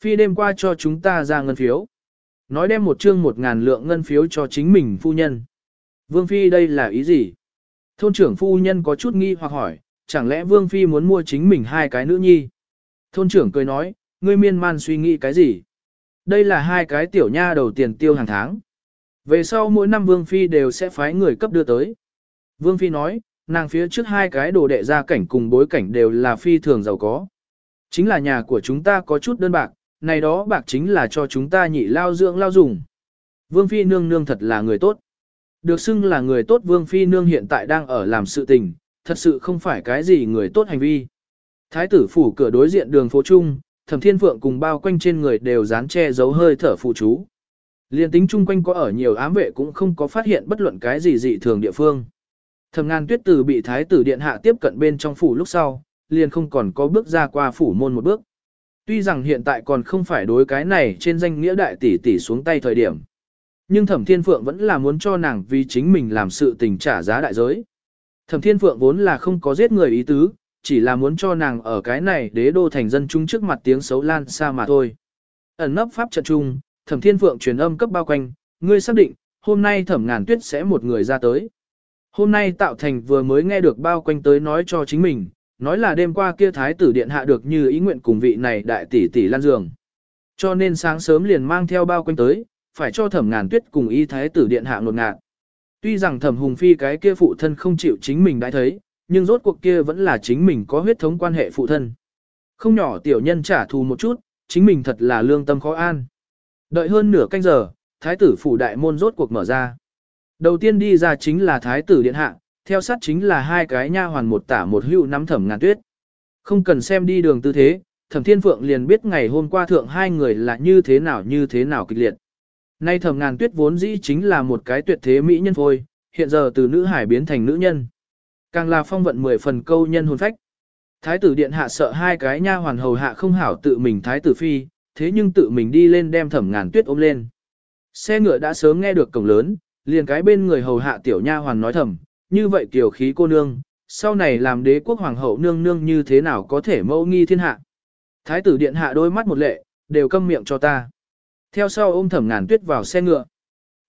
Phi đêm qua cho chúng ta ra ngân phiếu. Nói đem một chương một ngàn lượng ngân phiếu cho chính mình phu nhân. Vương Phi đây là ý gì? Thôn trưởng phu nhân có chút nghi hoặc hỏi, chẳng lẽ Vương Phi muốn mua chính mình hai cái nữ nhi? Thôn trưởng cười nói, ngươi miên man suy nghĩ cái gì? Đây là hai cái tiểu nha đầu tiền tiêu hàng tháng. Về sau mỗi năm Vương Phi đều sẽ phái người cấp đưa tới. Vương Phi nói, nàng phía trước hai cái đồ đệ gia cảnh cùng bối cảnh đều là phi thường giàu có. Chính là nhà của chúng ta có chút đơn bạc, này đó bạc chính là cho chúng ta nhị lao dưỡng lao dùng. Vương Phi nương nương thật là người tốt. Được xưng là người tốt Vương Phi nương hiện tại đang ở làm sự tình, thật sự không phải cái gì người tốt hành vi. Thái tử phủ cửa đối diện đường phố Trung, thẩm thiên phượng cùng bao quanh trên người đều dán che giấu hơi thở phụ chú. Liên tính chung quanh có ở nhiều ám vệ cũng không có phát hiện bất luận cái gì dị thường địa phương. Thẩm ngàn tuyết tử bị thái tử điện hạ tiếp cận bên trong phủ lúc sau, liền không còn có bước ra qua phủ môn một bước. Tuy rằng hiện tại còn không phải đối cái này trên danh nghĩa đại tỷ tỷ xuống tay thời điểm. Nhưng thẩm thiên phượng vẫn là muốn cho nàng vì chính mình làm sự tình trả giá đại giới. Thẩm thiên phượng vốn là không có giết người ý tứ, chỉ là muốn cho nàng ở cái này đế đô thành dân chúng trước mặt tiếng xấu lan xa mà thôi. Ẩn nấp pháp trận trung, thẩm thiên phượng truyền âm cấp bao quanh, ngươi xác định, hôm nay thẩm ngàn tuyết sẽ một người ra tới. Hôm nay tạo thành vừa mới nghe được bao quanh tới nói cho chính mình, nói là đêm qua kia thái tử điện hạ được như ý nguyện cùng vị này đại tỷ tỷ lan giường. Cho nên sáng sớm liền mang theo bao quanh tới, phải cho thẩm ngàn tuyết cùng y thái tử điện hạ ngột ngạt. Tuy rằng thẩm hùng phi cái kia phụ thân không chịu chính mình đã thấy, nhưng rốt cuộc kia vẫn là chính mình có huyết thống quan hệ phụ thân. Không nhỏ tiểu nhân trả thù một chút, chính mình thật là lương tâm khó an. Đợi hơn nửa canh giờ, thái tử phủ đại môn rốt cuộc mở ra. Đầu tiên đi ra chính là thái tử điện hạ, theo sát chính là hai cái nha hoàn một tả một hữu nắm thẩm ngàn tuyết. Không cần xem đi đường tư thế, thẩm thiên phượng liền biết ngày hôm qua thượng hai người là như thế nào như thế nào kịch liệt. Nay thẩm ngàn tuyết vốn dĩ chính là một cái tuyệt thế mỹ nhân phôi, hiện giờ từ nữ hải biến thành nữ nhân. Càng là phong vận mười phần câu nhân hồn phách. Thái tử điện hạ sợ hai cái nha hoàn hầu hạ không hảo tự mình thái tử phi, thế nhưng tự mình đi lên đem thẩm ngàn tuyết ôm lên. Xe ngựa đã sớm nghe được cổng lớn, liền cái bên người hầu hạ tiểu nha hoàn nói thầm, như vậy tiểu khí cô nương, sau này làm đế quốc hoàng hậu nương nương như thế nào có thể mẫu nghi thiên hạ. Thái tử điện hạ đôi mắt một lệ, đều câm miệng cho ta. Theo sau ôm thẩm ngàn tuyết vào xe ngựa.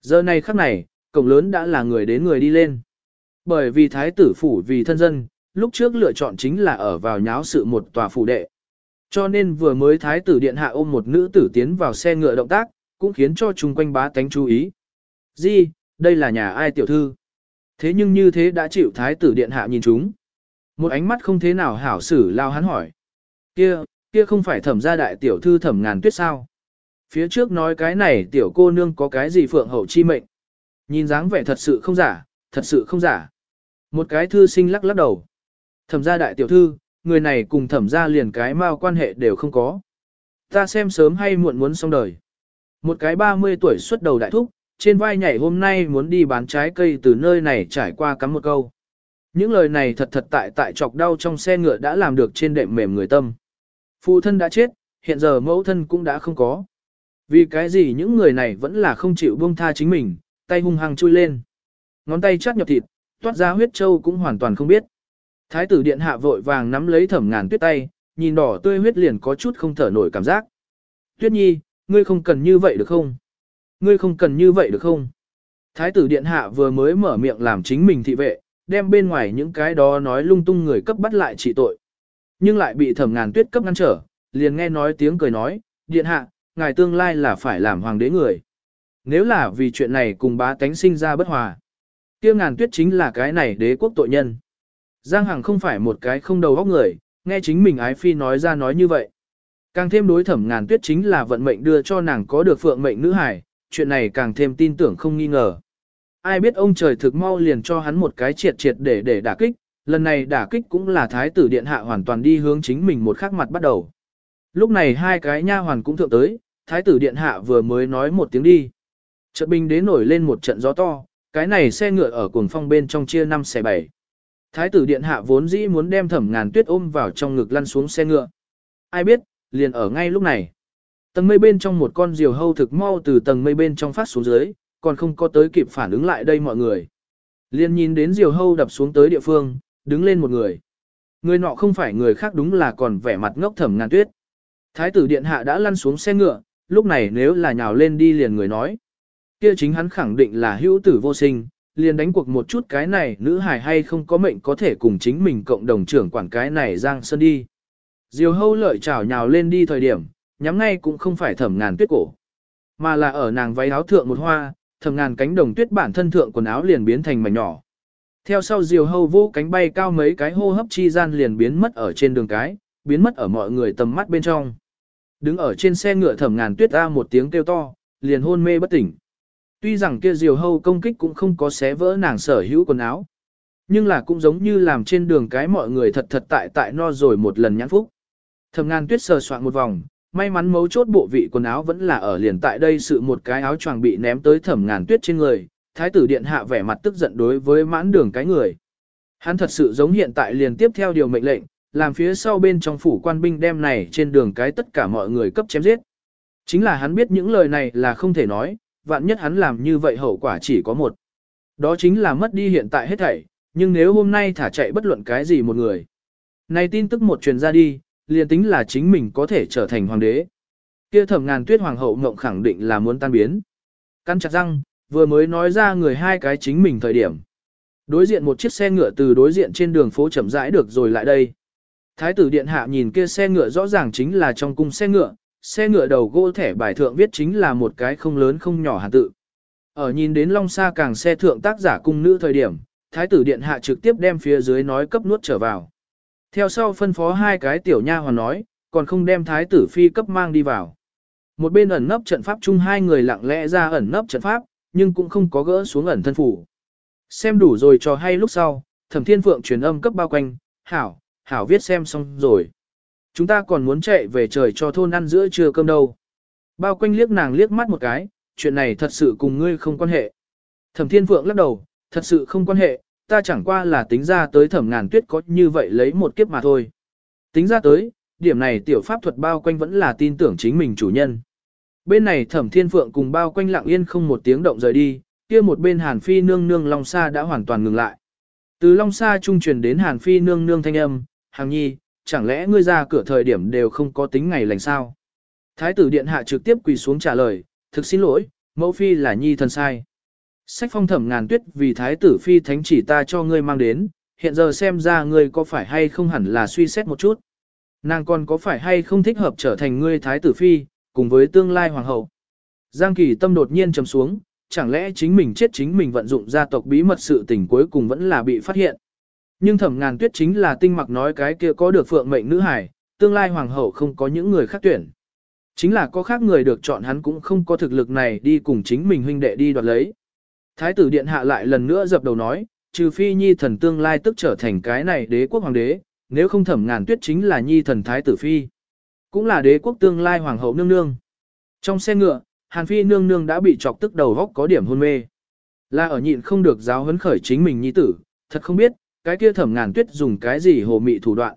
Giờ này khắc này, cổng lớn đã là người đến người đi lên. Bởi vì thái tử phủ vì thân dân, lúc trước lựa chọn chính là ở vào nháo sự một tòa phủ đệ. Cho nên vừa mới thái tử điện hạ ôm một nữ tử tiến vào xe ngựa động tác, cũng khiến cho chung quanh bá tánh chú ý. Di, đây là nhà ai tiểu thư? Thế nhưng như thế đã chịu thái tử điện hạ nhìn chúng. Một ánh mắt không thế nào hảo xử lao hắn hỏi. Kia, kia không phải thẩm gia đại tiểu thư thẩm ngàn tuyết sao? Phía trước nói cái này tiểu cô nương có cái gì phượng hậu chi mệnh. Nhìn dáng vẻ thật sự không giả, thật sự không giả. Một cái thư sinh lắc lắc đầu. Thẩm gia đại tiểu thư, người này cùng thẩm gia liền cái mao quan hệ đều không có. Ta xem sớm hay muộn muốn xong đời. Một cái 30 tuổi xuất đầu đại thúc, trên vai nhảy hôm nay muốn đi bán trái cây từ nơi này trải qua cắm một câu. Những lời này thật thật tại tại chọc đau trong xe ngựa đã làm được trên đệm mềm người tâm. Phụ thân đã chết, hiện giờ mẫu thân cũng đã không có. Vì cái gì những người này vẫn là không chịu buông tha chính mình, tay hung hăng chui lên. Ngón tay chắt nhập thịt, toát ra huyết châu cũng hoàn toàn không biết. Thái tử điện hạ vội vàng nắm lấy thẩm ngàn tuyết tay, nhìn đỏ tươi huyết liền có chút không thở nổi cảm giác. Tuyết nhi, ngươi không cần như vậy được không? Ngươi không cần như vậy được không? Thái tử điện hạ vừa mới mở miệng làm chính mình thị vệ, đem bên ngoài những cái đó nói lung tung người cấp bắt lại trị tội. Nhưng lại bị thẩm ngàn tuyết cấp ngăn trở, liền nghe nói tiếng cười nói, điện hạ, ngài tương lai là phải làm hoàng đế người. Nếu là vì chuyện này cùng bá tánh sinh ra bất hòa. kia ngàn tuyết chính là cái này đế quốc tội nhân. Giang Hằng không phải một cái không đầu óc người, nghe chính mình ái phi nói ra nói như vậy. Càng thêm đối thẩm ngàn tuyết chính là vận mệnh đưa cho nàng có được phượng mệnh nữ hải, chuyện này càng thêm tin tưởng không nghi ngờ. Ai biết ông trời thực mau liền cho hắn một cái triệt triệt để để đả kích, lần này đả kích cũng là thái tử điện hạ hoàn toàn đi hướng chính mình một khắc mặt bắt đầu. Lúc này hai cái nha hoàn cũng thượng tới, thái tử điện hạ vừa mới nói một tiếng đi. Trận binh đến nổi lên một trận gió to, cái này xe ngựa ở cuồng phong bên trong chia năm xẻ bảy. Thái tử điện hạ vốn dĩ muốn đem thẩm ngàn tuyết ôm vào trong ngực lăn xuống xe ngựa. Ai biết, liền ở ngay lúc này. Tầng mây bên trong một con diều hâu thực mau từ tầng mây bên trong phát xuống dưới, còn không có tới kịp phản ứng lại đây mọi người. Liên nhìn đến diều hâu đập xuống tới địa phương, đứng lên một người. Người nọ không phải người khác đúng là còn vẻ mặt ngốc thẩm ngàn tuyết. Thái tử điện hạ đã lăn xuống xe ngựa, lúc này nếu là nhào lên đi liền người nói. Kia chính hắn khẳng định là hữu tử vô sinh, liền đánh cuộc một chút cái này nữ hài hay không có mệnh có thể cùng chính mình cộng đồng trưởng quản cái này giang sơn đi. Diều hâu lợi chảo nhào lên đi thời điểm, nhắm ngay cũng không phải thẩm ngàn tuyết cổ, mà là ở nàng váy áo thượng một hoa, thẩm ngàn cánh đồng tuyết bản thân thượng quần áo liền biến thành mảnh nhỏ. Theo sau diều hâu vô cánh bay cao mấy cái hô hấp chi gian liền biến mất ở trên đường cái, biến mất ở mọi người tầm mắt bên trong. Đứng ở trên xe ngựa thẩm ngàn tuyết ra một tiếng kêu to, liền hôn mê bất tỉnh. Tuy rằng kia diều hâu công kích cũng không có xé vỡ nàng sở hữu quần áo, nhưng là cũng giống như làm trên đường cái mọi người thật thật tại tại no rồi một lần nhãn phúc. Thẩm ngàn tuyết sờ soạn một vòng, may mắn mấu chốt bộ vị quần áo vẫn là ở liền tại đây sự một cái áo choàng bị ném tới thẩm ngàn tuyết trên người, thái tử điện hạ vẻ mặt tức giận đối với mãn đường cái người. Hắn thật sự giống hiện tại liền tiếp theo điều mệnh lệnh, làm phía sau bên trong phủ quan binh đem này trên đường cái tất cả mọi người cấp chém giết. Chính là hắn biết những lời này là không thể nói, vạn nhất hắn làm như vậy hậu quả chỉ có một. Đó chính là mất đi hiện tại hết thảy, nhưng nếu hôm nay thả chạy bất luận cái gì một người. Này tin tức một truyền ra đi, liền tính là chính mình có thể trở thành hoàng đế. Kia thẩm ngàn tuyết hoàng hậu ngộng khẳng định là muốn tan biến. Căn chặt răng, vừa mới nói ra người hai cái chính mình thời điểm. Đối diện một chiếc xe ngựa từ đối diện trên đường phố chậm rãi được rồi lại đây. Thái tử điện hạ nhìn kia xe ngựa rõ ràng chính là trong cung xe ngựa, xe ngựa đầu gỗ thẻ bài thượng viết chính là một cái không lớn không nhỏ hàn tự. Ở nhìn đến long xa càng xe thượng tác giả cung nữ thời điểm, thái tử điện hạ trực tiếp đem phía dưới nói cấp nuốt trở vào. Theo sau phân phó hai cái tiểu nha hoàn nói, còn không đem thái tử phi cấp mang đi vào. Một bên ẩn nấp trận pháp chung hai người lặng lẽ ra ẩn nấp trận pháp, nhưng cũng không có gỡ xuống ẩn thân phủ. Xem đủ rồi cho hay lúc sau, thẩm thiên phượng truyền âm cấp bao quanh, hảo, hảo viết xem xong rồi. Chúng ta còn muốn chạy về trời cho thôn ăn giữa trưa cơm đâu. Bao quanh liếc nàng liếc mắt một cái, chuyện này thật sự cùng ngươi không quan hệ. Thẩm thiên phượng lắc đầu, thật sự không quan hệ, ta chẳng qua là tính ra tới thẩm ngàn tuyết có như vậy lấy một kiếp mà thôi. Tính ra tới, điểm này tiểu pháp thuật bao quanh vẫn là tin tưởng chính mình chủ nhân. Bên này thẩm thiên phượng cùng bao quanh lặng yên không một tiếng động rời đi, kia một bên hàn phi nương nương long sa đã hoàn toàn ngừng lại. Từ long sa trung truyền đến hàn phi nương nương thanh âm, hàng nhi, chẳng lẽ ngươi ra cửa thời điểm đều không có tính ngày lành sao? Thái tử điện hạ trực tiếp quỳ xuống trả lời, thực xin lỗi, mẫu phi là nhi thần sai. Sách phong thẩm ngàn tuyết vì thái tử phi thánh chỉ ta cho ngươi mang đến, hiện giờ xem ra ngươi có phải hay không hẳn là suy xét một chút. Nàng còn có phải hay không thích hợp trở thành ngươi thái tử phi, cùng với tương lai hoàng hậu. Giang kỳ tâm đột nhiên trầm xuống, chẳng lẽ chính mình chết chính mình vận dụng gia tộc bí mật sự tình cuối cùng vẫn là bị phát hiện. Nhưng thẩm ngàn tuyết chính là tinh mặc nói cái kia có được phượng mệnh nữ hải, tương lai hoàng hậu không có những người khác tuyển. Chính là có khác người được chọn hắn cũng không có thực lực này đi cùng chính mình huynh đệ đi đoạt lấy. Thái tử điện hạ lại lần nữa dập đầu nói, trừ phi nhi thần tương lai tức trở thành cái này đế quốc hoàng đế, nếu không thẩm ngàn tuyết chính là nhi thần thái tử phi. Cũng là đế quốc tương lai hoàng hậu nương nương. Trong xe ngựa, hàn phi nương nương đã bị chọc tức đầu góc có điểm hôn mê. Là ở nhịn không được giáo huấn khởi chính mình nhi tử, thật không biết, cái kia thẩm ngàn tuyết dùng cái gì hồ mị thủ đoạn.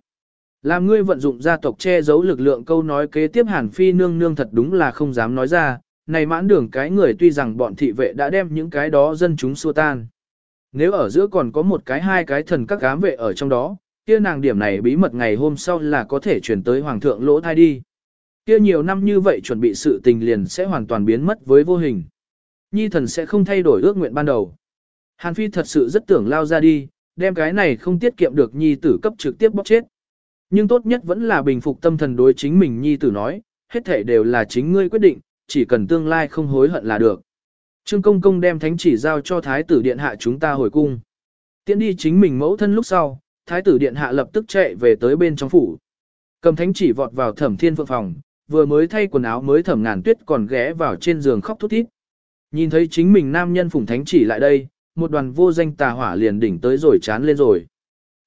Làm ngươi vận dụng gia tộc che giấu lực lượng câu nói kế tiếp hàn phi nương nương thật đúng là không dám nói ra, này mãn đường cái người tuy rằng bọn thị vệ đã đem những cái đó dân chúng xua tan. Nếu ở giữa còn có một cái hai cái thần các cám vệ ở trong đó, kia nàng điểm này bí mật ngày hôm sau là có thể chuyển tới hoàng thượng lỗ thai đi. Kia nhiều năm như vậy chuẩn bị sự tình liền sẽ hoàn toàn biến mất với vô hình. Nhi thần sẽ không thay đổi ước nguyện ban đầu. Hàn Phi thật sự rất tưởng lao ra đi, đem cái này không tiết kiệm được nhi tử cấp trực tiếp bóc chết. Nhưng tốt nhất vẫn là bình phục tâm thần đối chính mình nhi tử nói, hết thể đều là chính ngươi quyết định, chỉ cần tương lai không hối hận là được. Trương Công Công đem thánh chỉ giao cho Thái tử Điện Hạ chúng ta hồi cung. Tiến đi chính mình mẫu thân lúc sau, Thái tử Điện Hạ lập tức chạy về tới bên trong phủ. Cầm thánh chỉ vọt vào thẩm thiên phượng phòng, vừa mới thay quần áo mới thẩm ngàn tuyết còn ghé vào trên giường khóc thút thít. Nhìn thấy chính mình nam nhân phủng thánh chỉ lại đây, một đoàn vô danh tà hỏa liền đỉnh tới rồi chán lên rồi.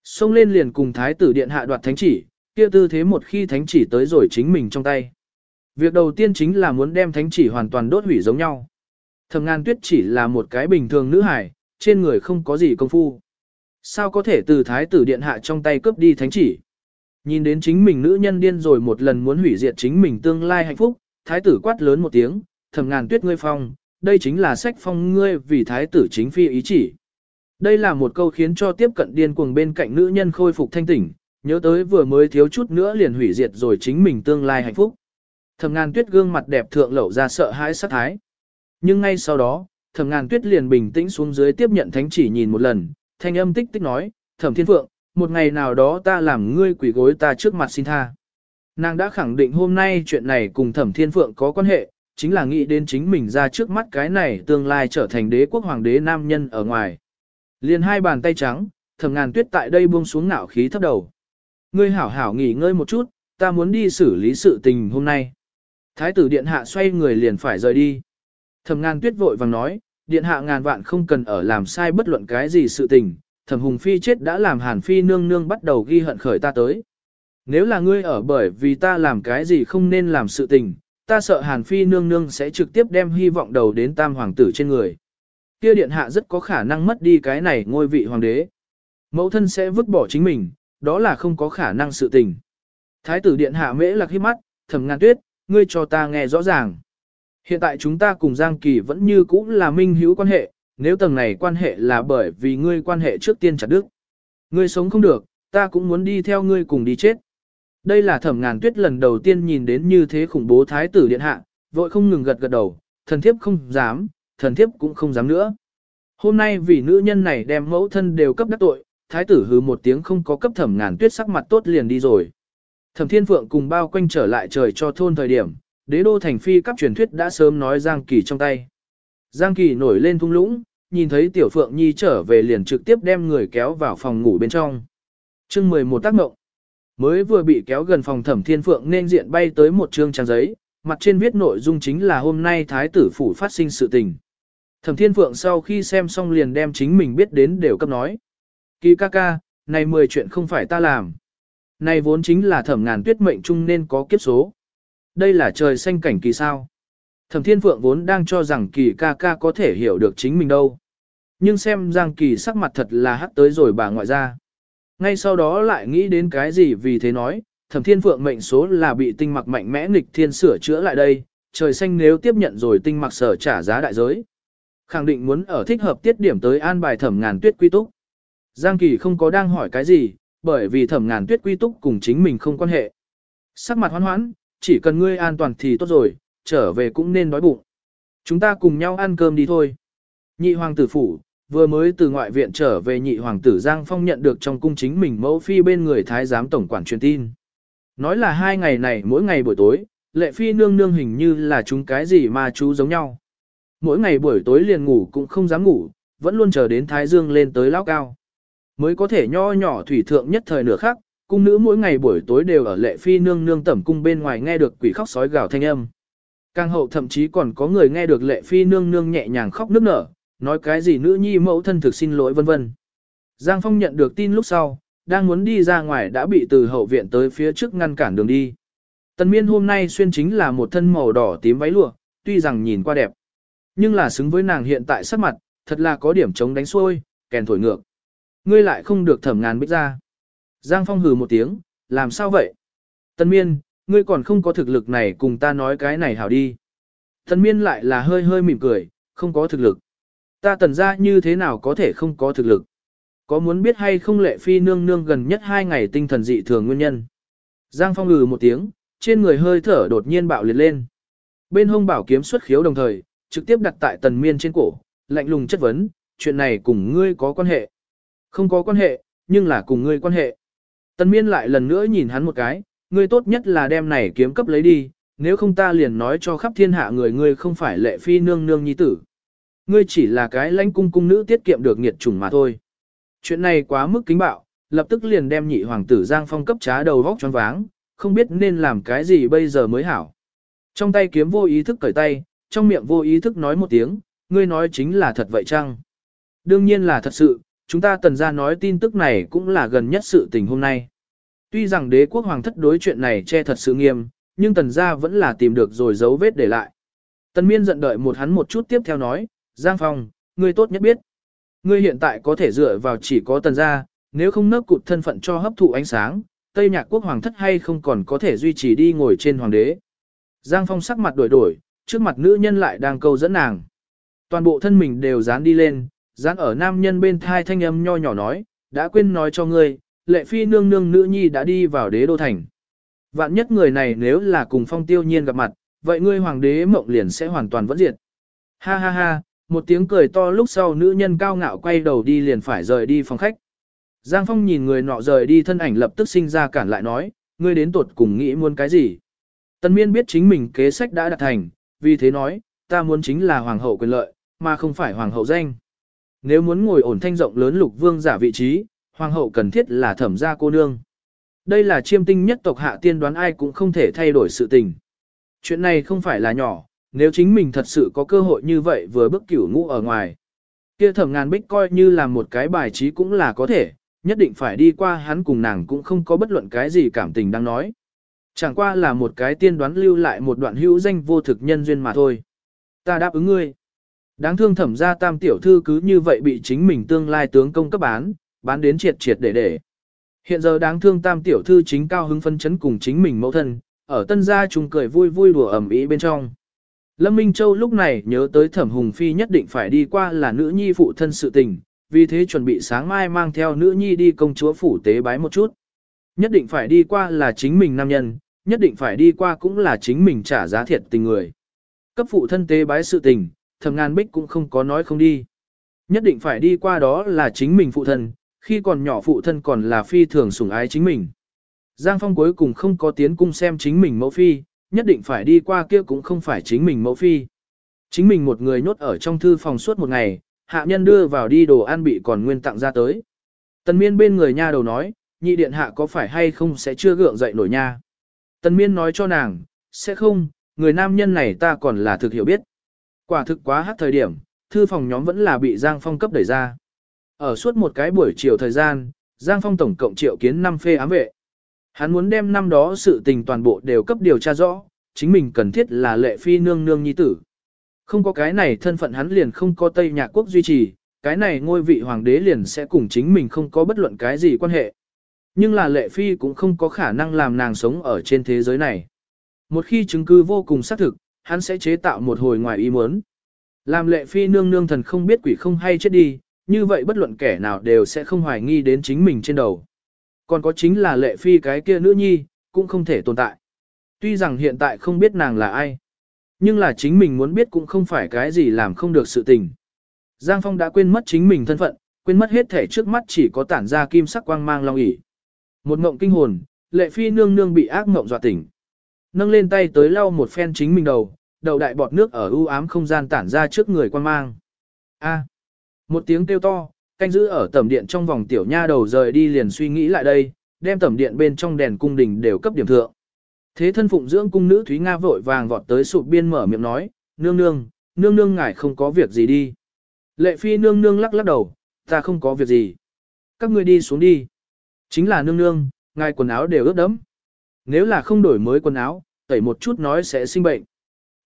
Xông lên liền cùng thái tử điện hạ đoạt thánh chỉ, kia tư thế một khi thánh chỉ tới rồi chính mình trong tay. Việc đầu tiên chính là muốn đem thánh chỉ hoàn toàn đốt hủy giống nhau. Thẩm ngàn tuyết chỉ là một cái bình thường nữ hải, trên người không có gì công phu. Sao có thể từ thái tử điện hạ trong tay cướp đi thánh chỉ? Nhìn đến chính mình nữ nhân điên rồi một lần muốn hủy diệt chính mình tương lai hạnh phúc, thái tử quát lớn một tiếng, thẩm ngàn tuyết ngươi phong, đây chính là sách phong ngươi vì thái tử chính phi ý chỉ. Đây là một câu khiến cho tiếp cận điên cuồng bên cạnh nữ nhân khôi phục thanh tỉnh, nhớ tới vừa mới thiếu chút nữa liền hủy diệt rồi chính mình tương lai hạnh phúc. Thẩm ngàn tuyết gương mặt đẹp thượng lẩu ra sợ hãi sát thái. Nhưng ngay sau đó, thẩm ngàn tuyết liền bình tĩnh xuống dưới tiếp nhận thánh chỉ nhìn một lần, thanh âm tích tích nói, thẩm thiên phượng, một ngày nào đó ta làm ngươi quỷ gối ta trước mặt xin tha. Nàng đã khẳng định hôm nay chuyện này cùng thẩm thiên phượng có quan hệ, chính là nghĩ đến chính mình ra trước mắt cái này tương lai trở thành đế quốc hoàng đế nam nhân ở ngoài. Liền hai bàn tay trắng, thẩm ngàn tuyết tại đây buông xuống nạo khí thấp đầu. Ngươi hảo hảo nghỉ ngơi một chút, ta muốn đi xử lý sự tình hôm nay. Thái tử điện hạ xoay người liền phải rời đi. Thẩm ngàn tuyết vội vàng nói, điện hạ ngàn vạn không cần ở làm sai bất luận cái gì sự tình, thẩm hùng phi chết đã làm hàn phi nương nương bắt đầu ghi hận khởi ta tới. Nếu là ngươi ở bởi vì ta làm cái gì không nên làm sự tình, ta sợ hàn phi nương nương sẽ trực tiếp đem hy vọng đầu đến tam hoàng tử trên người. Kia điện hạ rất có khả năng mất đi cái này ngôi vị hoàng đế. Mẫu thân sẽ vứt bỏ chính mình, đó là không có khả năng sự tình. Thái tử điện hạ mễ lạc hít mắt, thẩm ngàn tuyết, ngươi cho ta nghe rõ ràng. Hiện tại chúng ta cùng Giang Kỳ vẫn như cũ là minh hữu quan hệ, nếu tầng này quan hệ là bởi vì ngươi quan hệ trước tiên chặt đức. Ngươi sống không được, ta cũng muốn đi theo ngươi cùng đi chết. Đây là thẩm ngàn tuyết lần đầu tiên nhìn đến như thế khủng bố thái tử điện hạ, vội không ngừng gật gật đầu, thần thiếp không dám, thần thiếp cũng không dám nữa. Hôm nay vì nữ nhân này đem mẫu thân đều cấp đắc tội, thái tử hứ một tiếng không có cấp thẩm ngàn tuyết sắc mặt tốt liền đi rồi. Thẩm thiên phượng cùng bao quanh trở lại trời cho thôn thời điểm, đế đô thành phi cấp truyền thuyết đã sớm nói Giang Kỳ trong tay. Giang Kỳ nổi lên thung lũng, nhìn thấy tiểu phượng nhi trở về liền trực tiếp đem người kéo vào phòng ngủ bên trong. chương 11 tác mộng. Mới vừa bị kéo gần phòng thẩm thiên phượng nên diện bay tới một chương trang giấy, mặt trên viết nội dung chính là hôm nay thái tử phủ phát sinh sự tình. Thẩm thiên phượng sau khi xem xong liền đem chính mình biết đến đều cấp nói. Kỳ ca ca, này 10 chuyện không phải ta làm. Này vốn chính là thẩm ngàn tuyết mệnh chung nên có kiếp số. Đây là trời xanh cảnh kỳ sao. Thẩm thiên phượng vốn đang cho rằng kỳ ca ca có thể hiểu được chính mình đâu. Nhưng xem Giang Kỳ sắc mặt thật là hắc tới rồi bà ngoại ra. Ngay sau đó lại nghĩ đến cái gì vì thế nói, thẩm thiên phượng mệnh số là bị tinh mặc mạnh mẽ nghịch thiên sửa chữa lại đây, trời xanh nếu tiếp nhận rồi tinh mặc sở trả giá đại giới. Khẳng định muốn ở thích hợp tiết điểm tới an bài thẩm ngàn tuyết quy túc. Giang Kỳ không có đang hỏi cái gì, bởi vì thẩm ngàn tuyết quy túc cùng chính mình không quan hệ. Sắc mặt hoán hoãn, chỉ cần ngươi an toàn thì tốt rồi, trở về cũng nên đói bụng. Chúng ta cùng nhau ăn cơm đi thôi. Nhị hoàng tử phủ, vừa mới từ ngoại viện trở về nhị hoàng tử Giang Phong nhận được trong cung chính mình mẫu phi bên người thái giám tổng quản truyền tin. Nói là hai ngày này mỗi ngày buổi tối, lệ phi nương nương hình như là chúng cái gì mà chú giống nhau. Mỗi ngày buổi tối liền ngủ cũng không dám ngủ, vẫn luôn chờ đến thái dương lên tới lão cao. Mới có thể nho nhỏ thủy thượng nhất thời nửa khác, cung nữ mỗi ngày buổi tối đều ở lệ phi nương nương tẩm cung bên ngoài nghe được quỷ khóc sói gào thanh âm. Càng hậu thậm chí còn có người nghe được lệ phi nương nương nhẹ nhàng khóc nức nở, nói cái gì nữ nhi mẫu thân thực xin lỗi vân vân. Giang Phong nhận được tin lúc sau, đang muốn đi ra ngoài đã bị từ hậu viện tới phía trước ngăn cản đường đi. Tần miên hôm nay xuyên chính là một thân màu đỏ tím váy lụa, tuy rằng nhìn qua đẹp. Nhưng là xứng với nàng hiện tại sắc mặt, thật là có điểm chống đánh xuôi, kèn thổi ngược. Ngươi lại không được thẩm ngàn bích ra. Giang Phong hừ một tiếng, làm sao vậy? tân miên, ngươi còn không có thực lực này cùng ta nói cái này hảo đi. tân miên lại là hơi hơi mỉm cười, không có thực lực. Ta tần ra như thế nào có thể không có thực lực? Có muốn biết hay không lệ phi nương nương gần nhất hai ngày tinh thần dị thường nguyên nhân? Giang Phong ngừ một tiếng, trên người hơi thở đột nhiên bạo liệt lên. Bên hông bảo kiếm xuất khiếu đồng thời, trực tiếp đặt tại tần miên trên cổ, lạnh lùng chất vấn, chuyện này cùng ngươi có quan hệ. Không có quan hệ, nhưng là cùng ngươi quan hệ. Tần miên lại lần nữa nhìn hắn một cái, ngươi tốt nhất là đem này kiếm cấp lấy đi, nếu không ta liền nói cho khắp thiên hạ người ngươi không phải lệ phi nương nương nhi tử. Ngươi chỉ là cái lãnh cung cung nữ tiết kiệm được nghiệt chủng mà thôi. Chuyện này quá mức kính bạo, lập tức liền đem nhị hoàng tử Giang Phong cấp trá đầu vóc choáng váng, không biết nên làm cái gì bây giờ mới hảo. Trong tay kiếm vô ý thức cởi tay, trong miệng vô ý thức nói một tiếng, ngươi nói chính là thật vậy chăng? Đương nhiên là thật sự, chúng ta tần ra nói tin tức này cũng là gần nhất sự tình hôm nay. Tuy rằng đế quốc hoàng thất đối chuyện này che thật sự nghiêm, nhưng tần gia vẫn là tìm được rồi dấu vết để lại. Tần miên giận đợi một hắn một chút tiếp theo nói, Giang Phong, ngươi tốt nhất biết. Ngươi hiện tại có thể dựa vào chỉ có tần gia, nếu không nấp cụt thân phận cho hấp thụ ánh sáng, Tây Nhạc quốc hoàng thất hay không còn có thể duy trì đi ngồi trên hoàng đế. Giang Phong sắc mặt đổi đổi, trước mặt nữ nhân lại đang câu dẫn nàng. Toàn bộ thân mình đều dán đi lên, dán ở nam nhân bên thai thanh âm nho nhỏ nói, đã quên nói cho ngươi, lệ phi nương nương nữ nhi đã đi vào đế đô thành. Vạn nhất người này nếu là cùng phong tiêu nhiên gặp mặt, vậy ngươi hoàng đế mộng liền sẽ hoàn toàn vẫn diệt. Ha ha ha, một tiếng cười to lúc sau nữ nhân cao ngạo quay đầu đi liền phải rời đi phòng khách. Giang Phong nhìn người nọ rời đi thân ảnh lập tức sinh ra cản lại nói, ngươi đến tuột cùng nghĩ muốn cái gì. Tân miên biết chính mình kế sách đã đạt thành, vì thế nói, ta muốn chính là hoàng hậu quyền lợi, mà không phải hoàng hậu danh. Nếu muốn ngồi ổn thanh rộng lớn lục vương giả vị trí, hoàng hậu cần thiết là thẩm gia cô nương. Đây là chiêm tinh nhất tộc hạ tiên đoán ai cũng không thể thay đổi sự tình. Chuyện này không phải là nhỏ, nếu chính mình thật sự có cơ hội như vậy vừa bước cửu ngũ ở ngoài. Kia thẩm ngàn bích coi như là một cái bài trí cũng là có thể, nhất định phải đi qua hắn cùng nàng cũng không có bất luận cái gì cảm tình đang nói. Chẳng qua là một cái tiên đoán lưu lại một đoạn hữu danh vô thực nhân duyên mà thôi. Ta đáp ứng ngươi. Đáng thương thẩm gia tam tiểu thư cứ như vậy bị chính mình tương lai tướng công cấp bán, bán đến triệt triệt để để. Hiện giờ đáng thương tam tiểu thư chính cao hứng phân chấn cùng chính mình mẫu thân, ở tân gia chung cười vui vui đùa ẩm ý bên trong. Lâm Minh Châu lúc này nhớ tới thẩm hùng phi nhất định phải đi qua là nữ nhi phụ thân sự tình, vì thế chuẩn bị sáng mai mang theo nữ nhi đi công chúa phủ tế bái một chút. Nhất định phải đi qua là chính mình nam nhân, nhất định phải đi qua cũng là chính mình trả giá thiệt tình người. Cấp phụ thân tế bái sự tình, thẩm ngàn bích cũng không có nói không đi. Nhất định phải đi qua đó là chính mình phụ thân, khi còn nhỏ phụ thân còn là phi thường sủng ái chính mình. Giang Phong cuối cùng không có tiến cung xem chính mình mẫu phi, nhất định phải đi qua kia cũng không phải chính mình mẫu phi. Chính mình một người nhốt ở trong thư phòng suốt một ngày, hạ nhân đưa vào đi đồ ăn bị còn nguyên tặng ra tới. Tần miên bên người nha đầu nói, nhị điện hạ có phải hay không sẽ chưa gượng dậy nổi nha. Tần miên nói cho nàng, sẽ không, người nam nhân này ta còn là thực hiểu biết. Quả thực quá hát thời điểm, thư phòng nhóm vẫn là bị Giang Phong cấp đẩy ra. Ở suốt một cái buổi chiều thời gian, Giang Phong tổng cộng triệu kiến 5 phê ám vệ. Hắn muốn đem năm đó sự tình toàn bộ đều cấp điều tra rõ, chính mình cần thiết là lệ phi nương nương nhi tử. Không có cái này thân phận hắn liền không có Tây Nhạc Quốc duy trì, cái này ngôi vị hoàng đế liền sẽ cùng chính mình không có bất luận cái gì quan hệ. Nhưng là lệ phi cũng không có khả năng làm nàng sống ở trên thế giới này. Một khi chứng cứ vô cùng xác thực, hắn sẽ chế tạo một hồi ngoài ý muốn. Làm lệ phi nương nương thần không biết quỷ không hay chết đi, như vậy bất luận kẻ nào đều sẽ không hoài nghi đến chính mình trên đầu. Còn có chính là lệ phi cái kia nữ nhi, cũng không thể tồn tại. Tuy rằng hiện tại không biết nàng là ai, nhưng là chính mình muốn biết cũng không phải cái gì làm không được sự tình. Giang Phong đã quên mất chính mình thân phận, quên mất hết thể trước mắt chỉ có tản ra kim sắc quang mang long ỉ. Một ngộng kinh hồn, lệ phi nương nương bị ác ngộng dọa tỉnh. Nâng lên tay tới lau một phen chính mình đầu, đầu đại bọt nước ở u ám không gian tản ra trước người quan mang. A. Một tiếng kêu to, canh giữ ở tầm điện trong vòng tiểu nha đầu rời đi liền suy nghĩ lại đây, đem tầm điện bên trong đèn cung đình đều cấp điểm thượng. Thế thân phụng dưỡng cung nữ Thúy Nga vội vàng vọt tới sụp biên mở miệng nói, nương nương, nương nương ngài không có việc gì đi. Lệ phi nương nương lắc lắc đầu, ta không có việc gì. Các ngươi đi xuống đi. Chính là nương nương, ngài quần áo đều ướt đẫm. Nếu là không đổi mới quần áo, tẩy một chút nói sẽ sinh bệnh.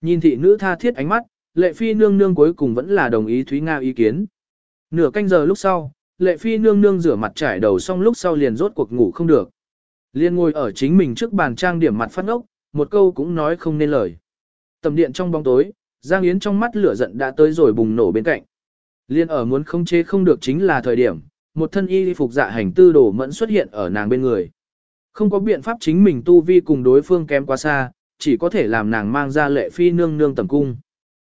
Nhìn thị nữ tha thiết ánh mắt, lệ phi nương nương cuối cùng vẫn là đồng ý Thúy Nga ý kiến. Nửa canh giờ lúc sau, lệ phi nương nương rửa mặt trải đầu xong lúc sau liền rốt cuộc ngủ không được. Liên ngồi ở chính mình trước bàn trang điểm mặt phát ốc, một câu cũng nói không nên lời. Tầm điện trong bóng tối, Giang Yến trong mắt lửa giận đã tới rồi bùng nổ bên cạnh. Liên ở muốn không chế không được chính là thời điểm, một thân y phục dạ hành tư đồ mẫn xuất hiện ở nàng bên người. Không có biện pháp chính mình tu vi cùng đối phương kém quá xa, chỉ có thể làm nàng mang ra lệ phi nương nương tầm cung.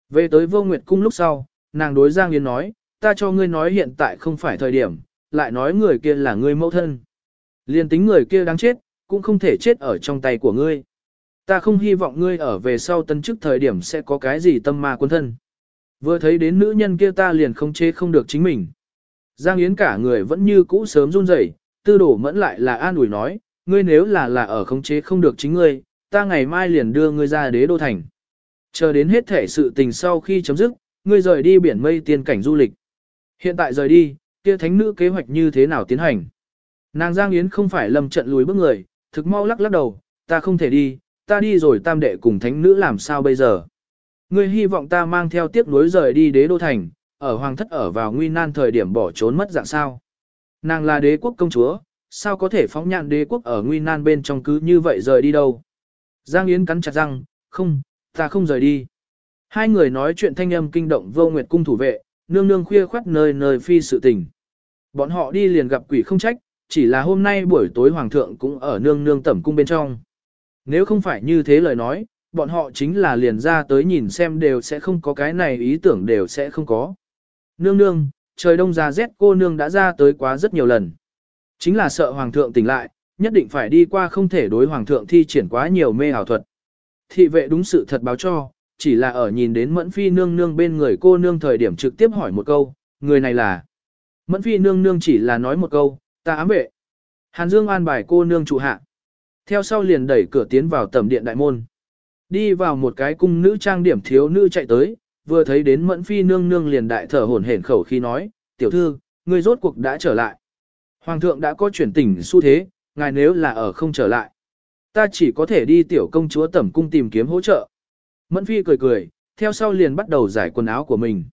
Về tới vô nguyệt cung lúc sau, nàng đối Giang Yến nói, ta cho ngươi nói hiện tại không phải thời điểm, lại nói người kia là ngươi mẫu thân. Liên tính người kia đáng chết, cũng không thể chết ở trong tay của ngươi. Ta không hy vọng ngươi ở về sau tân chức thời điểm sẽ có cái gì tâm ma quân thân. Vừa thấy đến nữ nhân kia ta liền không chế không được chính mình. Giang Yến cả người vẫn như cũ sớm run rẩy, tư đổ mẫn lại là an ủi nói, ngươi nếu là là ở không chế không được chính ngươi, ta ngày mai liền đưa ngươi ra đế đô thành. Chờ đến hết thể sự tình sau khi chấm dứt, ngươi rời đi biển mây tiên cảnh du lịch. Hiện tại rời đi, kia thánh nữ kế hoạch như thế nào tiến hành? Nàng Giang Yến không phải lầm trận lùi bước người, thực mau lắc lắc đầu, ta không thể đi, ta đi rồi tam đệ cùng thánh nữ làm sao bây giờ? Ngươi hy vọng ta mang theo tiếc nuối rời đi đế đô thành, ở hoàng thất ở vào nguy nan thời điểm bỏ trốn mất dạng sao? Nàng là đế quốc công chúa, sao có thể phóng nhạn đế quốc ở nguy nan bên trong cứ như vậy rời đi đâu? Giang Yến cắn chặt răng, không, ta không rời đi. Hai người nói chuyện thanh âm kinh động vô nguyệt cung thủ vệ, nương nương khuya khoát nơi nơi phi sự tình. Bọn họ đi liền gặp quỷ không trách, chỉ là hôm nay buổi tối hoàng thượng cũng ở nương nương tẩm cung bên trong. nếu không phải như thế lời nói, bọn họ chính là liền ra tới nhìn xem đều sẽ không có cái này ý tưởng đều sẽ không có. Nương nương, trời đông ra rét cô nương đã ra tới quá rất nhiều lần. Chính là sợ hoàng thượng tỉnh lại, nhất định phải đi qua không thể đối hoàng thượng thi triển quá nhiều mê ảo thuật. Thị vệ đúng sự thật báo cho, chỉ là ở nhìn đến mẫn phi nương nương bên người cô nương thời điểm trực tiếp hỏi một câu, người này là. Mẫn phi nương nương chỉ là nói một câu, ta ám vệ. Hàn Dương an bài cô nương trụ hạ. Theo sau liền đẩy cửa tiến vào tầm điện đại môn. Đi vào một cái cung nữ trang điểm thiếu nữ chạy tới, vừa thấy đến mẫn phi nương nương liền đại thở hổn hển khẩu khi nói, tiểu thư, người rốt cuộc đã trở lại. Hoàng thượng đã có chuyển tỉnh xu thế, ngài nếu là ở không trở lại. Ta chỉ có thể đi tiểu công chúa tẩm cung tìm kiếm hỗ trợ. Mẫn phi cười cười, theo sau liền bắt đầu giải quần áo của mình.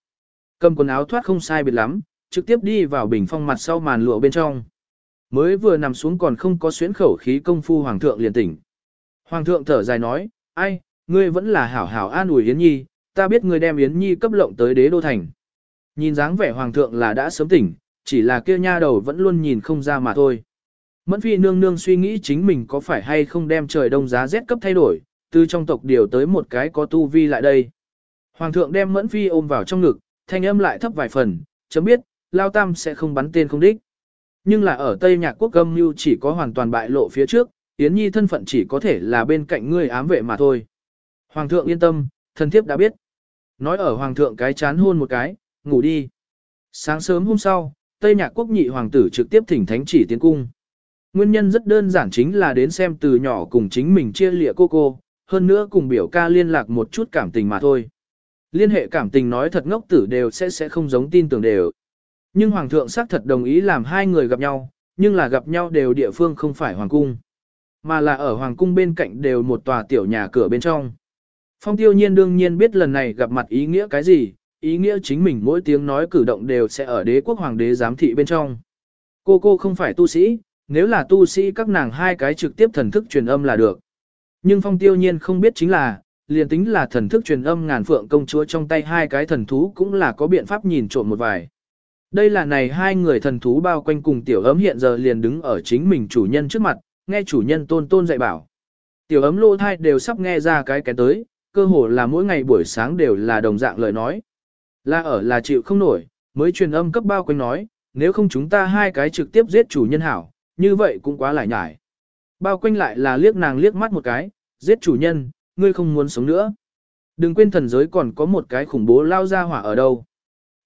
Cầm quần áo thoát không sai biệt lắm, trực tiếp đi vào bình phong mặt sau màn lụa bên trong. Mới vừa nằm xuống còn không có xuyến khẩu khí công phu hoàng thượng liền tỉnh. Hoàng thượng thở dài nói, ai, ngươi vẫn là hảo hảo an ủi Yến Nhi, ta biết ngươi đem Yến Nhi cấp lộng tới đế đô thành. Nhìn dáng vẻ hoàng thượng là đã sớm tỉnh, chỉ là kia nha đầu vẫn luôn nhìn không ra mà thôi. Mẫn phi nương nương suy nghĩ chính mình có phải hay không đem trời đông giá rét cấp thay đổi, từ trong tộc điều tới một cái có tu vi lại đây. Hoàng thượng đem mẫn phi ôm vào trong ngực, thanh âm lại thấp vài phần, chấm biết, lao tam sẽ không bắn tên không đích. Nhưng là ở Tây Nhạc Quốc âm mưu chỉ có hoàn toàn bại lộ phía trước, Yến Nhi thân phận chỉ có thể là bên cạnh ngươi ám vệ mà thôi. Hoàng thượng yên tâm, thần thiếp đã biết. Nói ở Hoàng thượng cái chán hôn một cái, ngủ đi. Sáng sớm hôm sau, Tây Nhạc Quốc nhị hoàng tử trực tiếp thỉnh thánh chỉ tiến cung. Nguyên nhân rất đơn giản chính là đến xem từ nhỏ cùng chính mình chia lịa cô cô, hơn nữa cùng biểu ca liên lạc một chút cảm tình mà thôi. Liên hệ cảm tình nói thật ngốc tử đều sẽ sẽ không giống tin tưởng đều. Nhưng Hoàng thượng xác thật đồng ý làm hai người gặp nhau, nhưng là gặp nhau đều địa phương không phải Hoàng cung, mà là ở Hoàng cung bên cạnh đều một tòa tiểu nhà cửa bên trong. Phong tiêu nhiên đương nhiên biết lần này gặp mặt ý nghĩa cái gì, ý nghĩa chính mình mỗi tiếng nói cử động đều sẽ ở đế quốc hoàng đế giám thị bên trong. Cô cô không phải tu sĩ, nếu là tu sĩ các nàng hai cái trực tiếp thần thức truyền âm là được. Nhưng phong tiêu nhiên không biết chính là, liền tính là thần thức truyền âm ngàn phượng công chúa trong tay hai cái thần thú cũng là có biện pháp nhìn trộm một vài. Đây là này hai người thần thú bao quanh cùng tiểu ấm hiện giờ liền đứng ở chính mình chủ nhân trước mặt, nghe chủ nhân tôn tôn dạy bảo. Tiểu ấm lô thai đều sắp nghe ra cái cái tới, cơ hồ là mỗi ngày buổi sáng đều là đồng dạng lời nói. Là ở là chịu không nổi, mới truyền âm cấp bao quanh nói, nếu không chúng ta hai cái trực tiếp giết chủ nhân hảo, như vậy cũng quá lại nhải. Bao quanh lại là liếc nàng liếc mắt một cái, giết chủ nhân, ngươi không muốn sống nữa. Đừng quên thần giới còn có một cái khủng bố lao ra hỏa ở đâu.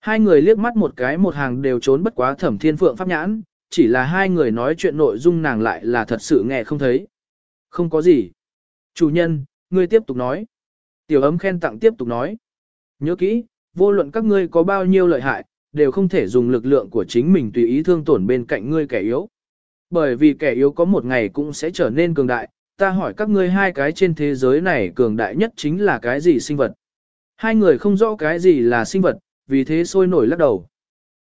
Hai người liếc mắt một cái một hàng đều trốn bất quá thẩm thiên phượng pháp nhãn, chỉ là hai người nói chuyện nội dung nàng lại là thật sự nghe không thấy. Không có gì. Chủ nhân, ngươi tiếp tục nói. Tiểu ấm khen tặng tiếp tục nói. Nhớ kỹ, vô luận các ngươi có bao nhiêu lợi hại, đều không thể dùng lực lượng của chính mình tùy ý thương tổn bên cạnh ngươi kẻ yếu. Bởi vì kẻ yếu có một ngày cũng sẽ trở nên cường đại, ta hỏi các ngươi hai cái trên thế giới này cường đại nhất chính là cái gì sinh vật. Hai người không rõ cái gì là sinh vật, vì thế sôi nổi lắc đầu.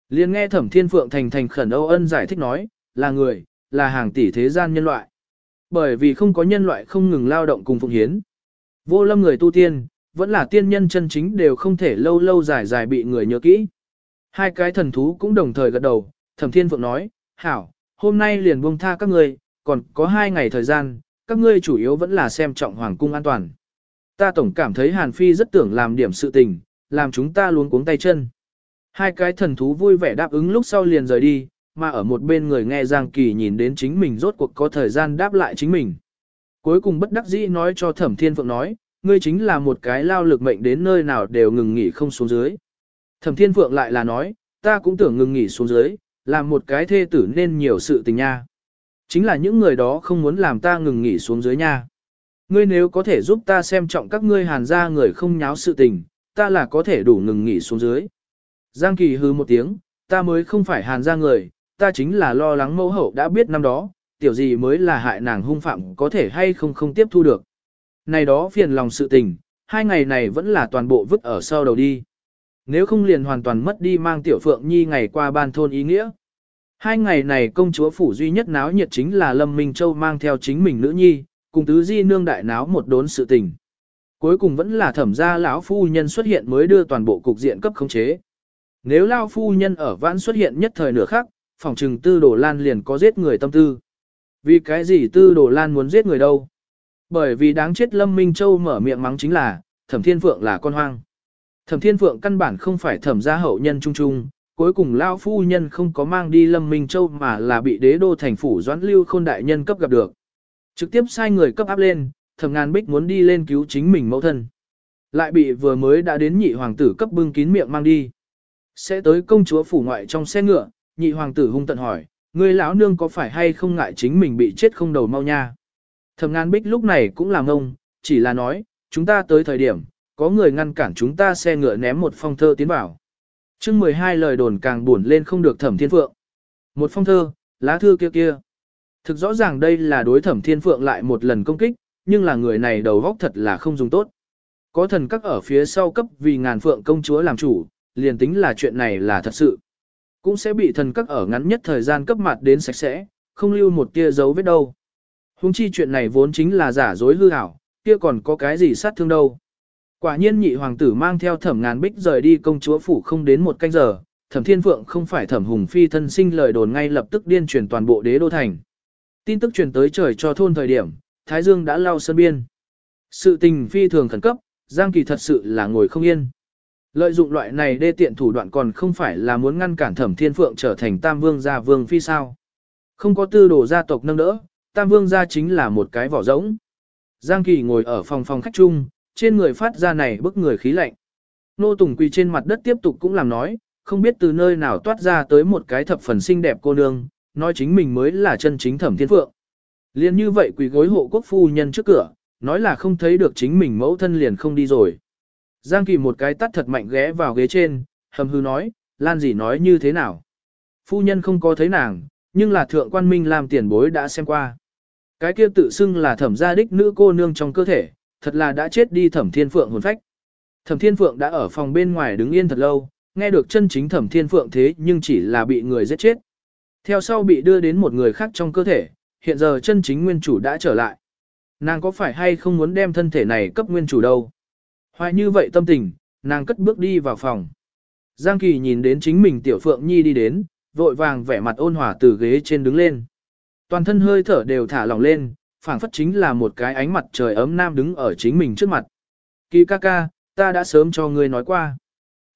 Liên nghe thẩm thiên phượng thành thành khẩn âu ân giải thích nói, là người, là hàng tỷ thế gian nhân loại. Bởi vì không có nhân loại không ngừng lao động cùng phụng hiến. Vô lâm người tu tiên, vẫn là tiên nhân chân chính đều không thể lâu lâu dài dài bị người nhớ kỹ. Hai cái thần thú cũng đồng thời gật đầu, thẩm thiên phượng nói, hảo, hôm nay liền buông tha các ngươi, còn có hai ngày thời gian, các ngươi chủ yếu vẫn là xem trọng hoàng cung an toàn. Ta tổng cảm thấy Hàn Phi rất tưởng làm điểm sự tình, làm chúng ta luôn cuống tay chân. Hai cái thần thú vui vẻ đáp ứng lúc sau liền rời đi, mà ở một bên người nghe Giang Kỳ nhìn đến chính mình rốt cuộc có thời gian đáp lại chính mình. Cuối cùng bất đắc dĩ nói cho Thẩm Thiên Phượng nói, ngươi chính là một cái lao lực mệnh đến nơi nào đều ngừng nghỉ không xuống dưới. Thẩm Thiên Phượng lại là nói, ta cũng tưởng ngừng nghỉ xuống dưới, làm một cái thê tử nên nhiều sự tình nha. Chính là những người đó không muốn làm ta ngừng nghỉ xuống dưới nha. Ngươi nếu có thể giúp ta xem trọng các ngươi hàn gia người không nháo sự tình, ta là có thể đủ ngừng nghỉ xuống dưới. Giang Kỳ hư một tiếng, ta mới không phải hàn gia người, ta chính là lo lắng mẫu hậu đã biết năm đó, tiểu gì mới là hại nàng hung phạm có thể hay không không tiếp thu được. Này đó phiền lòng sự tình, hai ngày này vẫn là toàn bộ vứt ở sau đầu đi. Nếu không liền hoàn toàn mất đi mang tiểu phượng nhi ngày qua ban thôn ý nghĩa. Hai ngày này công chúa phủ duy nhất náo nhiệt chính là Lâm Minh Châu mang theo chính mình nữ nhi, cùng tứ di nương đại náo một đốn sự tình. Cuối cùng vẫn là thẩm gia lão phu nhân xuất hiện mới đưa toàn bộ cục diện cấp khống chế. Nếu lão phu nhân ở vãn xuất hiện nhất thời nửa khác, phòng trừng tư đồ lan liền có giết người tâm tư. Vì cái gì tư đồ lan muốn giết người đâu? Bởi vì đáng chết Lâm Minh Châu mở miệng mắng chính là, Thẩm Thiên Phượng là con hoang. Thẩm Thiên Phượng căn bản không phải thẩm gia hậu nhân trung trung, cuối cùng lão phu nhân không có mang đi Lâm Minh Châu mà là bị đế đô thành phủ doãn lưu khôn đại nhân cấp gặp được. Trực tiếp sai người cấp áp lên, thẩm ngàn bích muốn đi lên cứu chính mình mẫu thân. Lại bị vừa mới đã đến nhị hoàng tử cấp bưng kín miệng mang đi. Sẽ tới công chúa phủ ngoại trong xe ngựa, nhị hoàng tử hung tận hỏi, người lão nương có phải hay không ngại chính mình bị chết không đầu mau nha. Thẩm ngàn bích lúc này cũng làm ngông, chỉ là nói, chúng ta tới thời điểm, có người ngăn cản chúng ta xe ngựa ném một phong thơ tiến vào. chương 12 lời đồn càng buồn lên không được thẩm thiên phượng. Một phong thơ, lá thư kia kia. Thực rõ ràng đây là đối thẩm thiên phượng lại một lần công kích, nhưng là người này đầu góc thật là không dùng tốt. Có thần các ở phía sau cấp vì ngàn phượng công chúa làm chủ, liền tính là chuyện này là thật sự. Cũng sẽ bị thần các ở ngắn nhất thời gian cấp mặt đến sạch sẽ, không lưu một tia dấu vết đâu. Hùng chi chuyện này vốn chính là giả dối hư ảo, kia còn có cái gì sát thương đâu. Quả nhiên nhị hoàng tử mang theo thẩm ngàn bích rời đi công chúa phủ không đến một canh giờ, thẩm thiên phượng không phải thẩm hùng phi thân sinh lời đồn ngay lập tức điên truyền toàn bộ đế đô thành. Tin tức truyền tới trời cho thôn thời điểm, Thái Dương đã lao sân biên. Sự tình phi thường khẩn cấp, Giang Kỳ thật sự là ngồi không yên. Lợi dụng loại này đê tiện thủ đoạn còn không phải là muốn ngăn cản thẩm thiên phượng trở thành tam vương gia vương phi sao. Không có tư đồ gia tộc nâng đỡ, tam vương gia chính là một cái vỏ rỗng. Giang Kỳ ngồi ở phòng phòng khách chung, trên người phát ra này bức người khí lạnh. Nô Tùng quỳ trên mặt đất tiếp tục cũng làm nói, không biết từ nơi nào toát ra tới một cái thập phần xinh đẹp cô nương, nói chính mình mới là chân chính thẩm thiên phượng. Liên như vậy quỳ gối hộ quốc phu nhân trước cửa, nói là không thấy được chính mình mẫu thân liền không đi rồi. Giang Kỳ một cái tắt thật mạnh ghé vào ghế trên, hầm hư nói, Lan gì nói như thế nào. Phu nhân không có thấy nàng, nhưng là thượng quan minh làm tiền bối đã xem qua. Cái kia tự xưng là thẩm gia đích nữ cô nương trong cơ thể, thật là đã chết đi thẩm thiên phượng hồn phách. Thẩm thiên phượng đã ở phòng bên ngoài đứng yên thật lâu, nghe được chân chính thẩm thiên phượng thế nhưng chỉ là bị người giết chết. Theo sau bị đưa đến một người khác trong cơ thể, hiện giờ chân chính nguyên chủ đã trở lại. Nàng có phải hay không muốn đem thân thể này cấp nguyên chủ đâu? Hoài như vậy tâm tình, nàng cất bước đi vào phòng. Giang Kỳ nhìn đến chính mình tiểu phượng nhi đi đến, vội vàng vẻ mặt ôn hòa từ ghế trên đứng lên. Toàn thân hơi thở đều thả lỏng lên, phảng phất chính là một cái ánh mặt trời ấm nam đứng ở chính mình trước mặt. Kỳ ca ca, ta đã sớm cho ngươi nói qua.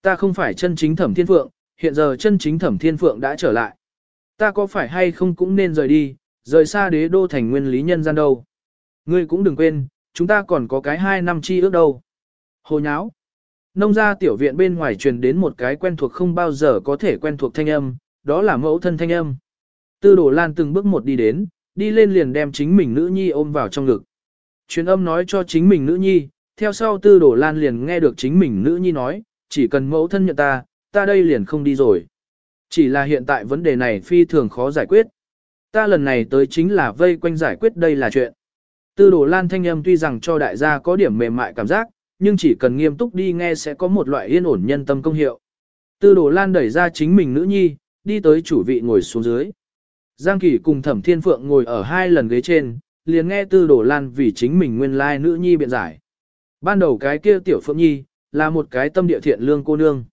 Ta không phải chân chính thẩm thiên phượng, hiện giờ chân chính thẩm thiên phượng đã trở lại. Ta có phải hay không cũng nên rời đi, rời xa đế đô thành nguyên lý nhân gian đâu. Ngươi cũng đừng quên, chúng ta còn có cái hai năm chi ước đâu. Hồ nháo. Nông gia tiểu viện bên ngoài truyền đến một cái quen thuộc không bao giờ có thể quen thuộc thanh âm, đó là mẫu thân thanh âm. Tư đổ lan từng bước một đi đến, đi lên liền đem chính mình nữ nhi ôm vào trong ngực. Truyền âm nói cho chính mình nữ nhi, theo sau tư đổ lan liền nghe được chính mình nữ nhi nói, chỉ cần mẫu thân nhận ta, ta đây liền không đi rồi. Chỉ là hiện tại vấn đề này phi thường khó giải quyết. Ta lần này tới chính là vây quanh giải quyết đây là chuyện. Tư đồ lan thanh âm tuy rằng cho đại gia có điểm mềm mại cảm giác, nhưng chỉ cần nghiêm túc đi nghe sẽ có một loại yên ổn nhân tâm công hiệu. Tư đồ lan đẩy ra chính mình nữ nhi, đi tới chủ vị ngồi xuống dưới. Giang Kỳ cùng Thẩm Thiên Phượng ngồi ở hai lần ghế trên, liền nghe Tư Đồ Lan vì chính mình nguyên lai nữ nhi biện giải. Ban đầu cái kia tiểu Phượng Nhi, là một cái tâm địa thiện lương cô nương.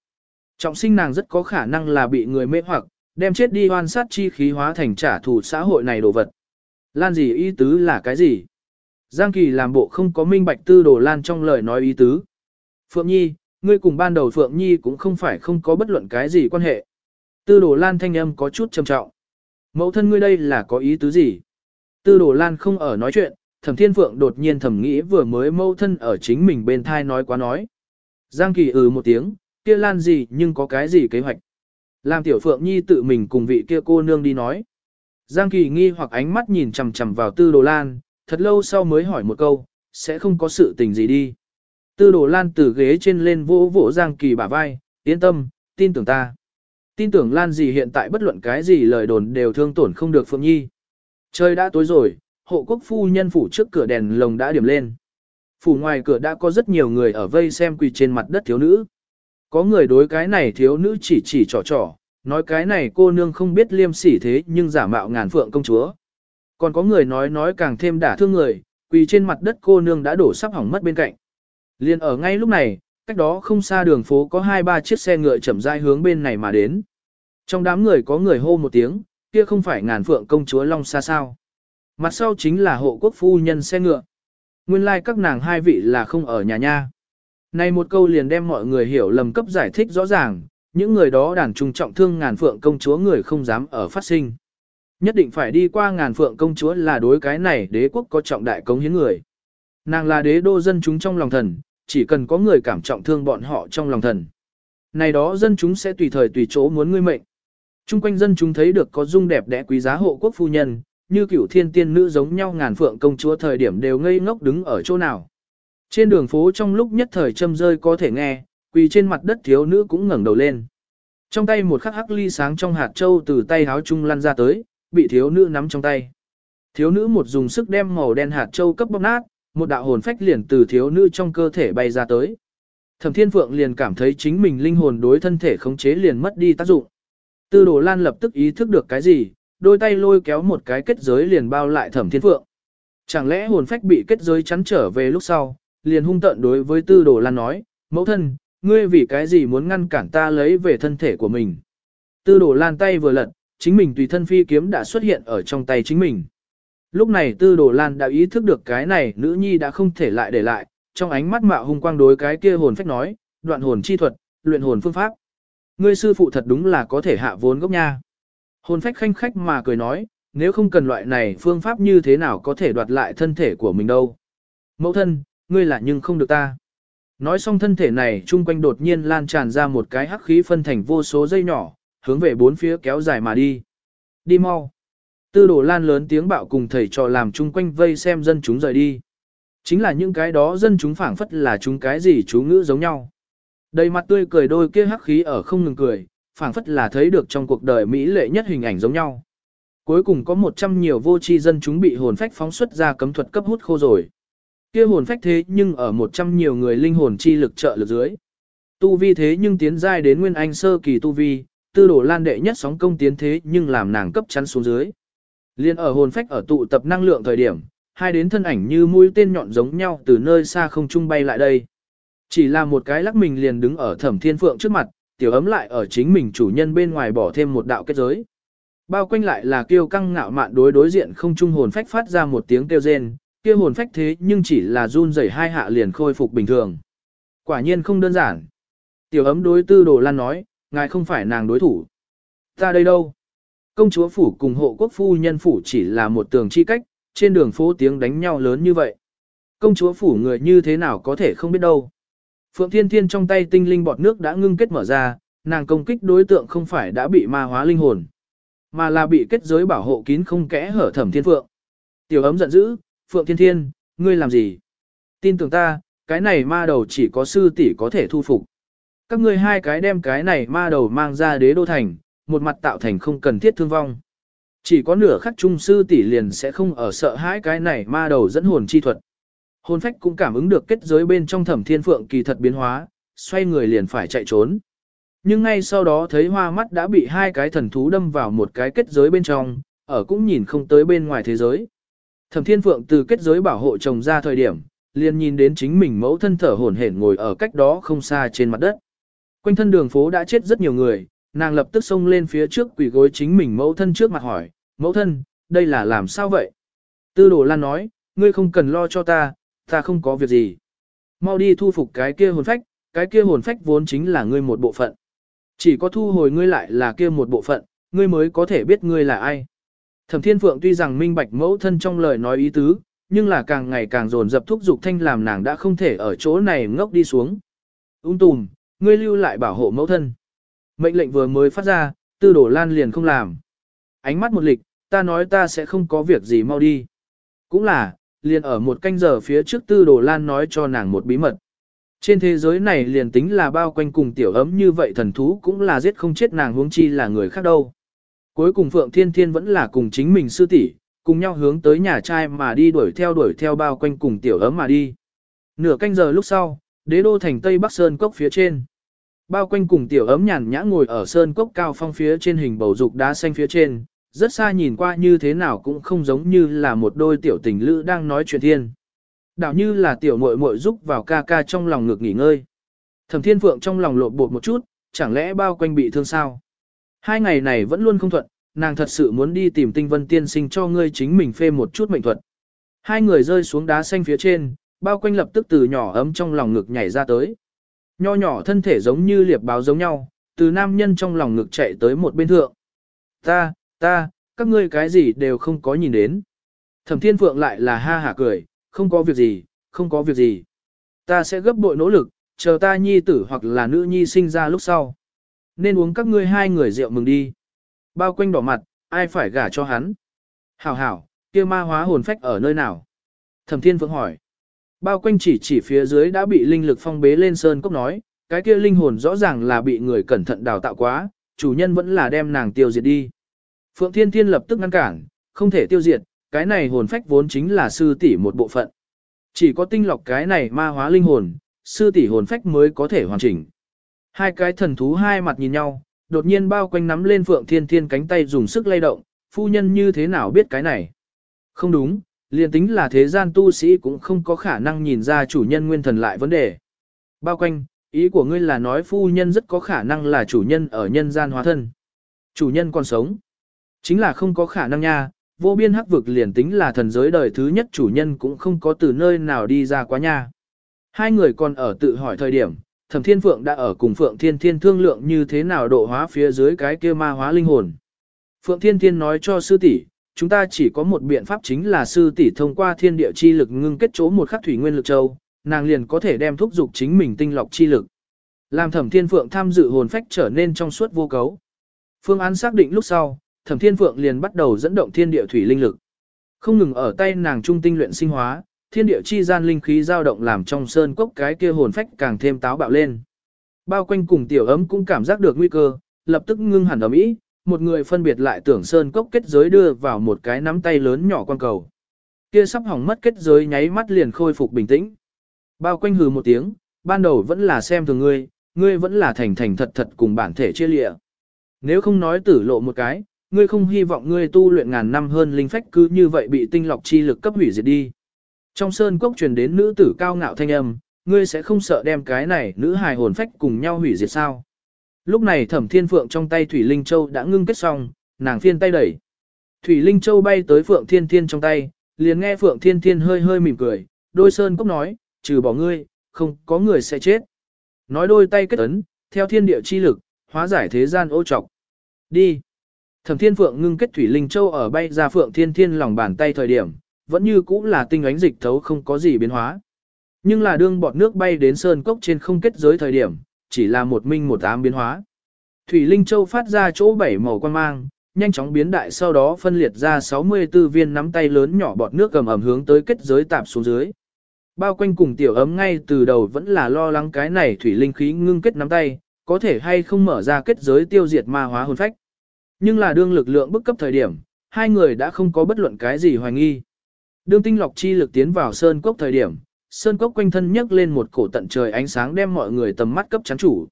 Trọng sinh nàng rất có khả năng là bị người mê hoặc, đem chết đi hoan sát chi khí hóa thành trả thù xã hội này đồ vật. Lan gì ý tứ là cái gì? Giang Kỳ làm bộ không có minh bạch Tư Đồ Lan trong lời nói ý tứ. Phượng Nhi, ngươi cùng ban đầu Phượng Nhi cũng không phải không có bất luận cái gì quan hệ. Tư Đồ Lan thanh âm có chút trầm trọng. Mẫu thân ngươi đây là có ý tứ gì? Tư đồ lan không ở nói chuyện, thẩm thiên phượng đột nhiên thẩm nghĩ vừa mới mẫu thân ở chính mình bên thai nói quá nói. Giang kỳ ừ một tiếng, kia lan gì nhưng có cái gì kế hoạch. Làm tiểu phượng nhi tự mình cùng vị kia cô nương đi nói. Giang kỳ nghi hoặc ánh mắt nhìn chầm chầm vào tư đồ lan, thật lâu sau mới hỏi một câu, sẽ không có sự tình gì đi. Tư đồ lan từ ghế trên lên vỗ vỗ Giang kỳ bả vai, yên tâm, tin tưởng ta. Tin tưởng Lan gì hiện tại bất luận cái gì lời đồn đều thương tổn không được Phượng Nhi. Trời đã tối rồi, hộ quốc phu nhân phủ trước cửa đèn lồng đã điểm lên. Phủ ngoài cửa đã có rất nhiều người ở vây xem quỳ trên mặt đất thiếu nữ. Có người đối cái này thiếu nữ chỉ chỉ trò trò, nói cái này cô nương không biết liêm sỉ thế nhưng giả mạo ngàn phượng công chúa. Còn có người nói nói càng thêm đả thương người, quỳ trên mặt đất cô nương đã đổ sắp hỏng mất bên cạnh. Liên ở ngay lúc này, cách đó không xa đường phố có hai ba chiếc xe ngựa chậm rãi hướng bên này mà đến. Trong đám người có người hô một tiếng, kia không phải ngàn phượng công chúa Long Sa sao. Mặt sau chính là hộ quốc phu nhân xe ngựa. nguyên lai like các nàng hai vị là không ở nhà nha. Này một câu liền đem mọi người hiểu lầm cấp giải thích rõ ràng, những người đó đàn trùng trọng thương ngàn phượng công chúa người không dám ở phát sinh. Nhất định phải đi qua ngàn phượng công chúa là đối cái này đế quốc có trọng đại công hiến người. Nàng là đế đô dân chúng trong lòng thần, chỉ cần có người cảm trọng thương bọn họ trong lòng thần. Này đó dân chúng sẽ tùy thời tùy chỗ muốn ngươi mệnh. Trung quanh dân chúng thấy được có dung đẹp đẽ quý giá hộ quốc phu nhân, như cửu thiên tiên nữ giống nhau ngàn phượng công chúa thời điểm đều ngây ngốc đứng ở chỗ nào. Trên đường phố trong lúc nhất thời châm rơi có thể nghe, quỳ trên mặt đất thiếu nữ cũng ngẩng đầu lên. Trong tay một khắc hắc ly sáng trong hạt châu từ tay háo trung lăn ra tới, bị thiếu nữ nắm trong tay. Thiếu nữ một dùng sức đem màu đen hạt châu cấp bóc nát, một đạo hồn phách liền từ thiếu nữ trong cơ thể bay ra tới. Thẩm Thiên Phượng liền cảm thấy chính mình linh hồn đối thân thể khống chế liền mất đi tác dụng. Tư Đồ Lan lập tức ý thức được cái gì, đôi tay lôi kéo một cái kết giới liền bao lại Thẩm Thiên Phượng. Chẳng lẽ hồn phách bị kết giới chắn trở về lúc sau, liền hung tận đối với Tư Đồ Lan nói, mẫu thân, ngươi vì cái gì muốn ngăn cản ta lấy về thân thể của mình. Tư Đồ Lan tay vừa lật, chính mình tùy thân phi kiếm đã xuất hiện ở trong tay chính mình. Lúc này Tư Đồ Lan đã ý thức được cái này nữ nhi đã không thể lại để lại, trong ánh mắt mạo hung quang đối cái kia hồn phách nói, đoạn hồn chi thuật, luyện hồn phương pháp. Ngươi sư phụ thật đúng là có thể hạ vốn gốc nha. Hồn phách khanh khách mà cười nói, nếu không cần loại này phương pháp như thế nào có thể đoạt lại thân thể của mình đâu. Mẫu thân, ngươi là nhưng không được ta. Nói xong thân thể này chung quanh đột nhiên lan tràn ra một cái hắc khí phân thành vô số dây nhỏ, hướng về bốn phía kéo dài mà đi. Đi mau. Tư đồ lan lớn tiếng bạo cùng thầy trò làm chung quanh vây xem dân chúng rời đi. Chính là những cái đó dân chúng phảng phất là chúng cái gì chú ngữ giống nhau. Đầy mặt tươi cười đôi kia hắc khí ở không ngừng cười, phảng phất là thấy được trong cuộc đời Mỹ lệ nhất hình ảnh giống nhau. Cuối cùng có một trăm nhiều vô tri dân chúng bị hồn phách phóng xuất ra cấm thuật cấp hút khô rồi. Kia hồn phách thế nhưng ở một trăm nhiều người linh hồn chi lực trợ lực dưới. Tu vi thế nhưng tiến giai đến nguyên anh sơ kỳ tu vi, tư đổ lan đệ nhất sóng công tiến thế nhưng làm nàng cấp chắn xuống dưới. Liên ở hồn phách ở tụ tập năng lượng thời điểm, hai đến thân ảnh như mũi tên nhọn giống nhau từ nơi xa không trung bay lại đây. Chỉ là một cái lắc mình liền đứng ở thẩm thiên phượng trước mặt, tiểu ấm lại ở chính mình chủ nhân bên ngoài bỏ thêm một đạo kết giới. Bao quanh lại là kêu căng ngạo mạn đối đối diện không trung hồn phách phát ra một tiếng kêu rên, kia hồn phách thế nhưng chỉ là run rẩy hai hạ liền khôi phục bình thường. Quả nhiên không đơn giản. Tiểu ấm đối tư đồ lan nói, ngài không phải nàng đối thủ. Ta đây đâu? Công chúa phủ cùng hộ quốc phu nhân phủ chỉ là một tường chi cách, trên đường phố tiếng đánh nhau lớn như vậy. Công chúa phủ người như thế nào có thể không biết đâu. Phượng Thiên Thiên trong tay tinh linh bọt nước đã ngưng kết mở ra, nàng công kích đối tượng không phải đã bị ma hóa linh hồn, mà là bị kết giới bảo hộ kín không kẽ hở thẩm thiên phượng. Tiểu ấm giận dữ, Phượng Thiên Thiên, ngươi làm gì? Tin tưởng ta, cái này ma đầu chỉ có sư tỷ có thể thu phục. Các ngươi hai cái đem cái này ma đầu mang ra đế đô thành, một mặt tạo thành không cần thiết thương vong. Chỉ có nửa khắc trung sư tỷ liền sẽ không ở sợ hãi cái này ma đầu dẫn hồn chi thuật. Hồn phách cũng cảm ứng được kết giới bên trong thẩm thiên phượng kỳ thật biến hóa, xoay người liền phải chạy trốn. Nhưng ngay sau đó thấy hoa mắt đã bị hai cái thần thú đâm vào một cái kết giới bên trong, ở cũng nhìn không tới bên ngoài thế giới. Thẩm thiên phượng từ kết giới bảo hộ chồng ra thời điểm, liền nhìn đến chính mình mẫu thân thở hổn hển ngồi ở cách đó không xa trên mặt đất. Quanh thân đường phố đã chết rất nhiều người, nàng lập tức xông lên phía trước quỳ gối chính mình mẫu thân trước mặt hỏi, mẫu thân, đây là làm sao vậy? Tư đồ lan nói, ngươi không cần lo cho ta, ta không có việc gì. Mau đi thu phục cái kia hồn phách, cái kia hồn phách vốn chính là ngươi một bộ phận. Chỉ có thu hồi ngươi lại là kia một bộ phận, ngươi mới có thể biết ngươi là ai. Thẩm Thiên Phượng tuy rằng minh bạch mẫu thân trong lời nói ý tứ, nhưng là càng ngày càng dồn dập thúc dục thanh làm nàng đã không thể ở chỗ này ngốc đi xuống. Ung tùm, ngươi lưu lại bảo hộ mẫu thân. Mệnh lệnh vừa mới phát ra, tư đổ lan liền không làm. Ánh mắt một lịch, ta nói ta sẽ không có việc gì mau đi. Cũng là, liền ở một canh giờ phía trước tư đồ lan nói cho nàng một bí mật. Trên thế giới này liền tính là bao quanh cùng tiểu ấm như vậy thần thú cũng là giết không chết nàng huống chi là người khác đâu. Cuối cùng Phượng Thiên Thiên vẫn là cùng chính mình sư tỷ cùng nhau hướng tới nhà trai mà đi đuổi theo đuổi theo bao quanh cùng tiểu ấm mà đi. Nửa canh giờ lúc sau, đế đô thành Tây Bắc Sơn cốc phía trên. Bao quanh cùng tiểu ấm nhàn nhã ngồi ở sơn cốc cao phong phía trên hình bầu dục đá xanh phía trên, rất xa nhìn qua như thế nào cũng không giống như là một đôi tiểu tình lữ đang nói chuyện thiên. Đạo như là tiểu muội muội giúp vào ca ca trong lòng ngược nghỉ ngơi. Thẩm Thiên Phượng trong lòng lộn bột một chút, chẳng lẽ bao quanh bị thương sao? Hai ngày này vẫn luôn không thuận, nàng thật sự muốn đi tìm tinh vân tiên sinh cho ngươi chính mình phê một chút mệnh thuật. Hai người rơi xuống đá xanh phía trên, bao quanh lập tức từ nhỏ ấm trong lòng ngực nhảy ra tới. Nho nhỏ thân thể giống như liệp báo giống nhau, từ nam nhân trong lòng ngực chạy tới một bên thượng. Ta, ta, các ngươi cái gì đều không có nhìn đến. Thẩm thiên phượng lại là ha hả cười, không có việc gì, không có việc gì. Ta sẽ gấp bội nỗ lực, chờ ta nhi tử hoặc là nữ nhi sinh ra lúc sau. Nên uống các ngươi hai người rượu mừng đi. Bao quanh đỏ mặt, ai phải gả cho hắn. Hảo hảo, kia ma hóa hồn phách ở nơi nào? Thẩm thiên phượng hỏi. Bao quanh chỉ chỉ phía dưới đã bị linh lực phong bế lên sơn cốc nói, cái kia linh hồn rõ ràng là bị người cẩn thận đào tạo quá, chủ nhân vẫn là đem nàng tiêu diệt đi. Phượng Thiên Thiên lập tức ngăn cản, không thể tiêu diệt, cái này hồn phách vốn chính là sư tỷ một bộ phận. Chỉ có tinh lọc cái này ma hóa linh hồn, sư tỷ hồn phách mới có thể hoàn chỉnh. Hai cái thần thú hai mặt nhìn nhau, đột nhiên bao quanh nắm lên Phượng Thiên Thiên cánh tay dùng sức lay động, phu nhân như thế nào biết cái này? Không đúng, liền tính là thế gian tu sĩ cũng không có khả năng nhìn ra chủ nhân nguyên thần lại vấn đề. Bao quanh, ý của ngươi là nói phu nhân rất có khả năng là chủ nhân ở nhân gian hóa thân. Chủ nhân còn sống. Chính là không có khả năng nha, vô biên hắc vực liền tính là thần giới đời thứ nhất chủ nhân cũng không có từ nơi nào đi ra quá nha. Hai người còn ở tự hỏi thời điểm, Thẩm Thiên Phượng đã ở cùng Phượng Thiên Thiên thương lượng như thế nào độ hóa phía dưới cái kia ma hóa linh hồn. Phượng Thiên Thiên nói cho sư tỷ, chúng ta chỉ có một biện pháp chính là sư tỷ thông qua thiên địa chi lực ngưng kết chỗ một khắc thủy nguyên lực châu, nàng liền có thể đem thúc dục chính mình tinh lọc chi lực. Làm Thẩm Thiên Phượng tham dự hồn phách trở nên trong suốt vô cấu. Phương án xác định lúc sau, Thẩm Thiên Phượng liền bắt đầu dẫn động thiên địa thủy linh lực. Không ngừng ở tay nàng trung tinh luyện sinh hóa, thiên địa chi gian linh khí dao động làm trong sơn cốc cái kia hồn phách càng thêm táo bạo lên. Bao quanh cùng tiểu ấm cũng cảm giác được nguy cơ, lập tức ngưng hẳn ở mỹ, một người phân biệt lại tưởng sơn cốc kết giới đưa vào một cái nắm tay lớn nhỏ quan cầu. Kia sắp hỏng mất kết giới nháy mắt liền khôi phục bình tĩnh. Bao quanh hừ một tiếng, ban đầu vẫn là xem thường ngươi, ngươi vẫn là thành thành thật thật cùng bản thể chia lịa. Nếu không nói tử lộ một cái, ngươi không hy vọng ngươi tu luyện ngàn năm hơn linh phách cứ như vậy bị tinh lọc chi lực cấp hủy diệt đi. Trong sơn cốc truyền đến nữ tử cao ngạo thanh âm, ngươi sẽ không sợ đem cái này nữ hài hồn phách cùng nhau hủy diệt sao. Lúc này thẩm thiên phượng trong tay Thủy Linh Châu đã ngưng kết xong, nàng phiên tay đẩy. Thủy Linh Châu bay tới Phượng Thiên Thiên trong tay, liền nghe Phượng Thiên Thiên hơi hơi mỉm cười, đôi sơn cốc nói, trừ bỏ ngươi, không có người sẽ chết. Nói đôi tay kết ấn, theo thiên địa chi lực, hóa giải thế gian ô trọc. Đi. Thẩm Thiên Phượng ngưng kết Thủy Linh Châu ở bay ra Phượng Thiên Thiên lòng bàn tay thời điểm, vẫn như cũ là tinh ánh dịch thấu không có gì biến hóa. Nhưng là đương bọt nước bay đến sơn cốc trên không kết giới thời điểm, chỉ là một minh một ám biến hóa. Thủy Linh Châu phát ra chỗ bảy màu quan mang, nhanh chóng biến đại sau đó phân liệt ra 64 viên nắm tay lớn nhỏ bọt nước cầm ẩm hướng tới kết giới tạp xuống dưới. Bao quanh cùng tiểu ấm ngay từ đầu vẫn là lo lắng cái này thủy linh khí ngưng kết nắm tay, có thể hay không mở ra kết giới tiêu diệt ma hóa hồn phách. Nhưng là đương lực lượng bức cấp thời điểm, hai người đã không có bất luận cái gì hoài nghi. Đương tinh lọc chi lực tiến vào sơn cốc thời điểm, sơn cốc quanh thân nhấc lên một cổ tận trời ánh sáng đem mọi người tầm mắt cấp chắn chủ.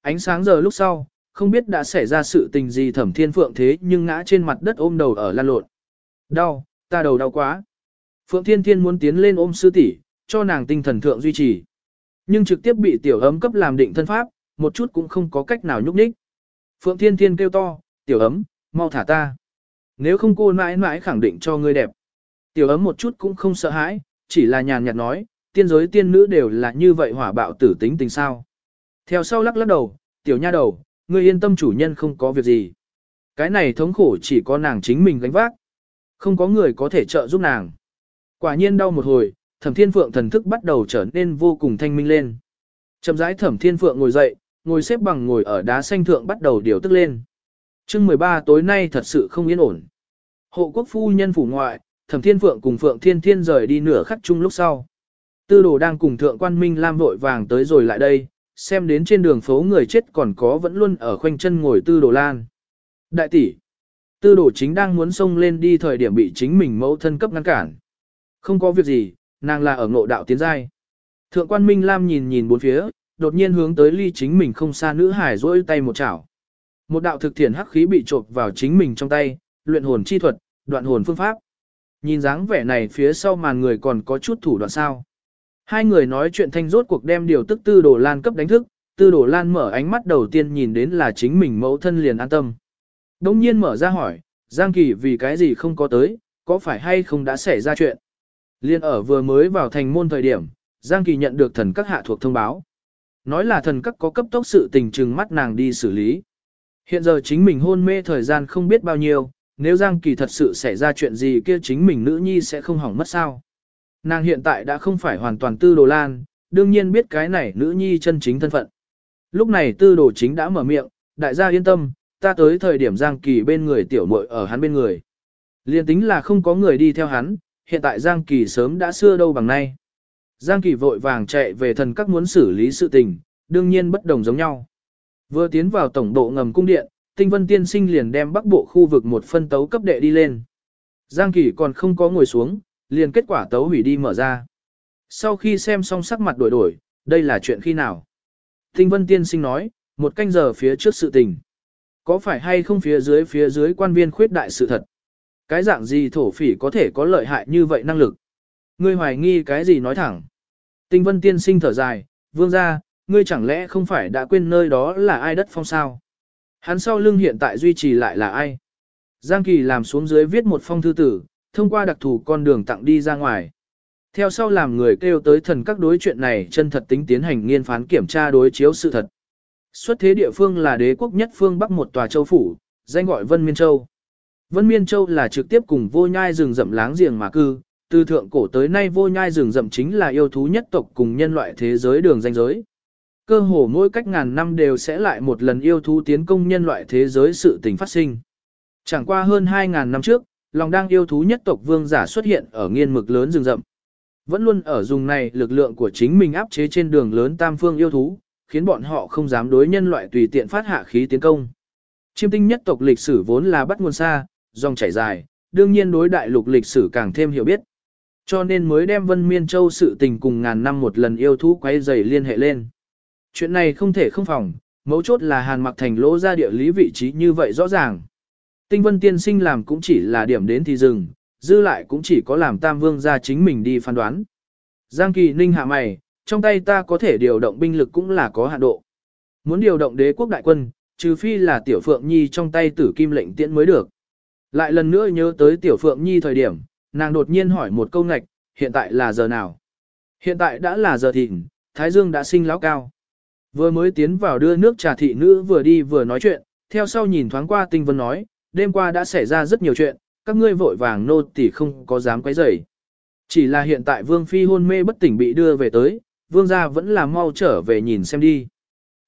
Ánh sáng giờ lúc sau, không biết đã xảy ra sự tình gì thẩm thiên phượng thế nhưng ngã trên mặt đất ôm đầu ở lan lộn. Đau, ta đầu đau quá. Phượng thiên thiên muốn tiến lên ôm sư tỷ, cho nàng tinh thần thượng duy trì. Nhưng trực tiếp bị tiểu ấm cấp làm định thân pháp, một chút cũng không có cách nào nhúc nhích. Phượng thiên thiên kêu to, tiểu ấm, mau thả ta. Nếu không cô mãi mãi khẳng định cho ngươi đẹp. Tiểu ấm một chút cũng không sợ hãi, chỉ là nhàn nhạt nói, tiên giới tiên nữ đều là như vậy hỏa bạo tử tính tình sao. Theo sau lắc lắc đầu, tiểu nha đầu, ngươi yên tâm chủ nhân không có việc gì. Cái này thống khổ chỉ có nàng chính mình gánh vác. Không có người có thể trợ giúp nàng. Quả nhiên đau một hồi, thẩm thiên phượng thần thức bắt đầu trở nên vô cùng thanh minh lên. Chậm rãi thẩm thiên phượng ngồi dậy, ngồi xếp bằng ngồi ở đá xanh thượng bắt đầu điều tức lên. chương 13 tối nay thật sự không yên ổn. Hộ quốc phu nhân phủ ngoại, thẩm thiên phượng cùng phượng thiên thiên rời đi nửa khắc chung lúc sau. Tư đồ đang cùng thượng quan minh lam vội vàng tới rồi lại đây, xem đến trên đường phố người chết còn có vẫn luôn ở khoanh chân ngồi tư đồ lan. Đại tỷ, tư đồ chính đang muốn xông lên đi thời điểm bị chính mình mẫu thân cấp ngăn cản. Không có việc gì, nàng là ở ngộ đạo tiến giai. Thượng quan minh lam nhìn nhìn bốn phía, đột nhiên hướng tới ly chính mình không xa nữ hải rỗi tay một chảo. Một đạo thực thiền hắc khí bị trộn vào chính mình trong tay, luyện hồn chi thuật, đoạn hồn phương pháp. Nhìn dáng vẻ này phía sau màn người còn có chút thủ đoạn sao. Hai người nói chuyện thanh rốt cuộc đem điều tức tư đồ lan cấp đánh thức, tư đồ lan mở ánh mắt đầu tiên nhìn đến là chính mình mẫu thân liền an tâm. Đông nhiên mở ra hỏi, Giang Kỳ vì cái gì không có tới, có phải hay không đã xảy ra chuyện. Liên ở vừa mới vào thành môn thời điểm, Giang Kỳ nhận được thần các hạ thuộc thông báo. Nói là thần các có cấp tốc sự tình trừng mắt nàng đi xử lý. Hiện giờ chính mình hôn mê thời gian không biết bao nhiêu, nếu Giang Kỳ thật sự xảy ra chuyện gì kia chính mình nữ nhi sẽ không hỏng mất sao. Nàng hiện tại đã không phải hoàn toàn tư đồ lan, đương nhiên biết cái này nữ nhi chân chính thân phận. Lúc này tư đồ chính đã mở miệng, đại gia yên tâm, ta tới thời điểm Giang Kỳ bên người tiểu muội ở hắn bên người. Liên tính là không có người đi theo hắn, hiện tại Giang Kỳ sớm đã xưa đâu bằng nay. Giang Kỳ vội vàng chạy về thần các muốn xử lý sự tình, đương nhiên bất đồng giống nhau. Vừa tiến vào tổng bộ ngầm cung điện, Tinh Vân Tiên Sinh liền đem bắc bộ khu vực một phân tấu cấp đệ đi lên. Giang Kỳ còn không có ngồi xuống, liền kết quả tấu hủy đi mở ra. Sau khi xem xong sắc mặt đổi đổi, đây là chuyện khi nào? Tinh Vân Tiên Sinh nói, một canh giờ phía trước sự tình. Có phải hay không phía dưới phía dưới quan viên khuyết đại sự thật? Cái dạng gì thổ phỉ có thể có lợi hại như vậy năng lực? Ngươi hoài nghi cái gì nói thẳng? Tinh Vân Tiên Sinh thở dài, vương ra, ngươi chẳng lẽ không phải đã quên nơi đó là ai đất phong sao? Hắn sau lưng hiện tại duy trì lại là ai? Giang Kỳ làm xuống dưới viết một phong thư tử, thông qua đặc thù con đường tặng đi ra ngoài. Theo sau làm người kêu tới thần các đối chuyện này chân thật tính tiến hành nghiên phán kiểm tra đối chiếu sự thật. Xuất thế địa phương là đế quốc nhất phương bắc một tòa châu phủ, danh gọi Vân Miên Châu. Vân Miên Châu là trực tiếp cùng vô nhai rừng rậm láng giềng mà cư, từ thượng cổ tới nay vô nhai rừng rậm chính là yêu thú nhất tộc cùng nhân loại thế giới đường danh giới. Cơ hồ mỗi cách ngàn năm đều sẽ lại một lần yêu thú tiến công nhân loại thế giới sự tình phát sinh. Chẳng qua hơn 2.000 năm trước, lòng đang yêu thú nhất tộc vương giả xuất hiện ở nghiên mực lớn rừng rậm. Vẫn luôn ở dùng này lực lượng của chính mình áp chế trên đường lớn tam phương yêu thú, khiến bọn họ không dám đối nhân loại tùy tiện phát hạ khí tiến công. Chiêm tinh nhất tộc lịch sử vốn là bắt nguồn xa, dòng chảy dài, đương nhiên đối đại lục lịch sử càng thêm hiểu biết. Cho nên mới đem Vân Miên Châu sự tình cùng ngàn năm một lần yêu thú quay dày liên hệ lên. Chuyện này không thể không phòng, mấu chốt là Hàn Mặc Thành lỗ ra địa lý vị trí như vậy rõ ràng. Tinh Vân Tiên Sinh làm cũng chỉ là điểm đến thì dừng, dư lại cũng chỉ có làm Tam Vương ra chính mình đi phán đoán. Giang Kỳ Ninh hạ mày, trong tay ta có thể điều động binh lực cũng là có hạn độ. Muốn điều động đế quốc đại quân, trừ phi là Tiểu Phượng Nhi trong tay tử kim lệnh tiễn mới được. Lại lần nữa nhớ tới Tiểu Phượng Nhi thời điểm, nàng đột nhiên hỏi một câu ngạch, hiện tại là giờ nào? Hiện tại đã là giờ thịnh, Thái Dương đã sinh lão cao. Vừa mới tiến vào đưa nước trà thị nữ vừa đi vừa nói chuyện, theo sau nhìn thoáng qua tinh vân nói, đêm qua đã xảy ra rất nhiều chuyện, các ngươi vội vàng nô tỳ không có dám quấy rầy. Chỉ là hiện tại vương phi hôn mê bất tỉnh bị đưa về tới, vương gia vẫn là mau trở về nhìn xem đi.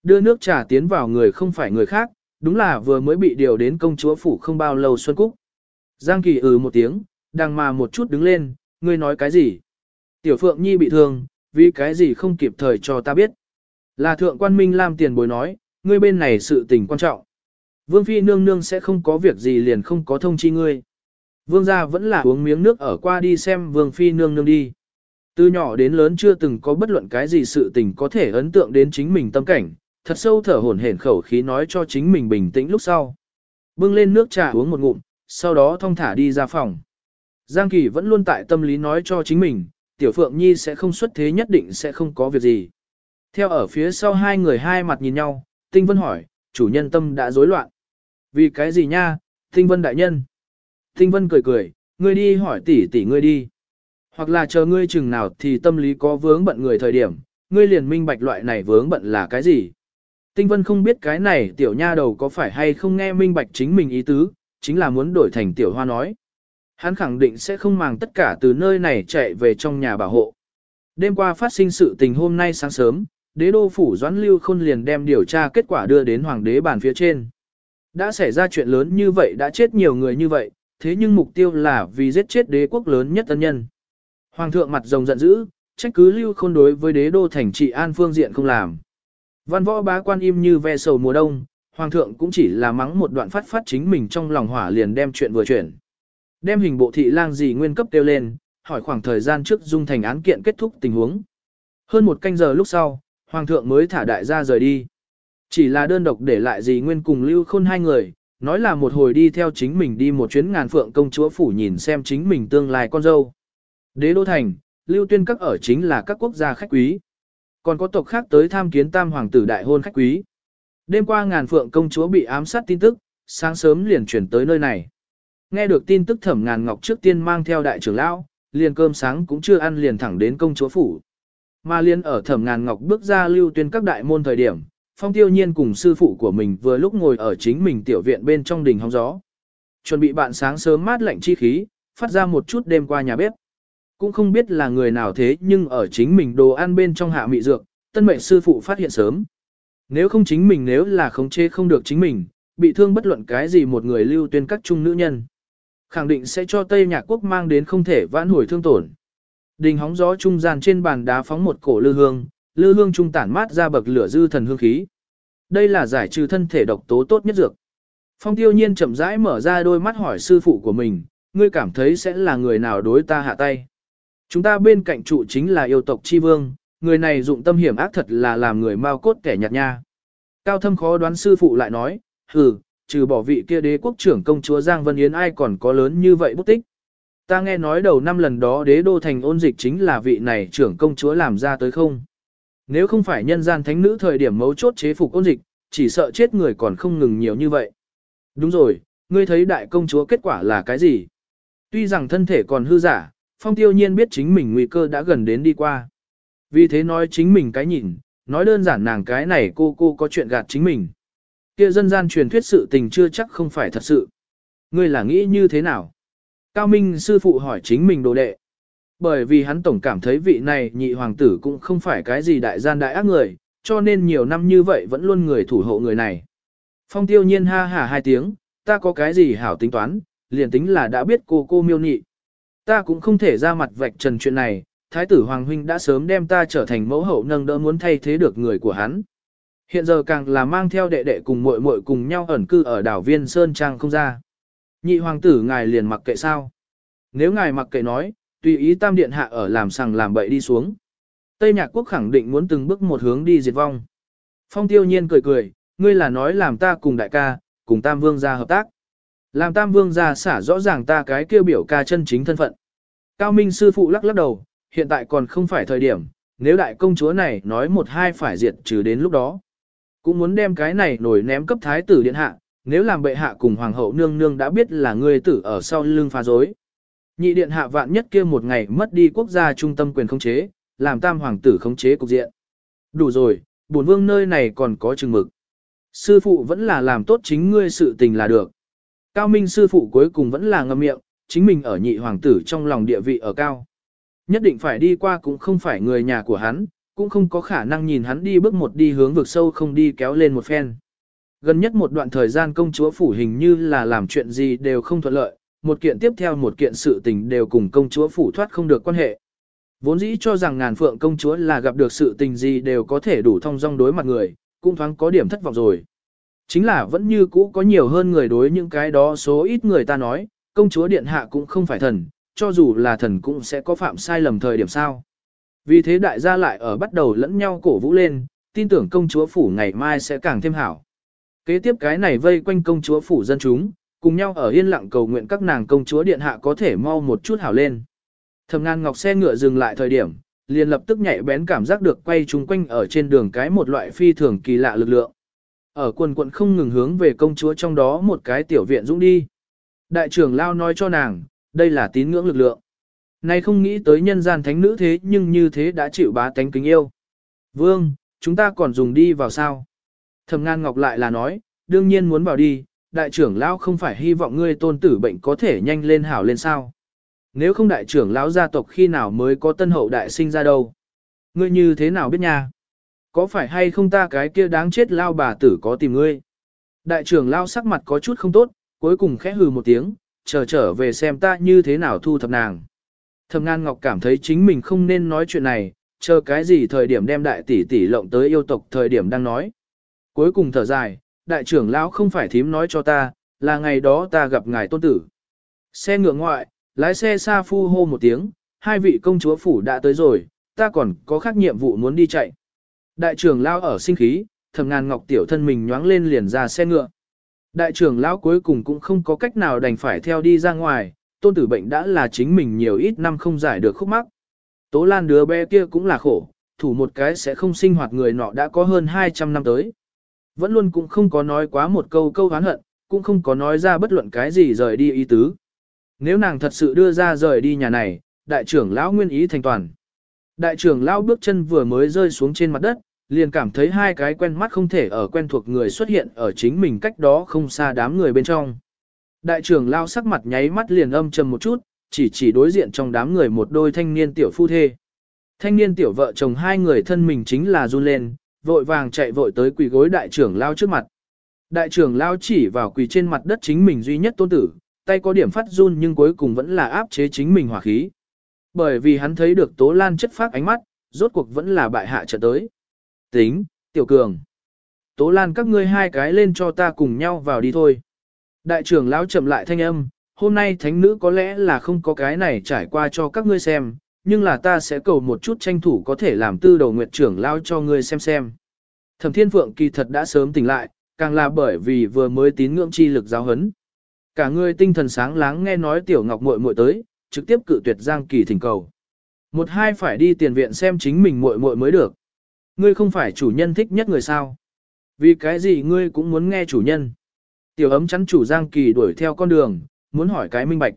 Đưa nước trà tiến vào người không phải người khác, đúng là vừa mới bị điều đến công chúa phủ không bao lâu Xuân Cúc. Giang Kỳ ừ một tiếng, đang mà một chút đứng lên, ngươi nói cái gì? Tiểu Phượng Nhi bị thương, vì cái gì không kịp thời cho ta biết. Là thượng quan minh Lam tiền bối nói, ngươi bên này sự tình quan trọng. Vương Phi nương nương sẽ không có việc gì liền không có thông chi ngươi. Vương gia vẫn là uống miếng nước ở qua đi xem Vương Phi nương nương đi. Từ nhỏ đến lớn chưa từng có bất luận cái gì sự tình có thể ấn tượng đến chính mình tâm cảnh, thật sâu thở hổn hển khẩu khí nói cho chính mình bình tĩnh lúc sau. Bưng lên nước trà uống một ngụm, sau đó thong thả đi ra phòng. Giang Kỳ vẫn luôn tại tâm lý nói cho chính mình, Tiểu Phượng Nhi sẽ không xuất thế nhất định sẽ không có việc gì. Theo ở phía sau hai người hai mặt nhìn nhau, Tinh Vân hỏi, chủ nhân tâm đã rối loạn. Vì cái gì nha, Tinh Vân đại nhân? Tinh Vân cười cười, ngươi đi hỏi tỷ tỷ ngươi đi. Hoặc là chờ ngươi chừng nào thì tâm lý có vướng bận người thời điểm, ngươi liền minh bạch loại này vướng bận là cái gì. Tinh Vân không biết cái này tiểu nha đầu có phải hay không nghe minh bạch chính mình ý tứ, chính là muốn đổi thành tiểu hoa nói. Hắn khẳng định sẽ không màng tất cả từ nơi này chạy về trong nhà bảo hộ. Đêm qua phát sinh sự tình hôm nay sáng sớm, đế đô phủ doãn lưu khôn liền đem điều tra kết quả đưa đến hoàng đế bàn phía trên. Đã xảy ra chuyện lớn như vậy đã chết nhiều người như vậy, thế nhưng mục tiêu là vì giết chết đế quốc lớn nhất tân nhân. Hoàng thượng mặt rồng giận dữ, trách cứ lưu khôn đối với đế đô thành trị an phương diện không làm. Văn võ bá quan im như ve sầu mùa đông, hoàng thượng cũng chỉ là mắng một đoạn phát phát chính mình trong lòng hỏa liền đem chuyện vừa chuyển. Đem hình bộ thị lang gì nguyên cấp kêu lên, hỏi khoảng thời gian trước dung thành án kiện kết thúc tình huống. Hơn một canh giờ lúc sau, hoàng thượng mới thả đại gia rời đi. Chỉ là đơn độc để lại gì nguyên cùng lưu khôn hai người, nói là một hồi đi theo chính mình đi một chuyến ngàn phượng công chúa phủ nhìn xem chính mình tương lai con dâu. Đế đô thành, lưu tuyên các ở chính là các quốc gia khách quý. Còn có tộc khác tới tham kiến tam hoàng tử đại hôn khách quý. Đêm qua ngàn phượng công chúa bị ám sát tin tức, sáng sớm liền chuyển tới nơi này. Nghe được tin tức thẩm ngàn ngọc trước tiên mang theo đại trưởng lão, liền cơm sáng cũng chưa ăn liền thẳng đến công chúa phủ. Mà liên ở thẩm ngàn ngọc bước ra lưu tuyên các đại môn thời điểm, phong tiêu nhiên cùng sư phụ của mình vừa lúc ngồi ở chính mình tiểu viện bên trong đình hóng gió. Chuẩn bị bạn sáng sớm mát lạnh chi khí, phát ra một chút đêm qua nhà bếp. Cũng không biết là người nào thế nhưng ở chính mình đồ ăn bên trong hạ mị dược, tân mệnh sư phụ phát hiện sớm. Nếu không chính mình nếu là khống chế không được chính mình, bị thương bất luận cái gì một người lưu tuyên các trung nữ nhân. Khẳng định sẽ cho Tây Nhạc Quốc mang đến không thể vãn hồi thương tổn. Đình hóng gió trung gian trên bàn đá phóng một cổ lư hương, lư hương trung tản mát ra bậc lửa dư thần hương khí. Đây là giải trừ thân thể độc tố tốt nhất dược. Phong tiêu nhiên chậm rãi mở ra đôi mắt hỏi sư phụ của mình, ngươi cảm thấy sẽ là người nào đối ta hạ tay. Chúng ta bên cạnh trụ chính là yêu tộc chi vương, người này dụng tâm hiểm ác thật là làm người mau cốt kẻ nhạt nha. Cao thâm khó đoán sư phụ lại nói, hừ, trừ bỏ vị kia đế quốc trưởng công chúa Giang Vân Yến ai còn có lớn như vậy bút tích. Ta nghe nói đầu năm lần đó đế đô thành ôn dịch chính là vị này trưởng công chúa làm ra tới không. Nếu không phải nhân gian thánh nữ thời điểm mấu chốt chế phục ôn dịch, chỉ sợ chết người còn không ngừng nhiều như vậy. Đúng rồi, ngươi thấy đại công chúa kết quả là cái gì? Tuy rằng thân thể còn hư giả, phong tiêu nhiên biết chính mình nguy cơ đã gần đến đi qua. Vì thế nói chính mình cái nhìn, nói đơn giản nàng cái này cô cô có chuyện gạt chính mình. Kia dân gian truyền thuyết sự tình chưa chắc không phải thật sự. Ngươi là nghĩ như thế nào? Cao Minh sư phụ hỏi chính mình đồ đệ. Bởi vì hắn tổng cảm thấy vị này nhị hoàng tử cũng không phải cái gì đại gian đại ác người, cho nên nhiều năm như vậy vẫn luôn người thủ hộ người này. Phong tiêu nhiên ha hả hai tiếng, ta có cái gì hảo tính toán, liền tính là đã biết cô cô miêu nị. Ta cũng không thể ra mặt vạch trần chuyện này, thái tử Hoàng Huynh đã sớm đem ta trở thành mẫu hậu nâng đỡ muốn thay thế được người của hắn. Hiện giờ càng là mang theo đệ đệ cùng muội muội cùng nhau ẩn cư ở đảo Viên Sơn Trang không ra. Nhị hoàng tử ngài liền mặc kệ sao? Nếu ngài mặc kệ nói, tùy ý tam điện hạ ở làm sằng làm bậy đi xuống. Tây Nhạc Quốc khẳng định muốn từng bước một hướng đi diệt vong. Phong tiêu nhiên cười cười, ngươi là nói làm ta cùng đại ca, cùng tam vương gia hợp tác. Làm tam vương gia xả rõ ràng ta cái kêu biểu ca chân chính thân phận. Cao Minh sư phụ lắc lắc đầu, hiện tại còn không phải thời điểm, nếu đại công chúa này nói một hai phải diệt trừ đến lúc đó. Cũng muốn đem cái này nổi ném cấp thái tử điện hạ, nếu làm bệ hạ cùng hoàng hậu nương nương đã biết là ngươi tử ở sau lưng phá dối. Nhị điện hạ vạn nhất kia một ngày mất đi quốc gia trung tâm quyền khống chế, làm tam hoàng tử khống chế cục diện. Đủ rồi, bổn vương nơi này còn có chừng mực. Sư phụ vẫn là làm tốt chính ngươi sự tình là được. Cao Minh sư phụ cuối cùng vẫn là ngậm miệng, chính mình ở nhị hoàng tử trong lòng địa vị ở cao. Nhất định phải đi qua cũng không phải người nhà của hắn, cũng không có khả năng nhìn hắn đi bước một đi hướng vực sâu không đi kéo lên một phen. Gần nhất một đoạn thời gian công chúa phủ hình như là làm chuyện gì đều không thuận lợi, một kiện tiếp theo một kiện sự tình đều cùng công chúa phủ thoát không được quan hệ. Vốn dĩ cho rằng ngàn phượng công chúa là gặp được sự tình gì đều có thể đủ thông dong đối mặt người, cũng thoáng có điểm thất vọng rồi. Chính là vẫn như cũ có nhiều hơn người đối những cái đó số ít người ta nói, công chúa điện hạ cũng không phải thần, cho dù là thần cũng sẽ có phạm sai lầm thời điểm sao. Vì thế đại gia lại ở bắt đầu lẫn nhau cổ vũ lên, tin tưởng công chúa phủ ngày mai sẽ càng thêm hảo. Kế tiếp cái này vây quanh công chúa phủ dân chúng, cùng nhau ở yên lặng cầu nguyện các nàng công chúa điện hạ có thể mau một chút hảo lên. Thẩm ngàn ngọc xe ngựa dừng lại thời điểm, liền lập tức nhạy bén cảm giác được quay chung quanh ở trên đường cái một loại phi thường kỳ lạ lực lượng. Ở quần quận không ngừng hướng về công chúa trong đó một cái tiểu viện dũng đi. Đại trưởng Lao nói cho nàng, đây là tín ngưỡng lực lượng. nay không nghĩ tới nhân gian thánh nữ thế nhưng như thế đã chịu bá tánh kính yêu. Vương, chúng ta còn dùng đi vào sao? Thẩm ngàn ngọc lại là nói, đương nhiên muốn vào đi, đại trưởng lão không phải hy vọng ngươi tôn tử bệnh có thể nhanh lên hảo lên sao. Nếu không đại trưởng lão gia tộc khi nào mới có tân hậu đại sinh ra đâu. Ngươi như thế nào biết nha? Có phải hay không ta cái kia đáng chết lao bà tử có tìm ngươi? Đại trưởng lão sắc mặt có chút không tốt, cuối cùng khẽ hừ một tiếng, chờ trở về xem ta như thế nào thu thập nàng. Thầm Ngan Ngọc cảm thấy chính mình không nên nói chuyện này, chờ cái gì thời điểm đem đại tỷ tỷ lộng tới yêu tộc thời điểm đang nói. Cuối cùng thở dài, đại trưởng lão không phải thím nói cho ta, là ngày đó ta gặp ngài tôn tử. Xe ngựa ngoại, lái xe xa phu hô một tiếng, hai vị công chúa phủ đã tới rồi, ta còn có khác nhiệm vụ muốn đi chạy. Đại trưởng lão ở sinh khí, thầm ngàn ngọc tiểu thân mình nhoáng lên liền ra xe ngựa. Đại trưởng lão cuối cùng cũng không có cách nào đành phải theo đi ra ngoài, tôn tử bệnh đã là chính mình nhiều ít năm không giải được khúc mắc. Tố lan đứa bé kia cũng là khổ, thủ một cái sẽ không sinh hoạt người nọ đã có hơn 200 năm tới. Vẫn luôn cũng không có nói quá một câu câu hán hận, cũng không có nói ra bất luận cái gì rời đi ý tứ. Nếu nàng thật sự đưa ra rời đi nhà này, đại trưởng lão nguyên ý thành toàn. Đại trưởng lão bước chân vừa mới rơi xuống trên mặt đất, liền cảm thấy hai cái quen mắt không thể ở quen thuộc người xuất hiện ở chính mình cách đó không xa đám người bên trong. Đại trưởng lão sắc mặt nháy mắt liền âm trầm một chút, chỉ chỉ đối diện trong đám người một đôi thanh niên tiểu phu thê. Thanh niên tiểu vợ chồng hai người thân mình chính là run lên, vội vàng chạy vội tới quỳ gối đại trưởng lao trước mặt. Đại trưởng lao chỉ vào quỳ trên mặt đất chính mình duy nhất tôn tử, tay có điểm phát run nhưng cuối cùng vẫn là áp chế chính mình hỏa khí. Bởi vì hắn thấy được Tố Lan chất phát ánh mắt, rốt cuộc vẫn là bại hạ trận tới. Tính, tiểu cường. Tố Lan các ngươi hai cái lên cho ta cùng nhau vào đi thôi. Đại trưởng lão chậm lại thanh âm, hôm nay thánh nữ có lẽ là không có cái này trải qua cho các ngươi xem, nhưng là ta sẽ cầu một chút tranh thủ có thể làm tư đầu nguyệt trưởng lao cho ngươi xem xem. Thẩm Thiên Phượng kỳ thật đã sớm tỉnh lại, càng là bởi vì vừa mới tín ngưỡng chi lực giáo hấn. Cả người tinh thần sáng láng nghe nói tiểu ngọc muội muội tới, trực tiếp cự tuyệt Giang Kỳ thỉnh cầu. Một hai phải đi tiền viện xem chính mình muội muội mới được. Ngươi không phải chủ nhân thích nhất người sao? Vì cái gì ngươi cũng muốn nghe chủ nhân? Tiểu ấm chắn chủ Giang Kỳ đuổi theo con đường, muốn hỏi cái minh bạch.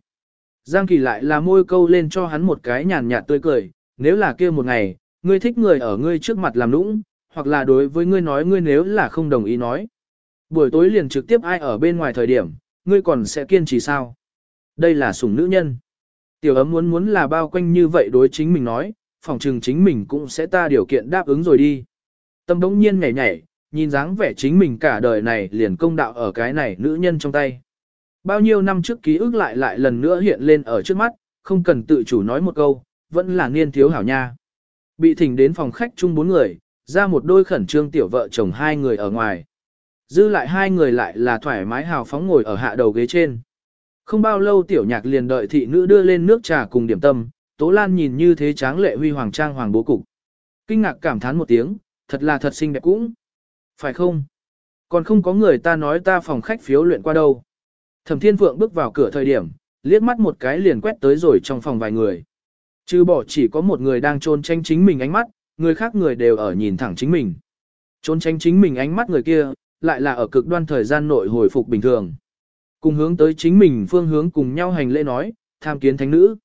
Giang Kỳ lại là môi câu lên cho hắn một cái nhàn nhạt tươi cười, nếu là kia một ngày, ngươi thích người ở ngươi trước mặt làm nũng, hoặc là đối với ngươi nói ngươi nếu là không đồng ý nói. Buổi tối liền trực tiếp ai ở bên ngoài thời điểm, ngươi còn sẽ kiên trì sao? Đây là sủng nữ nhân. Tiểu ấm muốn muốn là bao quanh như vậy đối chính mình nói, phòng trừng chính mình cũng sẽ ta điều kiện đáp ứng rồi đi. Tâm đống nhiên nhảy nhảy, nhìn dáng vẻ chính mình cả đời này liền công đạo ở cái này nữ nhân trong tay. Bao nhiêu năm trước ký ức lại lại lần nữa hiện lên ở trước mắt, không cần tự chủ nói một câu, vẫn là niên thiếu hảo nha. Bị thỉnh đến phòng khách chung bốn người, ra một đôi khẩn trương tiểu vợ chồng hai người ở ngoài. Dư lại hai người lại là thoải mái hào phóng ngồi ở hạ đầu ghế trên. Không bao lâu tiểu nhạc liền đợi thị nữ đưa lên nước trà cùng điểm tâm, Tố Lan nhìn như thế tráng lệ huy hoàng trang hoàng bố cục. Kinh ngạc cảm thán một tiếng, thật là thật xinh đẹp cũng. Phải không? Còn không có người ta nói ta phòng khách phiếu luyện qua đâu. Thẩm Thiên Phượng bước vào cửa thời điểm, liếc mắt một cái liền quét tới rồi trong phòng vài người. Chứ bỏ chỉ có một người đang trôn tranh chính mình ánh mắt, người khác người đều ở nhìn thẳng chính mình. Trốn tranh chính mình ánh mắt người kia, lại là ở cực đoan thời gian nội hồi phục bình thường. Cùng hướng tới chính mình phương hướng cùng nhau hành lễ nói, tham kiến thánh nữ.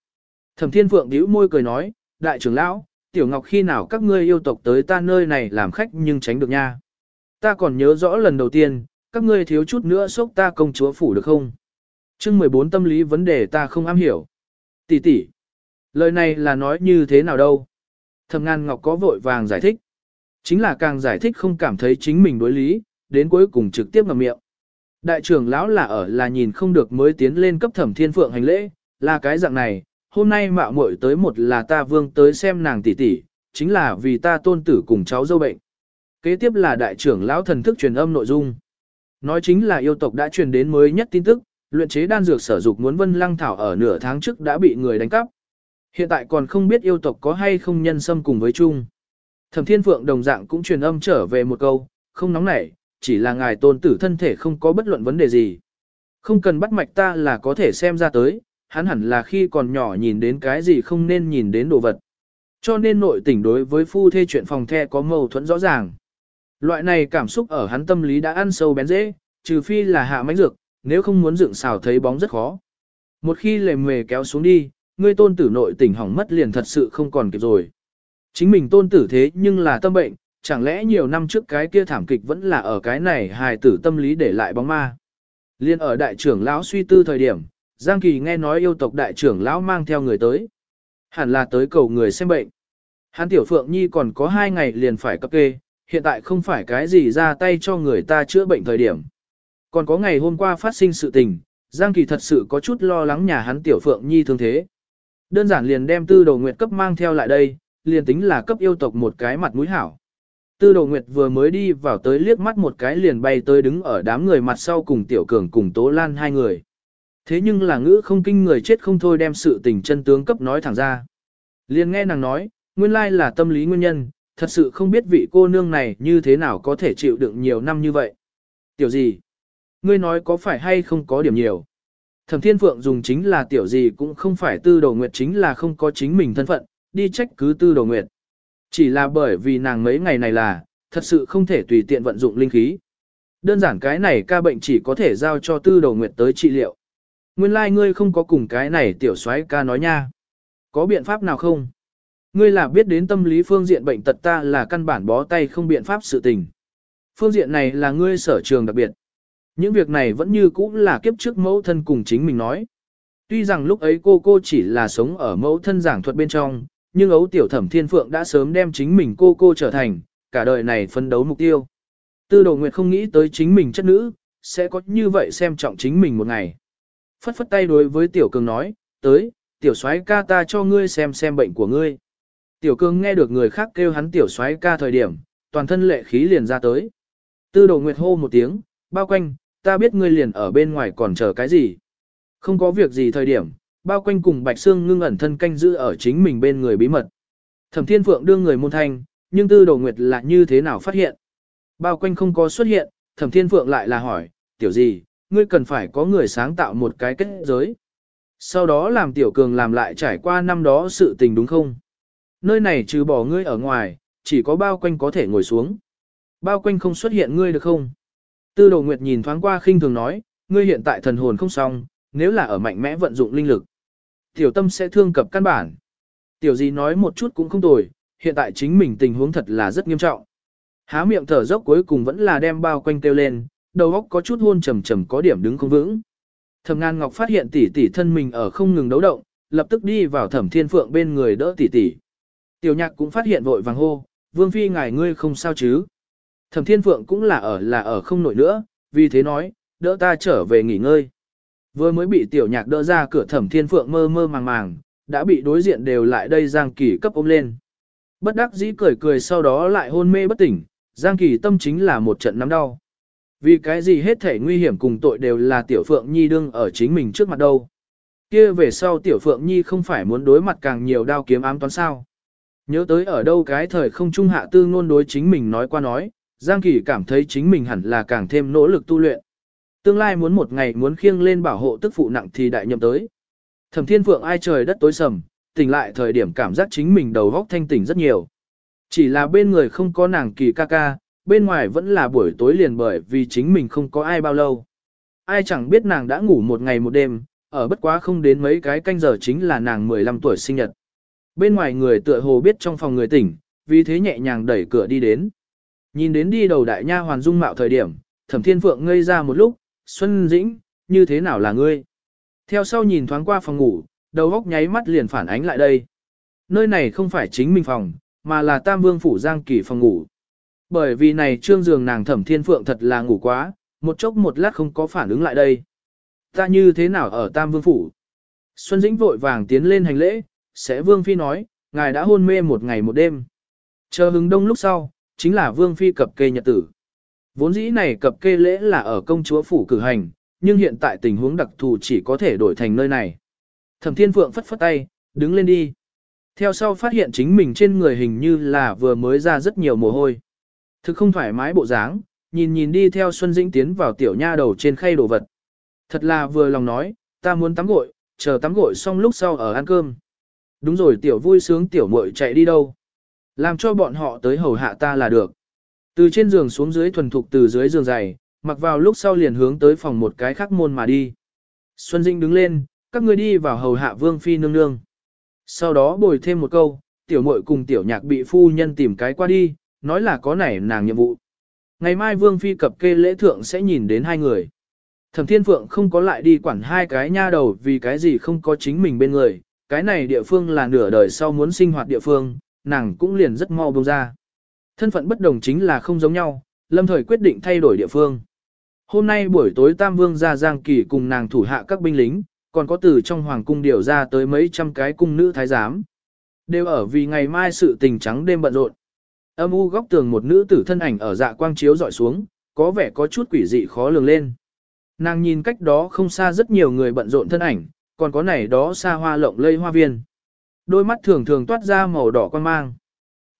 Thẩm Thiên Phượng bĩu môi cười nói, đại trưởng lão, tiểu ngọc khi nào các ngươi yêu tộc tới ta nơi này làm khách nhưng tránh được nha. Ta còn nhớ rõ lần đầu tiên, các ngươi thiếu chút nữa sốc ta công chúa phủ được không? chương 14 tâm lý vấn đề ta không am hiểu. Tỷ tỷ, lời này là nói như thế nào đâu? Thẩm ngàn ngọc có vội vàng giải thích. Chính là càng giải thích không cảm thấy chính mình đối lý, đến cuối cùng trực tiếp ngậm miệng. Đại trưởng lão là ở là nhìn không được mới tiến lên cấp thẩm thiên phượng hành lễ, là cái dạng này, hôm nay mạo muội tới một là ta vương tới xem nàng tỷ tỷ, chính là vì ta tôn tử cùng cháu dâu bệnh. Kế tiếp là đại trưởng lão thần thức truyền âm nội dung. Nói chính là yêu tộc đã truyền đến mới nhất tin tức, luyện chế đan dược sở dục muốn vân lăng thảo ở nửa tháng trước đã bị người đánh cắp. Hiện tại còn không biết yêu tộc có hay không nhân xâm cùng với chung. Thẩm Thiên Phượng đồng dạng cũng truyền âm trở về một câu, không nóng nảy, chỉ là ngài tôn tử thân thể không có bất luận vấn đề gì. Không cần bắt mạch ta là có thể xem ra tới, hắn hẳn là khi còn nhỏ nhìn đến cái gì không nên nhìn đến đồ vật. Cho nên nội tình đối với phu thê chuyện phòng the có mâu thuẫn rõ ràng. Loại này cảm xúc ở hắn tâm lý đã ăn sâu bén dễ, trừ phi là hạ mánh dược, nếu không muốn dựng xào thấy bóng rất khó. Một khi lề mề kéo xuống đi, ngươi tôn tử nội tỉnh hỏng mất liền thật sự không còn kịp rồi. Chính mình tôn tử thế nhưng là tâm bệnh, chẳng lẽ nhiều năm trước cái kia thảm kịch vẫn là ở cái này hài tử tâm lý để lại bóng ma. Liên ở đại trưởng lão suy tư thời điểm, Giang Kỳ nghe nói yêu tộc đại trưởng lão mang theo người tới. Hẳn là tới cầu người xem bệnh. Hắn tiểu phượng nhi còn có hai ngày liền phải cấp kê, hiện tại không phải cái gì ra tay cho người ta chữa bệnh thời điểm. Còn có ngày hôm qua phát sinh sự tình, Giang Kỳ thật sự có chút lo lắng nhà hắn tiểu phượng nhi thương thế. Đơn giản liền đem tư đồ nguyệt cấp mang theo lại đây, liền tính là cấp yêu tộc một cái mặt mũi hảo. Tư đồ nguyệt vừa mới đi vào tới liếc mắt một cái liền bay tới đứng ở đám người mặt sau cùng tiểu cường cùng tố lan hai người. Thế nhưng là ngữ không kinh người chết không thôi đem sự tình chân tướng cấp nói thẳng ra. Liền nghe nàng nói, nguyên lai là tâm lý nguyên nhân, thật sự không biết vị cô nương này như thế nào có thể chịu đựng nhiều năm như vậy. Tiểu gì? Ngươi nói có phải hay không có điểm nhiều? Thẩm Thiên Phượng dùng chính là tiểu gì cũng không phải tư đầu nguyệt chính là không có chính mình thân phận, đi trách cứ tư đầu nguyệt. Chỉ là bởi vì nàng mấy ngày này là, thật sự không thể tùy tiện vận dụng linh khí. Đơn giản cái này ca bệnh chỉ có thể giao cho tư đầu nguyệt tới trị liệu. Nguyên lai like ngươi không có cùng cái này tiểu soái ca nói nha. Có biện pháp nào không? Ngươi là biết đến tâm lý phương diện bệnh tật ta là căn bản bó tay không biện pháp sự tình. Phương diện này là ngươi sở trường đặc biệt. Những việc này vẫn như cũ là kiếp trước mẫu thân cùng chính mình nói. Tuy rằng lúc ấy cô cô chỉ là sống ở mẫu thân giảng thuật bên trong, nhưng ấu tiểu thẩm thiên phượng đã sớm đem chính mình cô cô trở thành, cả đời này phấn đấu mục tiêu. Tư đồ nguyệt không nghĩ tới chính mình chất nữ, sẽ có như vậy xem trọng chính mình một ngày. Phất phất tay đối với tiểu cường nói, tới, tiểu soái ca ta cho ngươi xem xem bệnh của ngươi. Tiểu cường nghe được người khác kêu hắn tiểu soái ca thời điểm, toàn thân lệ khí liền ra tới. Tư đồ nguyệt hô một tiếng, bao quanh, ta biết ngươi liền ở bên ngoài còn chờ cái gì. Không có việc gì thời điểm, bao quanh cùng Bạch Sương ngưng ẩn thân canh giữ ở chính mình bên người bí mật. Thẩm Thiên Phượng đưa người môn thanh, nhưng Tư Đồ Nguyệt là như thế nào phát hiện? Bao quanh không có xuất hiện, Thẩm Thiên Phượng lại là hỏi, tiểu gì, ngươi cần phải có người sáng tạo một cái kết giới. Sau đó làm tiểu cường làm lại trải qua năm đó sự tình đúng không? Nơi này trừ bỏ ngươi ở ngoài, chỉ có bao quanh có thể ngồi xuống. Bao quanh không xuất hiện ngươi được không? Tư đồ nguyệt nhìn thoáng qua khinh thường nói, ngươi hiện tại thần hồn không xong, nếu là ở mạnh mẽ vận dụng linh lực. Tiểu tâm sẽ thương cập căn bản. Tiểu gì nói một chút cũng không tồi, hiện tại chính mình tình huống thật là rất nghiêm trọng. Há miệng thở dốc cuối cùng vẫn là đem bao quanh kêu lên, đầu óc có chút hôn trầm trầm có điểm đứng không vững. Thẩm Ngan Ngọc phát hiện tỷ tỷ thân mình ở không ngừng đấu động, lập tức đi vào Thẩm Thiên Phượng bên người đỡ tỷ tỷ. Tiểu Nhạc cũng phát hiện vội vàng hô, "Vương phi ngài ngươi không sao chứ?" Thẩm Thiên Phượng cũng là ở là ở không nổi nữa, vì thế nói, "Đỡ ta trở về nghỉ ngơi." Vừa mới bị Tiểu Nhạc đỡ ra cửa Thẩm Thiên Phượng mơ mơ màng màng, đã bị đối diện đều lại đây Giang Kỳ cấp ôm lên. Bất đắc dĩ cười cười sau đó lại hôn mê bất tỉnh, Giang Kỳ tâm chính là một trận nắm đau. Vì cái gì hết thể nguy hiểm cùng tội đều là Tiểu Phượng Nhi đương ở chính mình trước mặt đâu. Kia về sau Tiểu Phượng Nhi không phải muốn đối mặt càng nhiều đao kiếm ám toán sao. Nhớ tới ở đâu cái thời không trung hạ tư ngôn đối chính mình nói qua nói, Giang Kỳ cảm thấy chính mình hẳn là càng thêm nỗ lực tu luyện. Tương lai muốn một ngày muốn khiêng lên bảo hộ tức phụ nặng thì đại nhậm tới. Thẩm Thiên Phượng ai trời đất tối sầm, tỉnh lại thời điểm cảm giác chính mình đầu góc thanh tỉnh rất nhiều. Chỉ là bên người không có nàng kỳ ca ca, bên ngoài vẫn là buổi tối liền bởi vì chính mình không có ai bao lâu. Ai chẳng biết nàng đã ngủ một ngày một đêm, ở bất quá không đến mấy cái canh giờ chính là nàng 15 tuổi sinh nhật. Bên ngoài người tựa hồ biết trong phòng người tỉnh, vì thế nhẹ nhàng đẩy cửa đi đến. Nhìn đến đi đầu đại nha hoàn dung mạo thời điểm, thẩm thiên phượng ngây ra một lúc, Xuân Dĩnh, như thế nào là ngươi? Theo sau nhìn thoáng qua phòng ngủ, đầu góc nháy mắt liền phản ánh lại đây. Nơi này không phải chính mình phòng, mà là Tam Vương Phủ Giang Kỳ phòng ngủ. Bởi vì này trương giường nàng thẩm thiên phượng thật là ngủ quá, một chốc một lát không có phản ứng lại đây. Ta như thế nào ở Tam Vương Phủ? Xuân Dĩnh vội vàng tiến lên hành lễ, sẽ Vương Phi nói, ngài đã hôn mê một ngày một đêm. Chờ hứng đông lúc sau, chính là Vương Phi cập kê nhật tử. Vốn dĩ này cập kê lễ là ở công chúa phủ cử hành, nhưng hiện tại tình huống đặc thù chỉ có thể đổi thành nơi này. Thẩm Thiên Phượng phất phất tay, đứng lên đi. Theo sau phát hiện chính mình trên người hình như là vừa mới ra rất nhiều mồ hôi. Thực không thoải mái bộ dáng, nhìn nhìn đi theo Xuân Dĩnh tiến vào tiểu nha đầu trên khay đồ vật. Thật là vừa lòng nói, ta muốn tắm gội, chờ tắm gội xong lúc sau ở ăn cơm. Đúng rồi tiểu vui sướng tiểu muội chạy đi đâu. Làm cho bọn họ tới hầu hạ ta là được. Từ trên giường xuống dưới thuần thục từ dưới giường dày, mặc vào lúc sau liền hướng tới phòng một cái khác môn mà đi. Xuân dinh đứng lên, các ngươi đi vào hầu hạ vương phi nương nương. Sau đó bồi thêm một câu, tiểu muội cùng tiểu nhạc bị phu nhân tìm cái qua đi, nói là có nảy nàng nhiệm vụ. Ngày mai vương phi cập kê lễ thượng sẽ nhìn đến hai người. Thẩm Thiên Phượng không có lại đi quản hai cái nha đầu vì cái gì không có chính mình bên người, cái này địa phương là nửa đời sau muốn sinh hoạt địa phương, nàng cũng liền rất mau buông ra. Thân phận bất đồng chính là không giống nhau, lâm thời quyết định thay đổi địa phương. Hôm nay buổi tối Tam Vương ra Giang Kỳ cùng nàng thủ hạ các binh lính, còn có từ trong hoàng cung điều ra tới mấy trăm cái cung nữ thái giám. Đều ở vì ngày mai sự tình trắng đêm bận rộn. Âm u góc tường một nữ tử thân ảnh ở dạ quang chiếu dọi xuống, có vẻ có chút quỷ dị khó lường lên. Nàng nhìn cách đó không xa rất nhiều người bận rộn thân ảnh, còn có này đó xa hoa lộng lây hoa viên. Đôi mắt thường thường toát ra màu đỏ quan mang.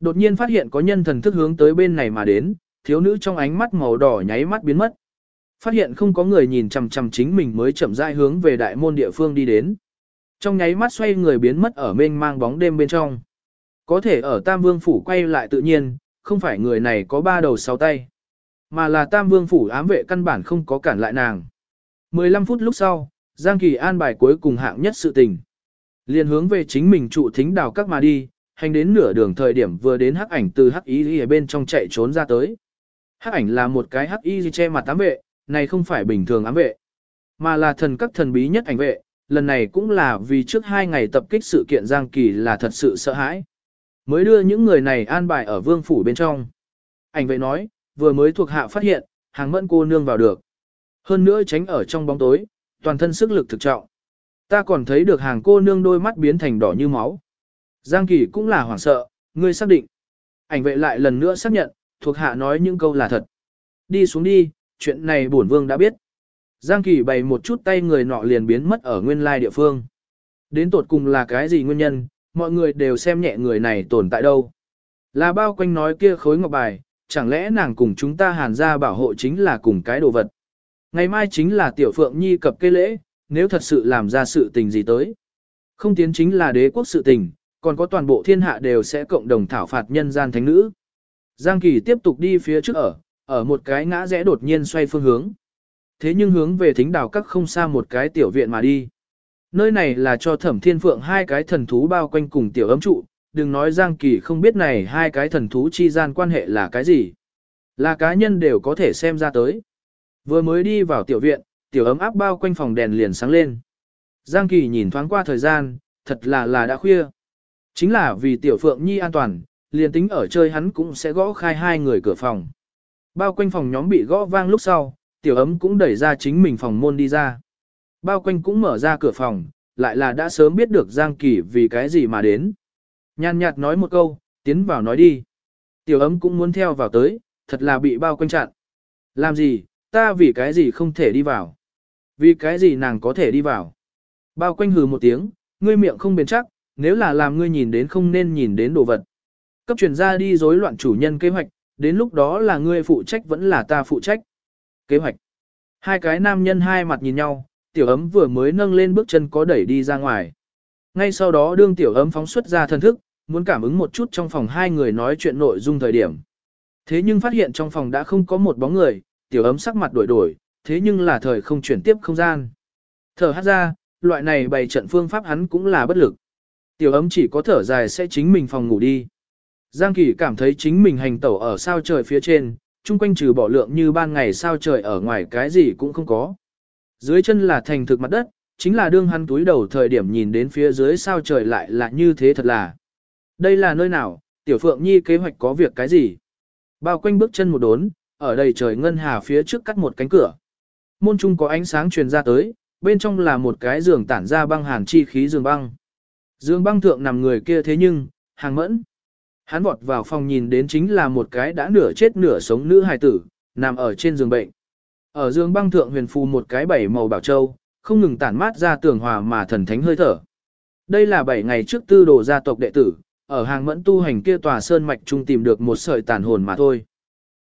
Đột nhiên phát hiện có nhân thần thức hướng tới bên này mà đến, thiếu nữ trong ánh mắt màu đỏ nháy mắt biến mất. Phát hiện không có người nhìn chằm chằm chính mình mới chậm rãi hướng về đại môn địa phương đi đến. Trong nháy mắt xoay người biến mất ở mênh mang bóng đêm bên trong. Có thể ở Tam Vương Phủ quay lại tự nhiên, không phải người này có ba đầu sáu tay. Mà là Tam Vương Phủ ám vệ căn bản không có cản lại nàng. 15 phút lúc sau, Giang Kỳ an bài cuối cùng hạng nhất sự tình. Liền hướng về chính mình trụ thính đào các mà đi, hành đến nửa đường thời điểm vừa đến hắc ảnh từ hắc y ở bên trong chạy trốn ra tới. Hắc ảnh là một cái hắc y che mặt ám vệ, này không phải bình thường ám vệ, mà là thần các thần bí nhất ảnh vệ, lần này cũng là vì trước hai ngày tập kích sự kiện Giang Kỳ là thật sự sợ hãi. Mới đưa những người này an bài ở vương phủ bên trong. Ảnh vệ nói, vừa mới thuộc hạ phát hiện, hàng mẫn cô nương vào được. Hơn nữa tránh ở trong bóng tối, toàn thân sức lực thực trọng. Ta còn thấy được hàng cô nương đôi mắt biến thành đỏ như máu. Giang Kỳ cũng là hoảng sợ, ngươi xác định. Ảnh vệ lại lần nữa xác nhận, thuộc hạ nói những câu là thật. Đi xuống đi, chuyện này bổn vương đã biết. Giang Kỳ bày một chút tay người nọ liền biến mất ở nguyên lai địa phương. Đến tột cùng là cái gì nguyên nhân, mọi người đều xem nhẹ người này tồn tại đâu. Là bao quanh nói kia khối ngọc bài, chẳng lẽ nàng cùng chúng ta hàn ra bảo hộ chính là cùng cái đồ vật. Ngày mai chính là tiểu phượng nhi cập cây lễ, nếu thật sự làm ra sự tình gì tới. Không tiến chính là đế quốc sự tình, còn có toàn bộ thiên hạ đều sẽ cộng đồng thảo phạt nhân gian thánh nữ. Giang Kỳ tiếp tục đi phía trước ở, ở một cái ngã rẽ đột nhiên xoay phương hướng. Thế nhưng hướng về thính đảo các không xa một cái tiểu viện mà đi. Nơi này là cho thẩm thiên phượng hai cái thần thú bao quanh cùng tiểu ấm trụ, đừng nói Giang Kỳ không biết này hai cái thần thú chi gian quan hệ là cái gì. Là cá nhân đều có thể xem ra tới. Vừa mới đi vào tiểu viện, tiểu ấm áp bao quanh phòng đèn liền sáng lên. Giang Kỳ nhìn thoáng qua thời gian, thật là là đã khuya. Chính là vì tiểu phượng nhi an toàn, liền tính ở chơi hắn cũng sẽ gõ khai hai người cửa phòng. Bao quanh phòng nhóm bị gõ vang lúc sau, tiểu ấm cũng đẩy ra chính mình phòng môn đi ra. Bao quanh cũng mở ra cửa phòng, lại là đã sớm biết được Giang Kỳ vì cái gì mà đến. Nhàn nhạt nói một câu, tiến vào nói đi. Tiểu ấm cũng muốn theo vào tới, thật là bị bao quanh chặn. Làm gì, ta vì cái gì không thể đi vào. Vì cái gì nàng có thể đi vào. Bao quanh hừ một tiếng, ngươi miệng không bền chắc, nếu là làm ngươi nhìn đến không nên nhìn đến đồ vật. Cấp chuyển ra đi rối loạn chủ nhân kế hoạch, đến lúc đó là ngươi phụ trách vẫn là ta phụ trách. Kế hoạch. Hai cái nam nhân hai mặt nhìn nhau, tiểu ấm vừa mới nâng lên bước chân có đẩy đi ra ngoài. Ngay sau đó đương tiểu ấm phóng xuất ra thân thức, muốn cảm ứng một chút trong phòng hai người nói chuyện nội dung thời điểm. Thế nhưng phát hiện trong phòng đã không có một bóng người, tiểu ấm sắc mặt đổi đổi, thế nhưng là thời không chuyển tiếp không gian. Thở hát ra, loại này bày trận phương pháp hắn cũng là bất lực. Tiểu ấm chỉ có thở dài sẽ chính mình phòng ngủ đi. Giang Kỳ cảm thấy chính mình hành tẩu ở sao trời phía trên, chung quanh trừ bỏ lượng như ban ngày sao trời ở ngoài cái gì cũng không có. Dưới chân là thành thực mặt đất, chính là đương hắn túi đầu thời điểm nhìn đến phía dưới sao trời lại là như thế thật là. Đây là nơi nào, Tiểu Phượng Nhi kế hoạch có việc cái gì? Bao quanh bước chân một đốn, ở đây trời ngân hà phía trước cắt một cánh cửa. Môn trung có ánh sáng truyền ra tới, bên trong là một cái giường tản ra băng hàn chi khí giường băng. Dương băng thượng nằm người kia thế nhưng, hàng mẫn. Hắn vọt vào phòng nhìn đến chính là một cái đã nửa chết nửa sống nữ hài tử, nằm ở trên giường bệnh. Ở giường băng thượng huyền phù một cái bảy màu bảo châu, không ngừng tản mát ra tường hòa mà thần thánh hơi thở. Đây là bảy ngày trước tư đồ gia tộc đệ tử, ở hàng mẫn tu hành kia tòa sơn mạch trung tìm được một sợi tàn hồn mà thôi.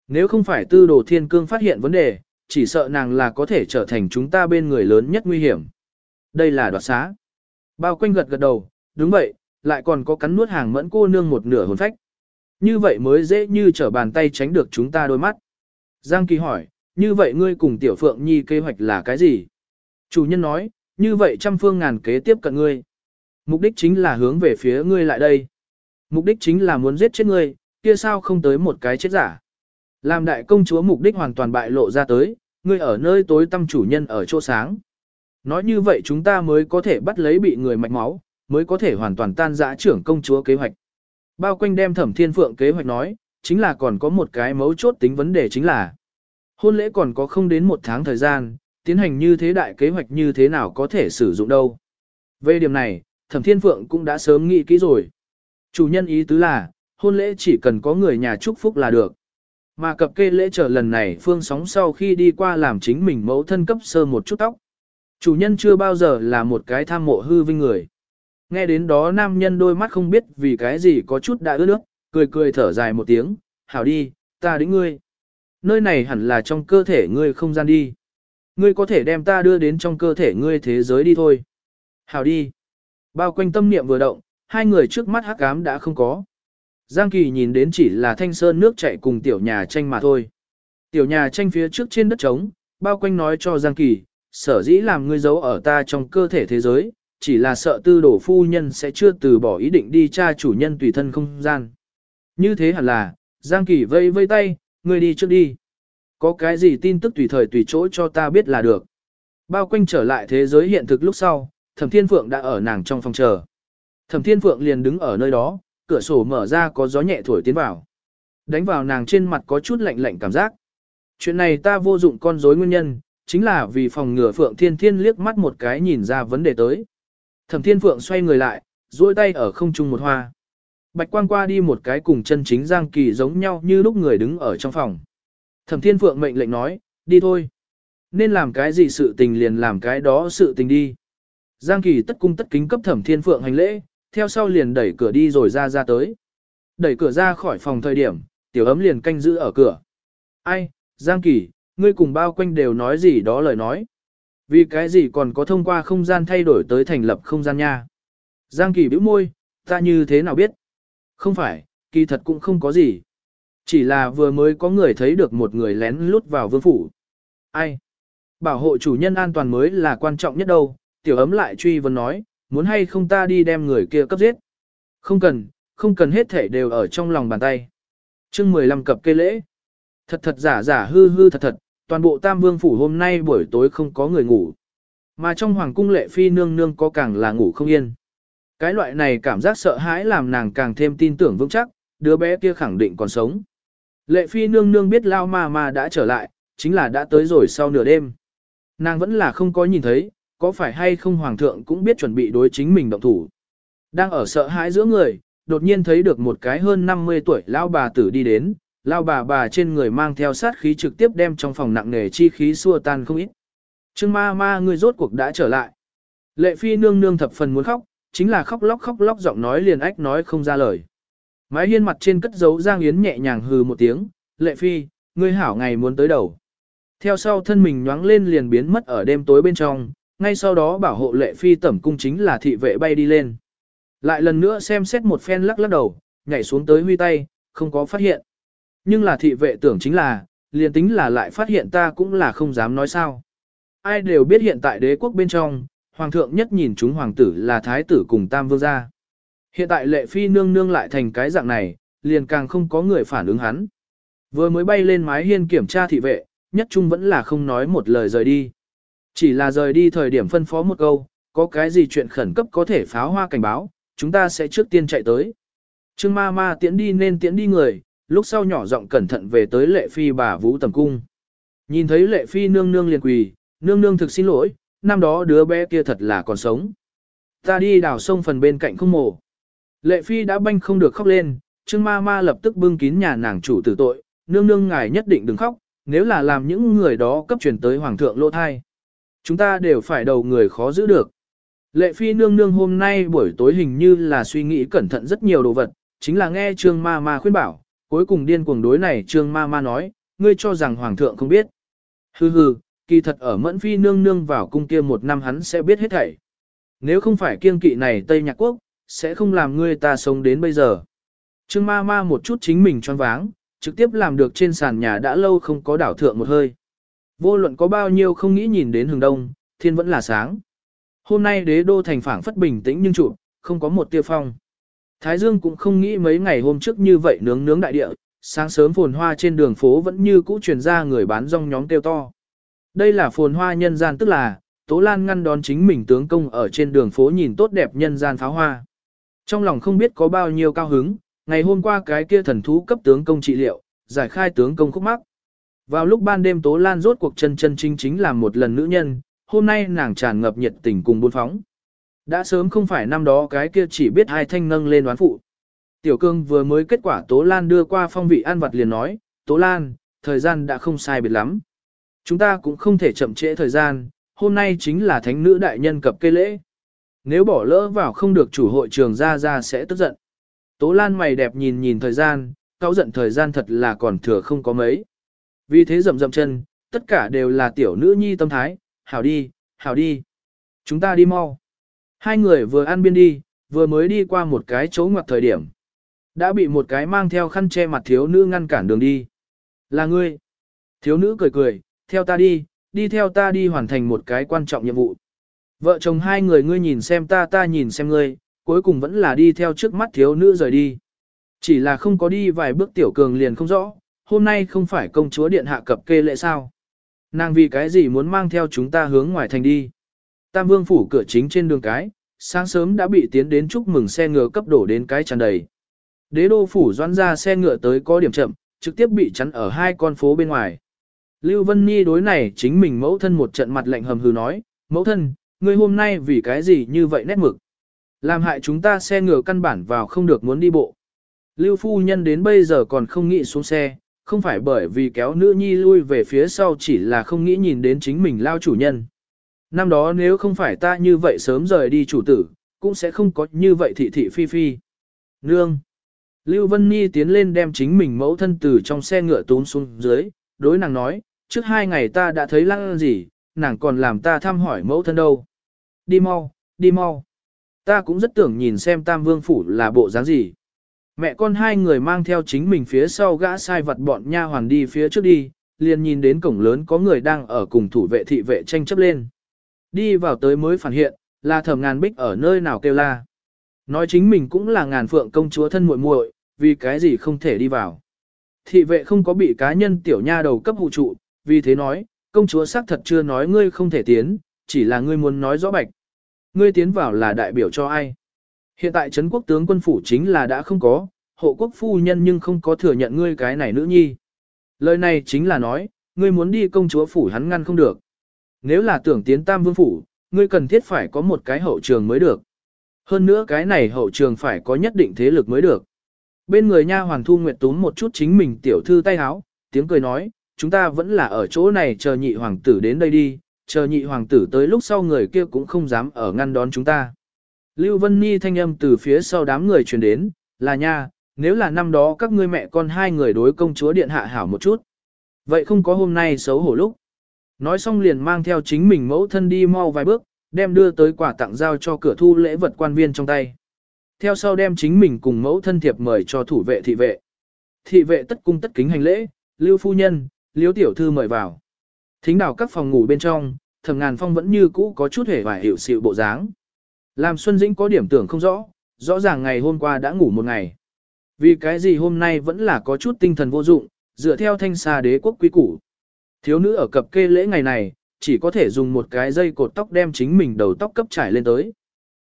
Nếu không phải tư đồ thiên cương phát hiện vấn đề, chỉ sợ nàng là có thể trở thành chúng ta bên người lớn nhất nguy hiểm. Đây là đoạt xá. Bao quanh gật gật đầu, đúng vậy, lại còn có cắn nuốt hàng mẫn cô nương một nửa hồn phách. Như vậy mới dễ như trở bàn tay tránh được chúng ta đôi mắt. Giang Kỳ hỏi, như vậy ngươi cùng Tiểu Phượng Nhi kế hoạch là cái gì? Chủ nhân nói, như vậy trăm phương ngàn kế tiếp cận ngươi. Mục đích chính là hướng về phía ngươi lại đây. Mục đích chính là muốn giết chết ngươi, kia sao không tới một cái chết giả. Làm đại công chúa mục đích hoàn toàn bại lộ ra tới, ngươi ở nơi tối tâm chủ nhân ở chỗ sáng. Nói như vậy chúng ta mới có thể bắt lấy bị người mạch máu, mới có thể hoàn toàn tan dã trưởng công chúa kế hoạch. Bao quanh đem thẩm thiên phượng kế hoạch nói, chính là còn có một cái mấu chốt tính vấn đề chính là hôn lễ còn có không đến một tháng thời gian, tiến hành như thế đại kế hoạch như thế nào có thể sử dụng đâu. Về điểm này, thẩm thiên phượng cũng đã sớm nghĩ kỹ rồi. Chủ nhân ý tứ là, hôn lễ chỉ cần có người nhà chúc phúc là được. Mà cập kê lễ trở lần này phương sóng sau khi đi qua làm chính mình mẫu thân cấp sơ một chút tóc. Chủ nhân chưa bao giờ là một cái tham mộ hư vinh người. Nghe đến đó nam nhân đôi mắt không biết vì cái gì có chút đã ướt nước, cười cười thở dài một tiếng, hảo đi, ta đến ngươi. Nơi này hẳn là trong cơ thể ngươi không gian đi. Ngươi có thể đem ta đưa đến trong cơ thể ngươi thế giới đi thôi. Hảo đi. Bao quanh tâm niệm vừa động, hai người trước mắt hắc ám đã không có. Giang Kỳ nhìn đến chỉ là thanh sơn nước chảy cùng tiểu nhà tranh mà thôi. Tiểu nhà tranh phía trước trên đất trống, bao quanh nói cho Giang Kỳ, sở dĩ làm ngươi giấu ở ta trong cơ thể thế giới, chỉ là sợ tư đổ phu nhân sẽ chưa từ bỏ ý định đi tra chủ nhân tùy thân không gian. Như thế hẳn là, Giang Kỳ vây vây tay, ngươi đi trước đi. Có cái gì tin tức tùy thời tùy chỗ cho ta biết là được. Bao quanh trở lại thế giới hiện thực lúc sau, Thẩm Thiên Phượng đã ở nàng trong phòng chờ. Thẩm Thiên Phượng liền đứng ở nơi đó, cửa sổ mở ra có gió nhẹ thổi tiến vào. Đánh vào nàng trên mặt có chút lạnh lạnh cảm giác. Chuyện này ta vô dụng con rối nguyên nhân, chính là vì phòng ngừa Phượng Thiên Thiên liếc mắt một cái nhìn ra vấn đề tới. Thẩm Thiên Phượng xoay người lại, duỗi tay ở không trung một hoa. Bạch quang qua đi một cái cùng chân chính Giang Kỳ giống nhau như lúc người đứng ở trong phòng. Thẩm Thiên Phượng mệnh lệnh nói, đi thôi. Nên làm cái gì sự tình liền làm cái đó sự tình đi. Giang Kỳ tất cung tất kính cấp Thẩm Thiên Phượng hành lễ, theo sau liền đẩy cửa đi rồi ra ra tới. Đẩy cửa ra khỏi phòng thời điểm, tiểu ấm liền canh giữ ở cửa. Ai, Giang Kỳ, ngươi cùng bao quanh đều nói gì đó lời nói. Vì cái gì còn có thông qua không gian thay đổi tới thành lập không gian nha. Giang Kỳ bĩu môi, ta như thế nào biết? Không phải, kỳ thật cũng không có gì. Chỉ là vừa mới có người thấy được một người lén lút vào vương phủ. Ai? Bảo hộ chủ nhân an toàn mới là quan trọng nhất đâu, tiểu ấm lại truy vấn nói, muốn hay không ta đi đem người kia cấp giết. Không cần, không cần hết thể đều ở trong lòng bàn tay. chương 15 cập cây lễ. Thật thật giả giả hư hư thật thật, toàn bộ tam vương phủ hôm nay buổi tối không có người ngủ. Mà trong hoàng cung lệ phi nương nương có càng là ngủ không yên. Cái loại này cảm giác sợ hãi làm nàng càng thêm tin tưởng vững chắc, đứa bé kia khẳng định còn sống. Lệ phi nương nương biết lao ma ma đã trở lại, chính là đã tới rồi sau nửa đêm. Nàng vẫn là không có nhìn thấy, có phải hay không hoàng thượng cũng biết chuẩn bị đối chính mình động thủ. Đang ở sợ hãi giữa người, đột nhiên thấy được một cái hơn 50 tuổi lao bà tử đi đến, lao bà bà trên người mang theo sát khí trực tiếp đem trong phòng nặng nề chi khí xua tan không ít. Trương ma ma người rốt cuộc đã trở lại. Lệ phi nương nương thập phần muốn khóc, chính là khóc lóc khóc lóc giọng nói liền ách nói không ra lời. Mái hiên mặt trên cất dấu Giang Yến nhẹ nhàng hừ một tiếng, lệ phi, ngươi hảo ngày muốn tới đầu. Theo sau thân mình nhoáng lên liền biến mất ở đêm tối bên trong, ngay sau đó bảo hộ lệ phi tẩm cung chính là thị vệ bay đi lên. Lại lần nữa xem xét một phen lắc lắc đầu, nhảy xuống tới huy tay, không có phát hiện. Nhưng là thị vệ tưởng chính là, liền tính là lại phát hiện ta cũng là không dám nói sao. Ai đều biết hiện tại đế quốc bên trong, hoàng thượng nhất nhìn chúng hoàng tử là thái tử cùng tam vương gia. Hiện tại lệ phi nương nương lại thành cái dạng này, liền càng không có người phản ứng hắn. Vừa mới bay lên mái hiên kiểm tra thị vệ, nhất trung vẫn là không nói một lời rời đi. Chỉ là rời đi thời điểm phân phó một câu, có cái gì chuyện khẩn cấp có thể pháo hoa cảnh báo, chúng ta sẽ trước tiên chạy tới. Trương ma ma tiễn đi nên tiễn đi người, lúc sau nhỏ giọng cẩn thận về tới lệ phi bà vũ tầm cung. Nhìn thấy lệ phi nương nương liền quỳ, nương nương thực xin lỗi, năm đó đứa bé kia thật là còn sống. Ta đi đào sông phần bên cạnh không mổ Lệ phi đã banh không được khóc lên, Trương ma ma lập tức bưng kín nhà nàng chủ tử tội, nương nương ngài nhất định đừng khóc, nếu là làm những người đó cấp truyền tới hoàng thượng lô thai. Chúng ta đều phải đầu người khó giữ được. Lệ phi nương nương hôm nay buổi tối hình như là suy nghĩ cẩn thận rất nhiều đồ vật, chính là nghe trương ma ma khuyên bảo, cuối cùng điên cuồng đối này trương ma ma nói, ngươi cho rằng hoàng thượng không biết. Hừ hừ, kỳ thật ở mẫn phi nương nương vào cung kia một năm hắn sẽ biết hết thảy. Nếu không phải kiên kỵ này Tây Nhạc Quốc, sẽ không làm ngươi ta sống đến bây giờ. Trương ma ma một chút chính mình choáng váng, trực tiếp làm được trên sàn nhà đã lâu không có đảo thượng một hơi. Vô luận có bao nhiêu không nghĩ nhìn đến hướng đông, thiên vẫn là sáng. Hôm nay đế đô thành phảng phất bình tĩnh nhưng trụ, không có một tia phong. Thái Dương cũng không nghĩ mấy ngày hôm trước như vậy nướng nướng đại địa, sáng sớm phồn hoa trên đường phố vẫn như cũ truyền ra người bán rong nhóm kêu to. Đây là phồn hoa nhân gian tức là, Tố Lan ngăn đón chính mình tướng công ở trên đường phố nhìn tốt đẹp nhân gian pháo hoa. Trong lòng không biết có bao nhiêu cao hứng, ngày hôm qua cái kia thần thú cấp tướng công trị liệu, giải khai tướng công khúc mắc. Vào lúc ban đêm Tố Lan rốt cuộc chân chân chính chính làm một lần nữ nhân, hôm nay nàng tràn ngập nhiệt tình cùng buôn phóng. Đã sớm không phải năm đó cái kia chỉ biết hai thanh nâng lên đoán phụ. Tiểu cương vừa mới kết quả Tố Lan đưa qua phong vị an vật liền nói, Tố Lan, thời gian đã không sai biệt lắm. Chúng ta cũng không thể chậm trễ thời gian, hôm nay chính là thánh nữ đại nhân cập cây lễ. Nếu bỏ lỡ vào không được chủ hội trường ra ra sẽ tức giận. Tố Lan mày đẹp nhìn nhìn thời gian, cáo giận thời gian thật là còn thừa không có mấy. Vì thế rậm rậm chân, tất cả đều là tiểu nữ nhi tâm thái, hảo đi, hảo đi. Chúng ta đi mau. Hai người vừa ăn biên đi, vừa mới đi qua một cái chỗ ngoặt thời điểm. Đã bị một cái mang theo khăn che mặt thiếu nữ ngăn cản đường đi. Là ngươi. Thiếu nữ cười cười, theo ta đi, đi theo ta đi hoàn thành một cái quan trọng nhiệm vụ. Vợ chồng hai người ngươi nhìn xem ta ta nhìn xem ngươi, cuối cùng vẫn là đi theo trước mắt thiếu nữ rời đi. Chỉ là không có đi vài bước tiểu cường liền không rõ, hôm nay không phải công chúa điện hạ cập kê lệ sao. Nàng vì cái gì muốn mang theo chúng ta hướng ngoài thành đi. Tam vương phủ cửa chính trên đường cái, sáng sớm đã bị tiến đến chúc mừng xe ngựa cấp đổ đến cái tràn đầy. Đế đô phủ doãn ra xe ngựa tới có điểm chậm, trực tiếp bị chắn ở hai con phố bên ngoài. Lưu Vân Nhi đối này chính mình mẫu thân một trận mặt lạnh hầm hừ nói, mẫu thân, ngươi hôm nay vì cái gì như vậy nét mực. Làm hại chúng ta xe ngựa căn bản vào không được muốn đi bộ. Lưu phu nhân đến bây giờ còn không nghĩ xuống xe, không phải bởi vì kéo nữ nhi lui về phía sau chỉ là không nghĩ nhìn đến chính mình lao chủ nhân. Năm đó nếu không phải ta như vậy sớm rời đi chủ tử, cũng sẽ không có như vậy thị thị phi phi. Nương! Lưu Vân Nhi tiến lên đem chính mình mẫu thân từ trong xe ngựa tốn xuống dưới, đối nàng nói, trước hai ngày ta đã thấy lăng gì, nàng còn làm ta thăm hỏi mẫu thân đâu. Đi mau, đi mau. Ta cũng rất tưởng nhìn xem Tam Vương Phủ là bộ dáng gì. Mẹ con hai người mang theo chính mình phía sau gã sai vật bọn nha hoàn đi phía trước đi, liền nhìn đến cổng lớn có người đang ở cùng thủ vệ thị vệ tranh chấp lên. Đi vào tới mới phản hiện, là thẩm ngàn bích ở nơi nào kêu la. Nói chính mình cũng là ngàn phượng công chúa thân muội muội, vì cái gì không thể đi vào. Thị vệ không có bị cá nhân tiểu nha đầu cấp hụ trụ, vì thế nói, công chúa xác thật chưa nói ngươi không thể tiến, chỉ là ngươi muốn nói rõ bạch. Ngươi tiến vào là đại biểu cho ai? Hiện tại Trấn quốc tướng quân phủ chính là đã không có, hộ quốc phu nhân nhưng không có thừa nhận ngươi cái này nữ nhi. Lời này chính là nói, ngươi muốn đi công chúa phủ hắn ngăn không được. Nếu là tưởng tiến tam vương phủ, ngươi cần thiết phải có một cái hậu trường mới được. Hơn nữa cái này hậu trường phải có nhất định thế lực mới được. Bên người nha hoàng thu nguyệt túm một chút chính mình tiểu thư tay háo, tiếng cười nói, chúng ta vẫn là ở chỗ này chờ nhị hoàng tử đến đây đi, chờ nhị hoàng tử tới lúc sau người kia cũng không dám ở ngăn đón chúng ta. Lưu Vân Ni thanh âm từ phía sau đám người truyền đến, là nha, nếu là năm đó các ngươi mẹ con hai người đối công chúa điện hạ hảo một chút. Vậy không có hôm nay xấu hổ lúc. Nói xong liền mang theo chính mình mẫu thân đi mau vài bước, đem đưa tới quả tặng giao cho cửa thu lễ vật quan viên trong tay. Theo sau đem chính mình cùng mẫu thân thiệp mời cho thủ vệ thị vệ. Thị vệ tất cung tất kính hành lễ, lưu phu nhân, liếu tiểu thư mời vào. Thính đảo các phòng ngủ bên trong, thầm ngàn phong vẫn như cũ có chút hề vải hiểu sự bộ dáng. Làm Xuân Dĩnh có điểm tưởng không rõ, rõ ràng ngày hôm qua đã ngủ một ngày. Vì cái gì hôm nay vẫn là có chút tinh thần vô dụng, dựa theo thanh xa đế quốc quý củ. Thiếu nữ ở cập kê lễ ngày này, chỉ có thể dùng một cái dây cột tóc đem chính mình đầu tóc cấp trải lên tới.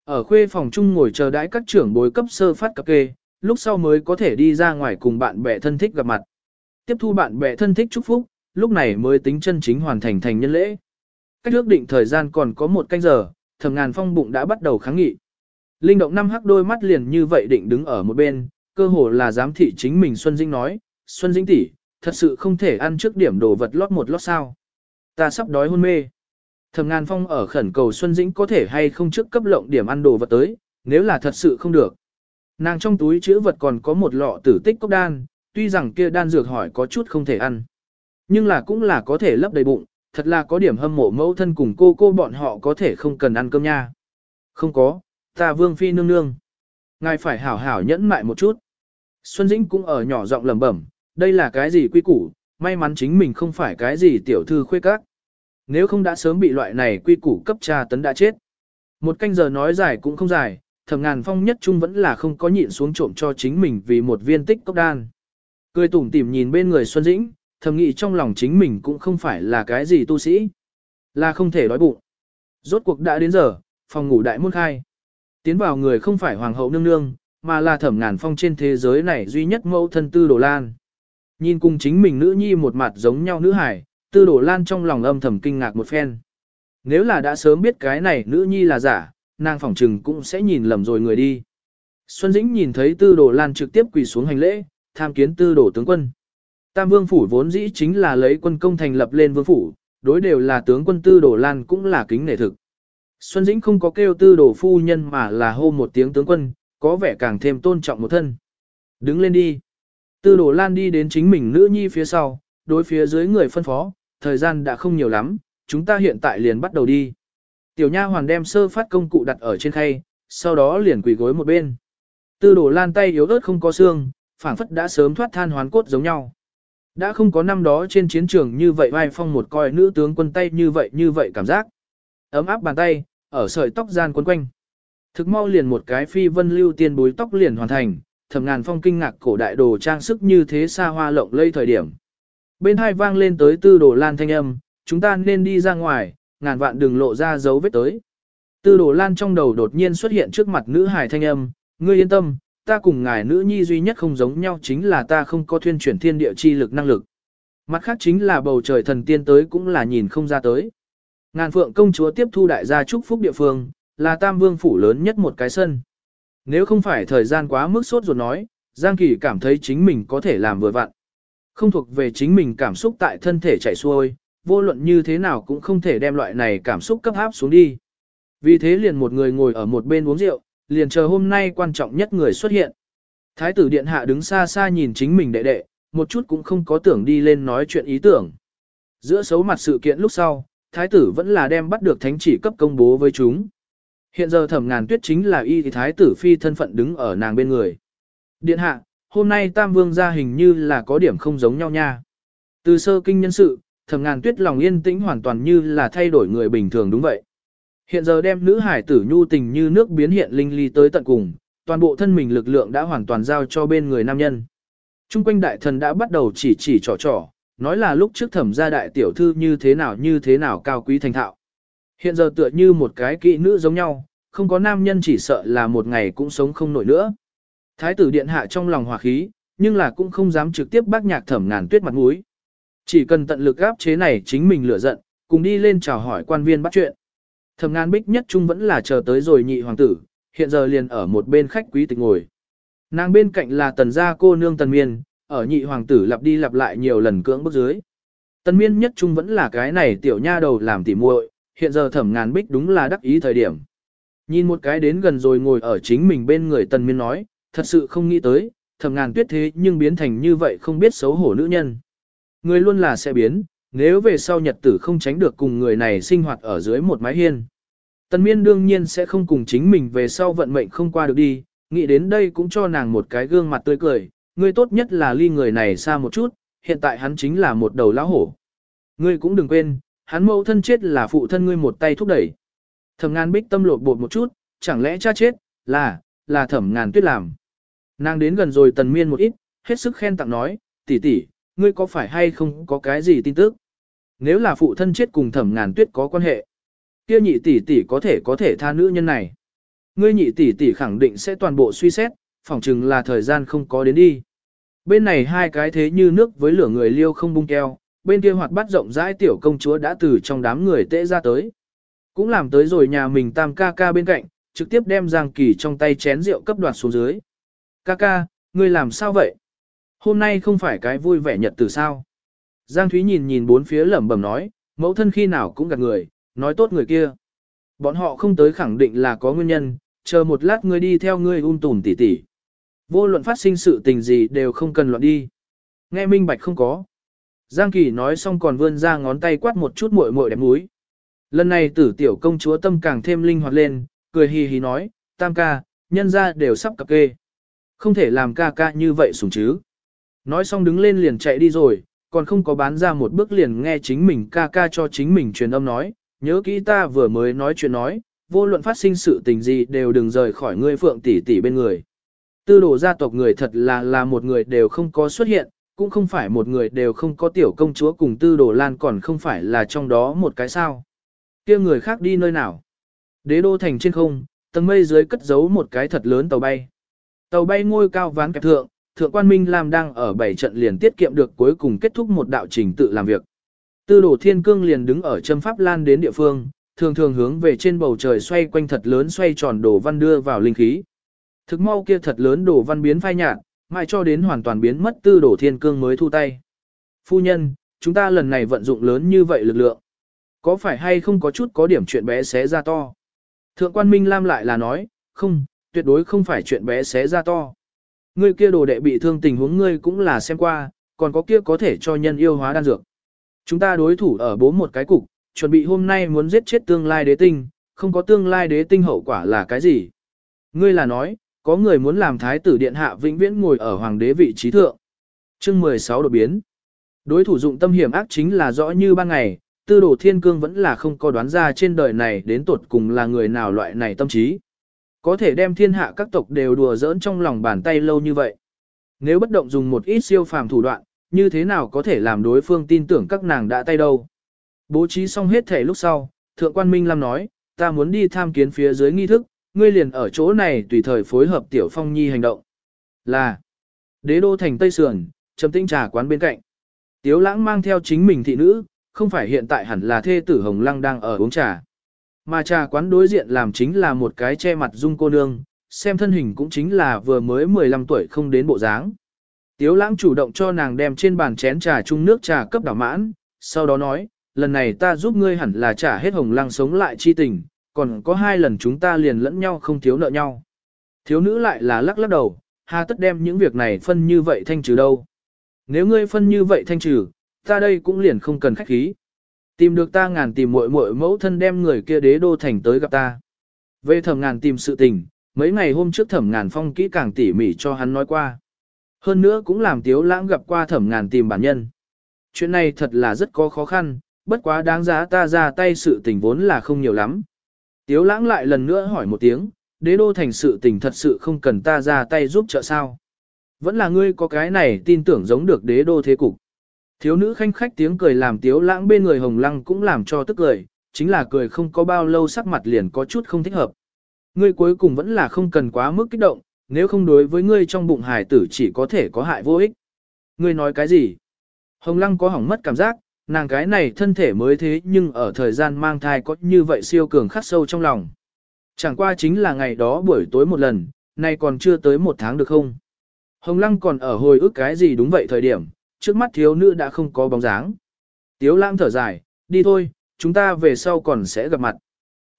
Ở khuê phòng chung ngồi chờ đãi các trưởng bối cấp sơ phát cập kê, lúc sau mới có thể đi ra ngoài cùng bạn bè thân thích gặp mặt. Tiếp thu bạn bè thân thích chúc phúc, lúc này mới tính chân chính hoàn thành thành nhân lễ. Cách ước định thời gian còn có một canh giờ, Thẩm ngàn phong bụng đã bắt đầu kháng nghị. Linh động năm hắc đôi mắt liền như vậy định đứng ở một bên, cơ hồ là giám thị chính mình Xuân Dĩnh nói, Xuân Dĩnh tỷ, thật sự không thể ăn trước điểm đồ vật lót một lót sao. Ta sắp đói hôn mê. Thẩm ngàn phong ở khẩn cầu Xuân Dĩnh có thể hay không trước cấp lộng điểm ăn đồ vật tới, nếu là thật sự không được. Nàng trong túi chữ vật còn có một lọ tử tích cốc đan, tuy rằng kia đan dược hỏi có chút không thể ăn. Nhưng là cũng là có thể lấp đầy bụng, thật là có điểm hâm mộ mẫu thân cùng cô cô bọn họ có thể không cần ăn cơm nha. Không có, ta vương phi nương nương. Ngài phải hảo hảo nhẫn mại một chút. Xuân Dĩnh cũng ở nhỏ giọng lẩm bẩm, đây là cái gì quy củ, may mắn chính mình không phải cái gì tiểu thư khuê các. Nếu không đã sớm bị loại này quy củ cấp tra tấn đã chết. Một canh giờ nói dài cũng không dài, thầm ngàn phong nhất trung vẫn là không có nhịn xuống trộm cho chính mình vì một viên tích cốc đan. Cười tủm tỉm nhìn bên người Xuân Dĩnh, thầm nghĩ trong lòng chính mình cũng không phải là cái gì tu sĩ. Là không thể đói bụng. Rốt cuộc đã đến giờ, phòng ngủ đại môn khai. Tiến vào người không phải hoàng hậu nương nương, mà là thẩm ngàn phong trên thế giới này duy nhất mẫu thân tư đồ lan. Nhìn cùng chính mình nữ nhi một mặt giống nhau nữ hải, tư đồ lan trong lòng âm thầm kinh ngạc một phen. Nếu là đã sớm biết cái này nữ nhi là giả, nàng phỏng trừng cũng sẽ nhìn lầm rồi người đi. Xuân Dĩnh nhìn thấy tư đồ lan trực tiếp quỳ xuống hành lễ, tham kiến tư đồ tướng quân. Tam vương phủ vốn dĩ chính là lấy quân công thành lập lên vương phủ, đối đều là tướng quân tư đồ lan cũng là kính nể thực. Xuân Dĩnh không có kêu tư đồ phu nhân mà là hô một tiếng tướng quân, có vẻ càng thêm tôn trọng một thân. Đứng lên đi. Tư đồ lan đi đến chính mình nữ nhi phía sau, đối phía dưới người phân phó, thời gian đã không nhiều lắm, chúng ta hiện tại liền bắt đầu đi. Tiểu nha hoàn đem sơ phát công cụ đặt ở trên khay, sau đó liền quỳ gối một bên. Tư đồ lan tay yếu ớt không có xương, phảng phất đã sớm thoát than hoán cốt giống nhau. Đã không có năm đó trên chiến trường như vậy vai phong một coi nữ tướng quân tay như vậy như vậy cảm giác. Ấm áp bàn tay, ở sợi tóc gian quấn quanh. Thực mau liền một cái phi vân lưu tiên bối tóc liền hoàn thành, thầm ngàn phong kinh ngạc cổ đại đồ trang sức như thế xa hoa lộng lây thời điểm. Bên hai vang lên tới tư đồ lan thanh âm, chúng ta nên đi ra ngoài, ngàn vạn đừng lộ ra dấu vết tới. Tư đồ lan trong đầu đột nhiên xuất hiện trước mặt nữ hài thanh âm, ngươi yên tâm, ta cùng ngài nữ nhi duy nhất không giống nhau chính là ta không có thuyên chuyển thiên địa chi lực năng lực. Mặt khác chính là bầu trời thần tiên tới cũng là nhìn không ra tới. Ngàn phượng công chúa tiếp thu đại gia chúc phúc địa phương, là tam vương phủ lớn nhất một cái sân. Nếu không phải thời gian quá mức sốt ruột nói, Giang Kỳ cảm thấy chính mình có thể làm vừa vặn. Không thuộc về chính mình cảm xúc tại thân thể chảy xuôi, vô luận như thế nào cũng không thể đem loại này cảm xúc cấp áp xuống đi. Vì thế liền một người ngồi ở một bên uống rượu, liền chờ hôm nay quan trọng nhất người xuất hiện. Thái tử điện hạ đứng xa xa nhìn chính mình đệ đệ, một chút cũng không có tưởng đi lên nói chuyện ý tưởng. Giữa xấu mặt sự kiện lúc sau, thái tử vẫn là đem bắt được thánh chỉ cấp công bố với chúng. Hiện giờ thẩm ngàn tuyết chính là y thì thái tử phi thân phận đứng ở nàng bên người. Điện hạ, hôm nay tam vương gia hình như là có điểm không giống nhau nha. Từ sơ kinh nhân sự, thẩm ngàn tuyết lòng yên tĩnh hoàn toàn như là thay đổi người bình thường đúng vậy. Hiện giờ đem nữ hải tử nhu tình như nước biến hiện linh ly tới tận cùng, toàn bộ thân mình lực lượng đã hoàn toàn giao cho bên người nam nhân. Trung quanh đại thần đã bắt đầu chỉ chỉ trò trò, nói là lúc trước thẩm gia đại tiểu thư như thế nào như thế nào cao quý thành thạo. Hiện giờ tựa như một cái kỵ nữ giống nhau, không có nam nhân chỉ sợ là một ngày cũng sống không nổi nữa. Thái tử điện hạ trong lòng hòa khí, nhưng là cũng không dám trực tiếp bác nhạc thẩm ngàn tuyết mặt mũi. Chỉ cần tận lực gáp chế này chính mình lửa giận, cùng đi lên chào hỏi quan viên bắt chuyện. Thẩm ngàn bích nhất trung vẫn là chờ tới rồi nhị hoàng tử, hiện giờ liền ở một bên khách quý tịch ngồi. Nàng bên cạnh là tần gia cô nương tần miên, ở nhị hoàng tử lặp đi lặp lại nhiều lần cưỡng bức dưới. Tần miên nhất trung vẫn là cái này tiểu nha đầu làm tỉ muội, hiện giờ thẩm ngàn bích đúng là đắc ý thời điểm. Nhìn một cái đến gần rồi ngồi ở chính mình bên người tần miên nói, thật sự không nghĩ tới, thẩm ngàn tuyết thế nhưng biến thành như vậy không biết xấu hổ nữ nhân. Người luôn là sẽ biến, nếu về sau nhật tử không tránh được cùng người này sinh hoạt ở dưới một mái hiên. Tần miên đương nhiên sẽ không cùng chính mình về sau vận mệnh không qua được đi, nghĩ đến đây cũng cho nàng một cái gương mặt tươi cười, ngươi tốt nhất là ly người này xa một chút, hiện tại hắn chính là một đầu lão hổ. Ngươi cũng đừng quên, hắn mẫu thân chết là phụ thân ngươi một tay thúc đẩy. Thẩm ngàn bích tâm lột bột một chút, chẳng lẽ cha chết, là, là thẩm ngàn tuyết làm. Nàng đến gần rồi tần miên một ít, hết sức khen tặng nói, tỷ tỷ, ngươi có phải hay không có cái gì tin tức? Nếu là phụ thân chết cùng thẩm ngàn tuyết có quan hệ, kia nhị tỷ tỷ có thể có thể tha nữ nhân này. Ngươi nhị tỷ tỷ khẳng định sẽ toàn bộ suy xét, phỏng chừng là thời gian không có đến đi. Bên này hai cái thế như nước với lửa người liêu không bung keo, bên kia hoạt bát rộng rãi tiểu công chúa đã từ trong đám người tễ ra tới. Cũng làm tới rồi nhà mình tam ca ca bên cạnh, trực tiếp đem Giang Kỳ trong tay chén rượu cấp đoạt xuống dưới. Ca ca, ngươi làm sao vậy? Hôm nay không phải cái vui vẻ nhật từ sao? Giang Thúy nhìn nhìn bốn phía lẩm bẩm nói, mẫu thân khi nào cũng gạt người, nói tốt người kia. Bọn họ không tới khẳng định là có nguyên nhân, chờ một lát ngươi đi theo ngươi un tùm tỉ tỉ. Vô luận phát sinh sự tình gì đều không cần loạn đi. Nghe minh bạch không có. Giang Kỳ nói xong còn vươn ra ngón tay quát một chút muội muội đẹp núi. Lần này tử tiểu công chúa tâm càng thêm linh hoạt lên, cười hì hì nói, tam ca, nhân ra đều sắp cập kê. Không thể làm ca ca như vậy sủng chứ. Nói xong đứng lên liền chạy đi rồi, còn không có bán ra một bước liền nghe chính mình ca ca cho chính mình truyền âm nói, nhớ kỹ ta vừa mới nói chuyện nói, vô luận phát sinh sự tình gì đều đừng rời khỏi ngươi phượng tỷ tỷ bên người. Tư đồ gia tộc người thật là là một người đều không có xuất hiện, cũng không phải một người đều không có tiểu công chúa cùng tư đồ lan còn không phải là trong đó một cái sao. kia người khác đi nơi nào? Đế đô thành trên không, tầng mây dưới cất giấu một cái thật lớn tàu bay. Tàu bay ngôi cao ván kẹp thượng, thượng quan Minh Lam đang ở bảy trận liền tiết kiệm được cuối cùng kết thúc một đạo trình tự làm việc. Tư đồ thiên cương liền đứng ở châm pháp lan đến địa phương, thường thường hướng về trên bầu trời xoay quanh thật lớn xoay tròn đồ văn đưa vào linh khí. Thực mau kia thật lớn đồ văn biến phai nhạt, mãi cho đến hoàn toàn biến mất tư đồ thiên cương mới thu tay. Phu nhân, chúng ta lần này vận dụng lớn như vậy lực lượng. Có phải hay không có chút có điểm chuyện bé xé ra to? Thượng quan Minh Lam lại là nói, không, tuyệt đối không phải chuyện bé xé ra to. Ngươi kia đồ đệ bị thương tình huống ngươi cũng là xem qua, còn có kia có thể cho nhân yêu hóa đan dược. Chúng ta đối thủ ở bố một cái cục, chuẩn bị hôm nay muốn giết chết tương lai đế tinh, không có tương lai đế tinh hậu quả là cái gì? Ngươi là nói, có người muốn làm thái tử điện hạ vĩnh viễn ngồi ở hoàng đế vị trí thượng. Chương 16 đột biến. Đối thủ dụng tâm hiểm ác chính là rõ như ban ngày, tư đồ thiên cương vẫn là không có đoán ra trên đời này đến tột cùng là người nào loại này tâm trí. Có thể đem thiên hạ các tộc đều đùa giỡn trong lòng bàn tay lâu như vậy. Nếu bất động dùng một ít siêu phàm thủ đoạn, như thế nào có thể làm đối phương tin tưởng các nàng đã tay đâu. Bố trí xong hết thể lúc sau, Thượng quan Minh Lam nói, ta muốn đi tham kiến phía dưới nghi thức, ngươi liền ở chỗ này tùy thời phối hợp Tiểu Phong Nhi hành động. Là, đế đô thành Tây Sườn, trầm tinh trà quán bên cạnh. Tiếu lãng mang theo chính mình thị nữ, không phải hiện tại hẳn là thê tử Hồng Lăng đang ở uống trà. Mà trà quán đối diện làm chính là một cái che mặt dung cô nương, xem thân hình cũng chính là vừa mới 15 tuổi không đến bộ dáng. Tiếu lãng chủ động cho nàng đem trên bàn chén trà chung nước trà cấp đảo mãn, sau đó nói, lần này ta giúp ngươi hẳn là trả hết hồng lăng sống lại chi tình, còn có hai lần chúng ta liền lẫn nhau không thiếu nợ nhau. Thiếu nữ lại là lắc lắc đầu, hà tất đem những việc này phân như vậy thanh trừ đâu. Nếu ngươi phân như vậy thanh trừ, ta đây cũng liền không cần khách khí. Tìm được ta ngàn tìm muội muội mẫu thân đem người kia đế đô thành tới gặp ta. Về thẩm ngàn tìm sự tình, mấy ngày hôm trước thẩm ngàn phong kỹ càng tỉ mỉ cho hắn nói qua. Hơn nữa cũng làm tiếu lãng gặp qua thẩm ngàn tìm bản nhân. Chuyện này thật là rất có khó khăn, bất quá đáng giá ta ra tay sự tình vốn là không nhiều lắm. Tiếu lãng lại lần nữa hỏi một tiếng, đế đô thành sự tình thật sự không cần ta ra tay giúp trợ sao. Vẫn là ngươi có cái này tin tưởng giống được đế đô thế cục. Thiếu nữ khanh khách tiếng cười làm tiếu lãng bên người hồng lăng cũng làm cho tức cười, chính là cười không có bao lâu sắc mặt liền có chút không thích hợp. Ngươi cuối cùng vẫn là không cần quá mức kích động, nếu không đối với ngươi trong bụng hải tử chỉ có thể có hại vô ích. Ngươi nói cái gì? Hồng lăng có hỏng mất cảm giác, nàng cái này thân thể mới thế nhưng ở thời gian mang thai có như vậy siêu cường khắc sâu trong lòng. Chẳng qua chính là ngày đó buổi tối một lần, nay còn chưa tới một tháng được không? Hồng lăng còn ở hồi ức cái gì đúng vậy thời điểm, trước mắt thiếu nữ đã không có bóng dáng. Tiếu lãng thở dài, đi thôi, chúng ta về sau còn sẽ gặp mặt.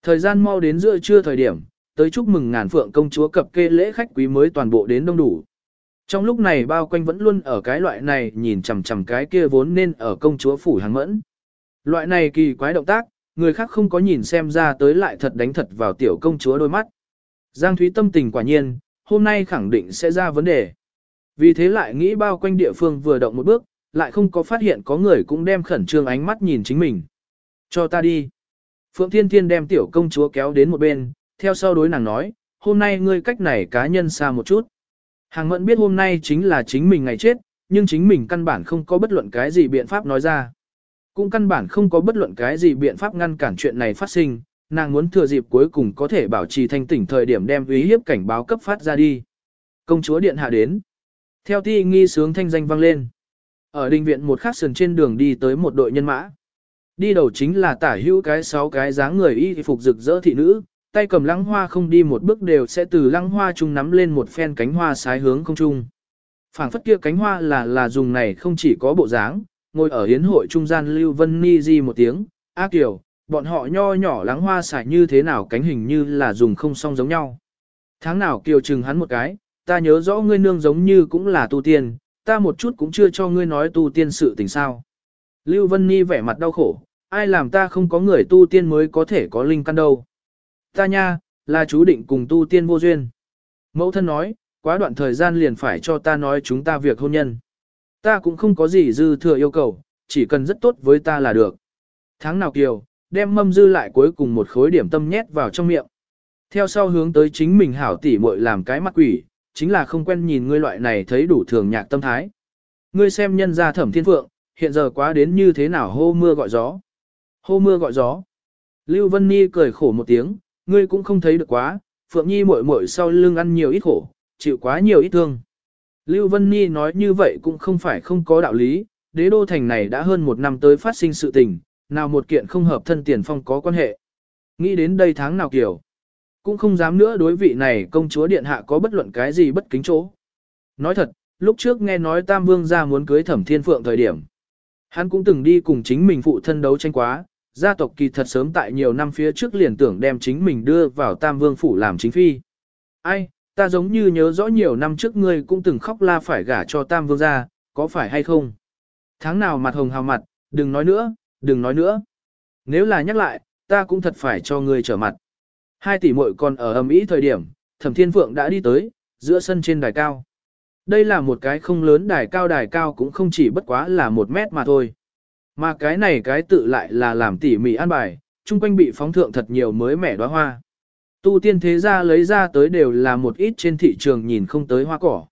Thời gian mau đến giữa trưa thời điểm, tới chúc mừng ngàn phượng công chúa cập kê lễ khách quý mới toàn bộ đến đông đủ. Trong lúc này bao quanh vẫn luôn ở cái loại này nhìn chằm chằm cái kia vốn nên ở công chúa phủ hàng mẫn. Loại này kỳ quái động tác, người khác không có nhìn xem ra tới lại thật đánh thật vào tiểu công chúa đôi mắt. Giang Thúy tâm tình quả nhiên, hôm nay khẳng định sẽ ra vấn đề. Vì thế lại nghĩ bao quanh địa phương vừa động một bước, lại không có phát hiện có người cũng đem khẩn trương ánh mắt nhìn chính mình. Cho ta đi. Phượng Thiên Thiên đem tiểu công chúa kéo đến một bên, theo sau đối nàng nói, hôm nay ngươi cách này cá nhân xa một chút. Hàng mẫn biết hôm nay chính là chính mình ngày chết, nhưng chính mình căn bản không có bất luận cái gì biện pháp nói ra. Cũng căn bản không có bất luận cái gì biện pháp ngăn cản chuyện này phát sinh, nàng muốn thừa dịp cuối cùng có thể bảo trì thanh tỉnh thời điểm đem uy hiếp cảnh báo cấp phát ra đi. Công chúa điện hạ đến. Theo ti nghi sướng thanh danh vang lên. Ở đình viện một khắc sườn trên đường đi tới một đội nhân mã. Đi đầu chính là tả hữu cái sáu cái dáng người y phục rực rỡ thị nữ, tay cầm lăng hoa không đi một bước đều sẽ từ lăng hoa trung nắm lên một phen cánh hoa sái hướng không trung. phảng phất kia cánh hoa là là dùng này không chỉ có bộ dáng, ngồi ở hiến hội trung gian Lưu Vân Ni di một tiếng, ác kiểu, bọn họ nho nhỏ lăng hoa xài như thế nào cánh hình như là dùng không song giống nhau. Tháng nào kiều chừng hắn một cái, ta nhớ rõ ngươi nương giống như cũng là tu tiên, ta một chút cũng chưa cho ngươi nói tu tiên sự tình sao. Lưu Vân Ni vẻ mặt đau khổ, ai làm ta không có người tu tiên mới có thể có linh căn đâu. Ta nha, là chú định cùng tu tiên vô duyên. Mẫu thân nói, quá đoạn thời gian liền phải cho ta nói chúng ta việc hôn nhân. Ta cũng không có gì dư thừa yêu cầu, chỉ cần rất tốt với ta là được. Tháng nào kiều, đem mâm dư lại cuối cùng một khối điểm tâm nhét vào trong miệng. Theo sau hướng tới chính mình hảo tỉ muội làm cái mặt quỷ, chính là không quen nhìn ngươi loại này thấy đủ thường nhạc tâm thái. Ngươi xem nhân gia thẩm thiên phượng, hiện giờ quá đến như thế nào hô mưa gọi gió. Hô mưa gọi gió. Lưu Vân Nhi cười khổ một tiếng, ngươi cũng không thấy được quá, Phượng Nhi muội muội sau lưng ăn nhiều ít khổ, chịu quá nhiều ít thương. Lưu Vân Nhi nói như vậy cũng không phải không có đạo lý, đế đô thành này đã hơn một năm tới phát sinh sự tình, nào một kiện không hợp thân tiền phong có quan hệ. Nghĩ đến đây tháng nào kiểu, cũng không dám nữa đối vị này công chúa điện hạ có bất luận cái gì bất kính chỗ. Nói thật, lúc trước nghe nói Tam Vương gia muốn cưới Thẩm Thiên Phượng thời điểm, hắn cũng từng đi cùng chính mình phụ thân đấu tranh quá, gia tộc kỳ thật sớm tại nhiều năm phía trước liền tưởng đem chính mình đưa vào Tam Vương phủ làm chính phi. Ai, ta giống như nhớ rõ nhiều năm trước ngươi cũng từng khóc la phải gả cho Tam Vương gia, có phải hay không? Tháng nào mặt hồng hào mặt, đừng nói nữa, đừng nói nữa. Nếu là nhắc lại, ta cũng thật phải cho ngươi trở mặt. Hai tỷ muội còn ở ầm ĩ thời điểm, Thẩm Thiên Phượng đã đi tới, giữa sân trên đài cao. Đây là một cái không lớn đài cao đài cao cũng không chỉ bất quá là một mét mà thôi. Mà cái này cái tự lại là làm tỉ mỉ an bài, chung quanh bị phóng thượng thật nhiều mới mẻ đóa hoa. Tu tiên thế gia lấy ra tới đều là một ít trên thị trường nhìn không tới hoa cỏ.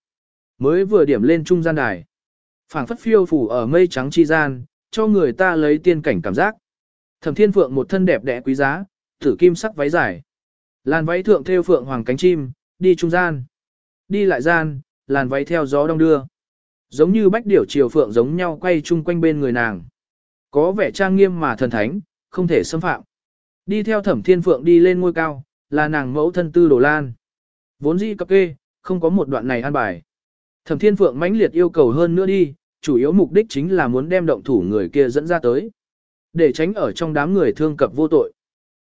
Mới vừa điểm lên trung gian đài. phảng phất phiêu phủ ở mây trắng chi gian, cho người ta lấy tiên cảnh cảm giác. Thẩm Thiên Phượng một thân đẹp đẽ quý giá, thử kim sắc váy dài. Làn váy thượng theo phượng hoàng cánh chim, đi trung gian. Đi lại gian, làn váy theo gió đông đưa. Giống như bách điểu chiều phượng giống nhau quay chung quanh bên người nàng. Có vẻ trang nghiêm mà thần thánh, không thể xâm phạm. Đi theo thẩm thiên phượng đi lên ngôi cao, là nàng mẫu thân tư đồ lan. Vốn dĩ cập kê, không có một đoạn này an bài. Thẩm thiên phượng mãnh liệt yêu cầu hơn nữa đi, chủ yếu mục đích chính là muốn đem động thủ người kia dẫn ra tới. Để tránh ở trong đám người thương cập vô tội.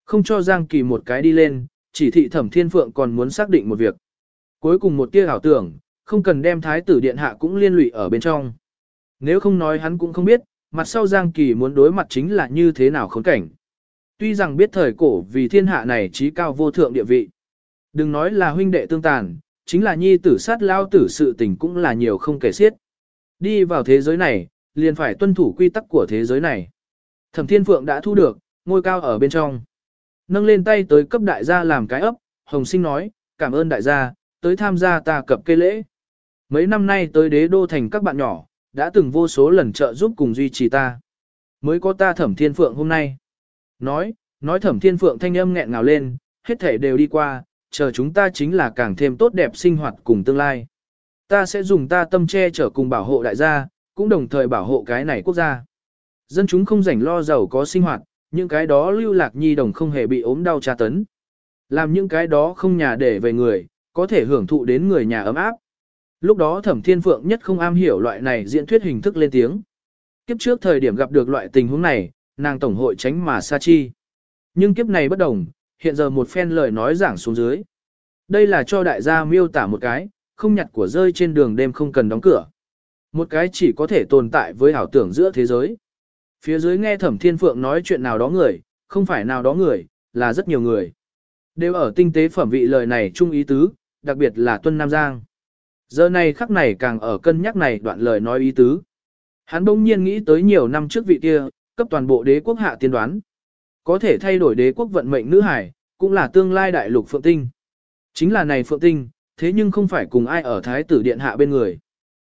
Không cho Giang Kỳ một cái đi lên, chỉ thị thẩm thiên phượng còn muốn xác định một việc. Cuối cùng một tia ảo tưởng, không cần đem thái tử điện hạ cũng liên lụy ở bên trong. Nếu không nói hắn cũng không biết, mặt sau Giang Kỳ muốn đối mặt chính là như thế nào khốn cảnh. Tuy rằng biết thời cổ vì thiên hạ này trí cao vô thượng địa vị. Đừng nói là huynh đệ tương tàn, chính là nhi tử sát lao tử sự tình cũng là nhiều không kể xiết. Đi vào thế giới này, liền phải tuân thủ quy tắc của thế giới này. Thẩm Thiên Phượng đã thu được, ngôi cao ở bên trong. Nâng lên tay tới cấp đại gia làm cái ấp, Hồng Sinh nói, cảm ơn đại gia, tới tham gia ta cập cây lễ. Mấy năm nay tới đế đô thành các bạn nhỏ, đã từng vô số lần trợ giúp cùng duy trì ta. Mới có ta thẩm thiên phượng hôm nay. Nói, nói thẩm thiên phượng thanh âm nghẹn ngào lên, hết thể đều đi qua, chờ chúng ta chính là càng thêm tốt đẹp sinh hoạt cùng tương lai. Ta sẽ dùng ta tâm che chở cùng bảo hộ đại gia, cũng đồng thời bảo hộ cái này quốc gia. Dân chúng không rảnh lo giàu có sinh hoạt, những cái đó lưu lạc nhi đồng không hề bị ốm đau tra tấn. Làm những cái đó không nhà để về người, có thể hưởng thụ đến người nhà ấm áp. Lúc đó thẩm thiên phượng nhất không am hiểu loại này diễn thuyết hình thức lên tiếng. Kiếp trước thời điểm gặp được loại tình huống này, nàng tổng hội tránh mà xa chi. Nhưng kiếp này bất đồng, hiện giờ một phen lời nói giảng xuống dưới. Đây là cho đại gia miêu tả một cái, không nhặt của rơi trên đường đêm không cần đóng cửa. Một cái chỉ có thể tồn tại với ảo tưởng giữa thế giới. Phía dưới nghe thẩm thiên phượng nói chuyện nào đó người, không phải nào đó người, là rất nhiều người. Đều ở tinh tế phẩm vị lời này chung ý tứ, đặc biệt là Tuân Nam Giang. Giờ này khắc này càng ở cân nhắc này đoạn lời nói ý tứ. Hắn bỗng nhiên nghĩ tới nhiều năm trước vị kia, cấp toàn bộ đế quốc hạ tiên đoán. Có thể thay đổi đế quốc vận mệnh nữ hải, cũng là tương lai đại lục Phượng Tinh. Chính là này Phượng Tinh, thế nhưng không phải cùng ai ở Thái tử Điện hạ bên người.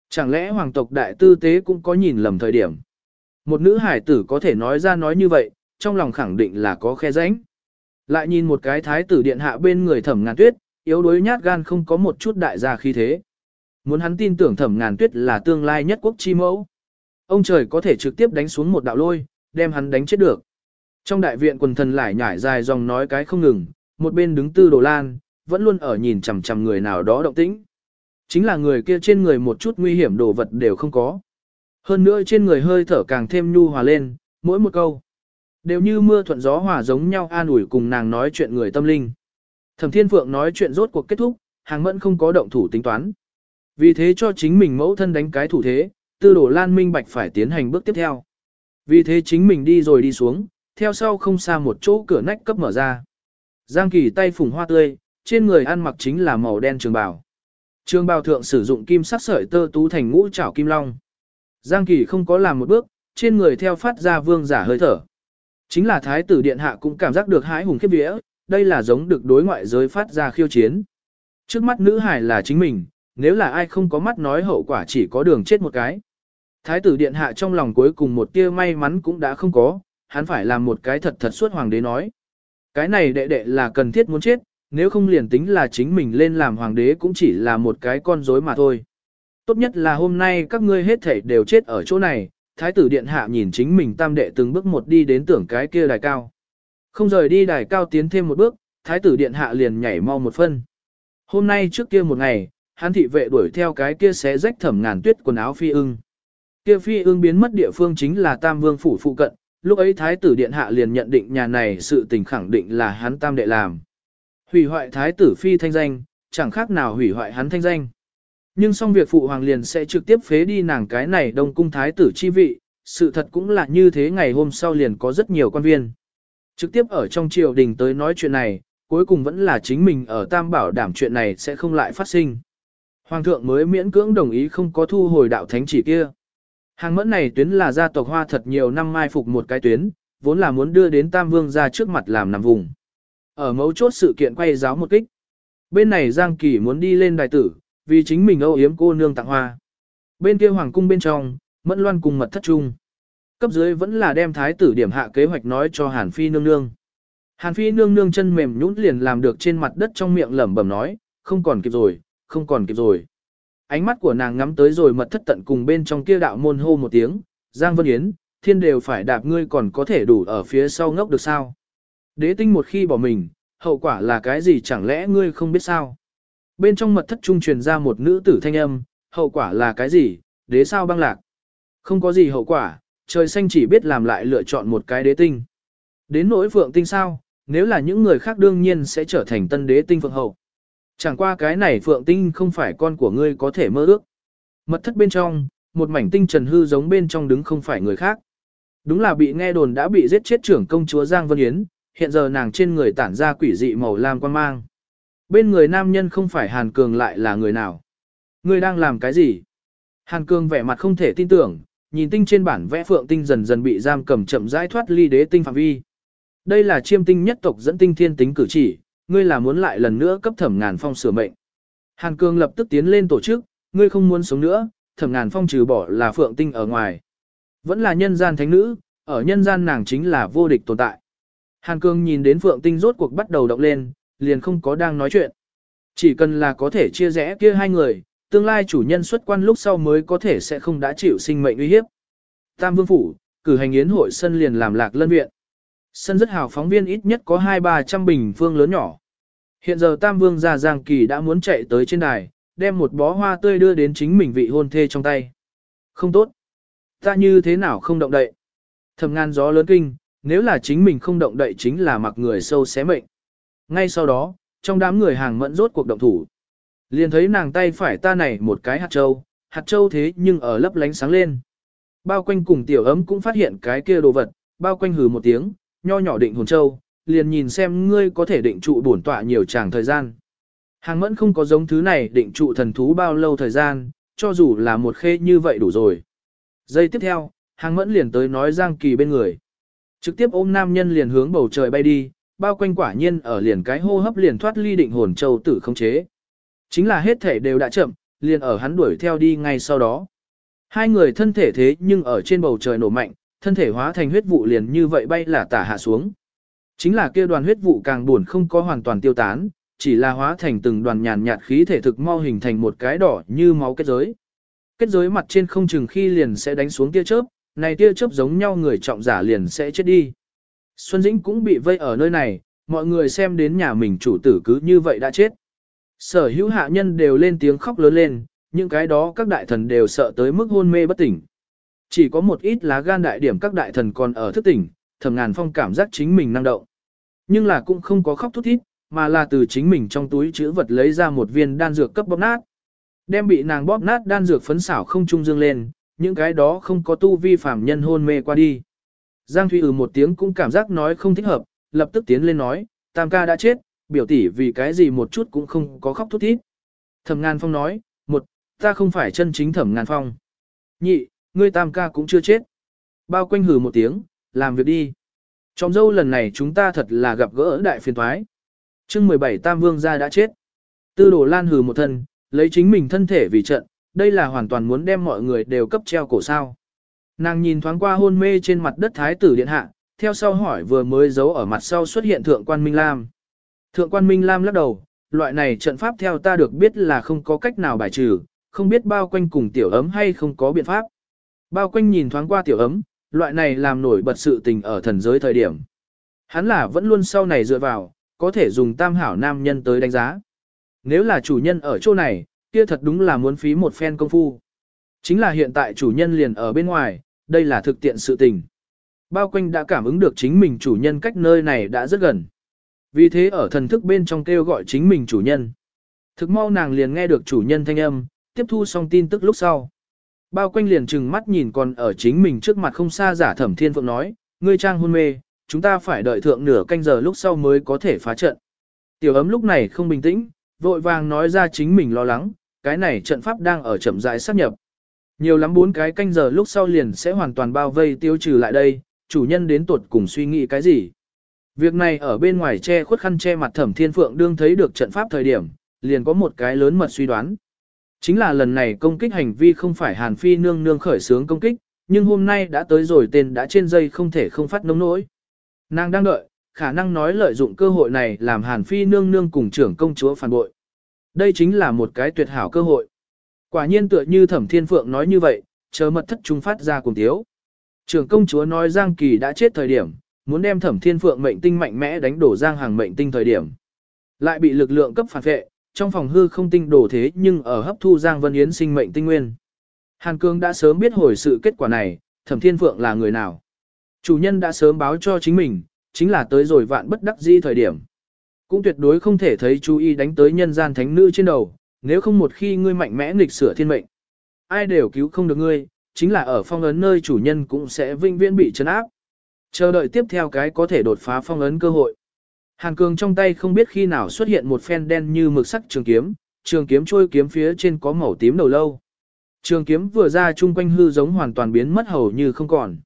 Chẳng lẽ hoàng tộc đại tư tế cũng có nhìn lầm thời điểm. Một nữ hải tử có thể nói ra nói như vậy, trong lòng khẳng định là có khe rãnh. Lại nhìn một cái thái tử điện hạ bên người thẩm ngàn tuyết, yếu đuối nhát gan không có một chút đại gia khí thế. Muốn hắn tin tưởng thẩm ngàn tuyết là tương lai nhất quốc chi mẫu. Ông trời có thể trực tiếp đánh xuống một đạo lôi, đem hắn đánh chết được. Trong đại viện quần thần lại nhảy dài dòng nói cái không ngừng, một bên đứng tư đồ lan, vẫn luôn ở nhìn chằm chằm người nào đó động tĩnh. Chính là người kia trên người một chút nguy hiểm đồ vật đều không có. Hơn nữa trên người hơi thở càng thêm nhu hòa lên, mỗi một câu. Đều như mưa thuận gió hòa giống nhau an ủi cùng nàng nói chuyện người tâm linh. Thẩm Thiên Phượng nói chuyện rốt cuộc kết thúc, hàng mẫn không có động thủ tính toán. Vì thế cho chính mình mẫu thân đánh cái thủ thế, tư đổ lan minh bạch phải tiến hành bước tiếp theo. Vì thế chính mình đi rồi đi xuống, theo sau không xa một chỗ cửa nách cấp mở ra. Giang kỳ tay phùng hoa tươi, trên người ăn mặc chính là màu đen trường bào. Trường bào thượng sử dụng kim sắc sợi tơ tú thành ngũ trảo kim long. Giang kỳ không có làm một bước, trên người theo phát ra vương giả hơi thở. Chính là thái tử điện hạ cũng cảm giác được hãi hùng khiếp vía, đây là giống được đối ngoại giới phát ra khiêu chiến. Trước mắt nữ hải là chính mình, nếu là ai không có mắt nói hậu quả chỉ có đường chết một cái. Thái tử điện hạ trong lòng cuối cùng một tia may mắn cũng đã không có, hắn phải làm một cái thật thật suốt hoàng đế nói. Cái này đệ đệ là cần thiết muốn chết, nếu không liền tính là chính mình lên làm hoàng đế cũng chỉ là một cái con rối mà thôi. Tốt nhất là hôm nay các ngươi hết thảy đều chết ở chỗ này, thái tử điện hạ nhìn chính mình tam đệ từng bước một đi đến tưởng cái kia đài cao. Không rời đi đài cao tiến thêm một bước, thái tử điện hạ liền nhảy mau một phân. Hôm nay trước kia một ngày, hắn thị vệ đuổi theo cái kia xé rách thẩm ngàn tuyết quần áo phi ưng. Kia phi ưng biến mất địa phương chính là Tam Vương phủ phụ cận, lúc ấy thái tử điện hạ liền nhận định nhà này sự tình khẳng định là hắn tam đệ làm. Hủy hoại thái tử phi thanh danh, chẳng khác nào hủy hoại hắn thanh danh. Nhưng xong việc phụ hoàng liền sẽ trực tiếp phế đi nàng cái này đông cung thái tử chi vị, sự thật cũng là như thế ngày hôm sau liền có rất nhiều quan viên. Trực tiếp ở trong triều đình tới nói chuyện này, cuối cùng vẫn là chính mình ở tam bảo đảm chuyện này sẽ không lại phát sinh. Hoàng thượng mới miễn cưỡng đồng ý không có thu hồi đạo thánh chỉ kia. Hàng mẫn này tuyến là gia tộc hoa thật nhiều năm mai phục một cái tuyến, vốn là muốn đưa đến Tam Vương ra trước mặt làm nằm vùng. Ở mấu chốt sự kiện quay giáo một kích. Bên này Giang Kỳ muốn đi lên đài tử, vì chính mình âu yếm cô nương tặng hoa. Bên kia hoàng cung bên trong, mẫn loan cùng mật thất trung. Cấp dưới vẫn là đem thái tử điểm hạ kế hoạch nói cho Hàn Phi nương nương. Hàn Phi nương nương chân mềm nhũn liền làm được trên mặt đất trong miệng lẩm bẩm nói, không còn kịp rồi, không còn kịp rồi. Ánh mắt của nàng ngắm tới rồi mật thất tận cùng bên trong kia đạo môn hô một tiếng, Giang Vân Yến, thiên đều phải đạp ngươi còn có thể đủ ở phía sau ngốc được sao. Đế tinh một khi bỏ mình, hậu quả là cái gì chẳng lẽ ngươi không biết sao. Bên trong mật thất trung truyền ra một nữ tử thanh âm, hậu quả là cái gì, đế sao băng lạc. Không có gì hậu quả, trời xanh chỉ biết làm lại lựa chọn một cái đế tinh. Đến nỗi phượng tinh sao, nếu là những người khác đương nhiên sẽ trở thành tân đế tinh phượng hậu. Chẳng qua cái này phượng tinh không phải con của ngươi có thể mơ ước. Mật thất bên trong, một mảnh tinh trần hư giống bên trong đứng không phải người khác. Đúng là bị nghe đồn đã bị giết chết trưởng công chúa Giang Vân Yến, hiện giờ nàng trên người tản ra quỷ dị màu lam quan mang. Bên người nam nhân không phải Hàn Cường lại là người nào. Ngươi đang làm cái gì? Hàn Cường vẻ mặt không thể tin tưởng, nhìn tinh trên bản vẽ phượng tinh dần dần bị giam cầm chậm rãi thoát ly đế tinh phạm vi. Đây là chiêm tinh nhất tộc dẫn tinh thiên tính cử chỉ, ngươi là muốn lại lần nữa cấp thẩm ngàn phong sửa mệnh. Hàn Cương lập tức tiến lên tổ chức, ngươi không muốn sống nữa, thẩm ngàn phong trừ bỏ là phượng tinh ở ngoài. Vẫn là nhân gian thánh nữ, ở nhân gian nàng chính là vô địch tồn tại. Hàn Cương nhìn đến phượng tinh rốt cuộc bắt đầu động lên, liền không có đang nói chuyện. Chỉ cần là có thể chia rẽ kia hai người, tương lai chủ nhân xuất quan lúc sau mới có thể sẽ không đã chịu sinh mệnh uy hiếp. Tam Vương Phủ, cử hành yến hội sân liền làm lạc lân viện. Sân rất hào phóng viên ít nhất có 2-300 bình phương lớn nhỏ. Hiện giờ Tam Vương gia Giang Kỳ đã muốn chạy tới trên đài, đem một bó hoa tươi đưa đến chính mình vị hôn thê trong tay. Không tốt. Ta như thế nào không động đậy? Thầm ngàn gió lớn kinh, nếu là chính mình không động đậy chính là mặc người sâu xé mệnh. Ngay sau đó, trong đám người hàng mẫn rốt cuộc động thủ. Liền thấy nàng tay phải ta này một cái hạt châu, hạt châu thế nhưng ở lấp lánh sáng lên. Bao quanh cùng tiểu ấm cũng phát hiện cái kia đồ vật, bao quanh hừ một tiếng, nho nhỏ định hồn châu, liền nhìn xem ngươi có thể định trụ bổn tọa nhiều chàng thời gian. Hàng mẫn không có giống thứ này định trụ thần thú bao lâu thời gian, cho dù là một khê như vậy đủ rồi. Giây tiếp theo, hàng mẫn liền tới nói Giang Kỳ bên người. Trực tiếp ôm nam nhân liền hướng bầu trời bay đi, bao quanh quả nhiên ở liền cái hô hấp liền thoát ly định hồn châu tử không chế. Chính là hết thể đều đã chậm, liền ở hắn đuổi theo đi ngay sau đó. Hai người thân thể thế nhưng ở trên bầu trời nổ mạnh, thân thể hóa thành huyết vụ liền như vậy bay là tả hạ xuống. Chính là kia đoàn huyết vụ càng buồn không có hoàn toàn tiêu tán, chỉ là hóa thành từng đoàn nhàn nhạt khí thể thực mau hình thành một cái đỏ như máu kết giới. Kết giới mặt trên không chừng khi liền sẽ đánh xuống tia chớp, này tia chớp giống nhau người trọng giả liền sẽ chết đi. Xuân Dĩnh cũng bị vây ở nơi này, mọi người xem đến nhà mình chủ tử cứ như vậy đã chết. Sở hữu hạ nhân đều lên tiếng khóc lớn lên, những cái đó các đại thần đều sợ tới mức hôn mê bất tỉnh. Chỉ có một ít lá gan đại điểm các đại thần còn ở thức tỉnh, thầm ngàn phong cảm giác chính mình năng động. Nhưng là cũng không có khóc thút thít, mà là từ chính mình trong túi chữ vật lấy ra một viên đan dược cấp bóp nát. Đem bị nàng bóp nát đan dược phấn xảo không trung dương lên, những cái đó không có tu vi phàm nhân hôn mê qua đi. Giang Thụy ừ một tiếng cũng cảm giác nói không thích hợp, lập tức tiến lên nói, Tam ca đã chết, biểu tỷ vì cái gì một chút cũng không có khóc thút thít. Thẩm Ngàn Phong nói, một, ta không phải chân chính Thẩm Ngàn Phong. Nhị, ngươi Tam ca cũng chưa chết. Bao quanh hừ một tiếng, làm việc đi. Trong dâu lần này chúng ta thật là gặp gỡ đại phiền thoái. chương 17 Tam Vương gia đã chết. Tư đồ lan hừ một thân, lấy chính mình thân thể vì trận, đây là hoàn toàn muốn đem mọi người đều cấp treo cổ sao. Nàng nhìn thoáng qua hôn mê trên mặt đất thái tử điện hạ, theo sau hỏi vừa mới giấu ở mặt sau xuất hiện thượng quan Minh Lam. Thượng quan Minh Lam lắc đầu, loại này trận pháp theo ta được biết là không có cách nào bài trừ, không biết bao quanh cùng tiểu ấm hay không có biện pháp. Bao quanh nhìn thoáng qua tiểu ấm, loại này làm nổi bật sự tình ở thần giới thời điểm. Hắn là vẫn luôn sau này dựa vào, có thể dùng tam hảo nam nhân tới đánh giá. Nếu là chủ nhân ở chỗ này, kia thật đúng là muốn phí một phen công phu. Chính là hiện tại chủ nhân liền ở bên ngoài, đây là thực tiện sự tình. Bao quanh đã cảm ứng được chính mình chủ nhân cách nơi này đã rất gần. Vì thế ở thần thức bên trong kêu gọi chính mình chủ nhân. Thực mau nàng liền nghe được chủ nhân thanh âm, tiếp thu xong tin tức lúc sau. Bao quanh liền trừng mắt nhìn còn ở chính mình trước mặt không xa giả thẩm thiên phượng nói, ngươi trang hôn mê, chúng ta phải đợi thượng nửa canh giờ lúc sau mới có thể phá trận. Tiểu ấm lúc này không bình tĩnh, vội vàng nói ra chính mình lo lắng, cái này trận pháp đang ở chậm rãi sắp nhập. Nhiều lắm bốn cái canh giờ lúc sau liền sẽ hoàn toàn bao vây tiêu trừ lại đây, chủ nhân đến tuột cùng suy nghĩ cái gì. Việc này ở bên ngoài che khuất khăn che mặt thẩm thiên phượng đương thấy được trận pháp thời điểm, liền có một cái lớn mật suy đoán. Chính là lần này công kích hành vi không phải Hàn Phi nương nương khởi sướng công kích, nhưng hôm nay đã tới rồi tên đã trên dây không thể không phát nông nỗi. Nàng đang đợi, khả năng nói lợi dụng cơ hội này làm Hàn Phi nương nương cùng trưởng công chúa phản bội. Đây chính là một cái tuyệt hảo cơ hội. Quả nhiên tựa như Thẩm Thiên Phượng nói như vậy, chờ mật thất trung phát ra cùng tiếu. Trưởng công chúa nói Giang Kỳ đã chết thời điểm, muốn đem Thẩm Thiên Phượng mệnh tinh mạnh mẽ đánh đổ Giang Hàng mệnh tinh thời điểm. Lại bị lực lượng cấp phản vệ, trong phòng hư không tinh đổ thế nhưng ở hấp thu Giang Vân Yến sinh mệnh tinh nguyên. Hàn Cương đã sớm biết hồi sự kết quả này, Thẩm Thiên Phượng là người nào. Chủ nhân đã sớm báo cho chính mình, chính là tới rồi vạn bất đắc di thời điểm. Cũng tuyệt đối không thể thấy chú ý đánh tới nhân gian thánh nữ trên đầu, nếu không một khi ngươi mạnh mẽ nghịch sửa thiên mệnh. Ai đều cứu không được ngươi, chính là ở phong ấn nơi chủ nhân cũng sẽ vinh viễn bị chấn áp. Chờ đợi tiếp theo cái có thể đột phá phong ấn cơ hội. Hàn Cường trong tay không biết khi nào xuất hiện một phen đen như mực sắc trường kiếm, trường kiếm trôi kiếm phía trên có màu tím đầu lâu. Trường kiếm vừa ra chung quanh hư giống hoàn toàn biến mất hầu như không còn.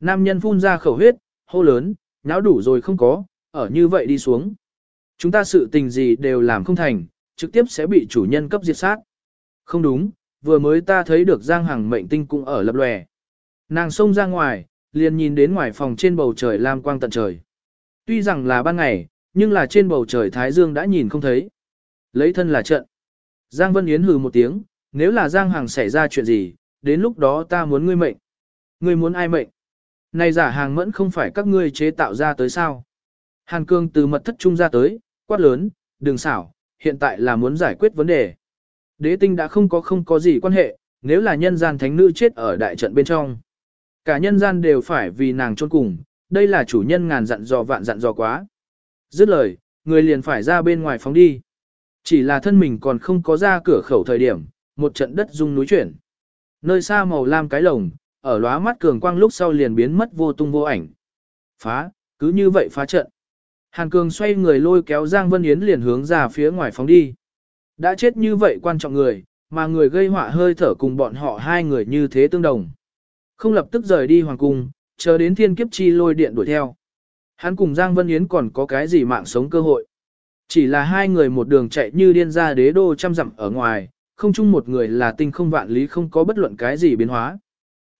Nam nhân phun ra khẩu huyết, hô lớn, nháo đủ rồi không có, ở như vậy đi xuống. Chúng ta sự tình gì đều làm không thành, trực tiếp sẽ bị chủ nhân cấp diệt sát. Không đúng, vừa mới ta thấy được Giang Hằng mệnh tinh cũng ở lập lòe. Nàng xông ra ngoài, liền nhìn đến ngoài phòng trên bầu trời lam quang tận trời. Tuy rằng là ban ngày, nhưng là trên bầu trời Thái Dương đã nhìn không thấy. Lấy thân là trận. Giang Vân Yến hừ một tiếng, nếu là Giang Hằng xảy ra chuyện gì, đến lúc đó ta muốn ngươi mệnh. Ngươi muốn ai mệnh? Này giả hàng mẫn không phải các ngươi chế tạo ra tới sao? Hàn Cương từ mật thất trung ra tới, quát lớn, đừng xảo, hiện tại là muốn giải quyết vấn đề. Đế tinh đã không có không có gì quan hệ, nếu là nhân gian thánh nữ chết ở đại trận bên trong. Cả nhân gian đều phải vì nàng trôn cùng, đây là chủ nhân ngàn dặn dò vạn dặn dò quá. Dứt lời, người liền phải ra bên ngoài phóng đi. Chỉ là thân mình còn không có ra cửa khẩu thời điểm, một trận đất rung núi chuyển. Nơi xa màu lam cái lồng, ở lóa mắt cường quang lúc sau liền biến mất vô tung vô ảnh. Phá, cứ như vậy phá trận. Hàn Cường xoay người lôi kéo Giang Vân Yến liền hướng ra phía ngoài phóng đi. Đã chết như vậy quan trọng người, mà người gây họa hơi thở cùng bọn họ hai người như thế tương đồng. Không lập tức rời đi hoàng cung, chờ đến thiên kiếp chi lôi điện đuổi theo. Hắn cùng Giang Vân Yến còn có cái gì mạng sống cơ hội. Chỉ là hai người một đường chạy như điên ra đế đô trăm dặm ở ngoài, không chung một người là tinh không vạn lý không có bất luận cái gì biến hóa.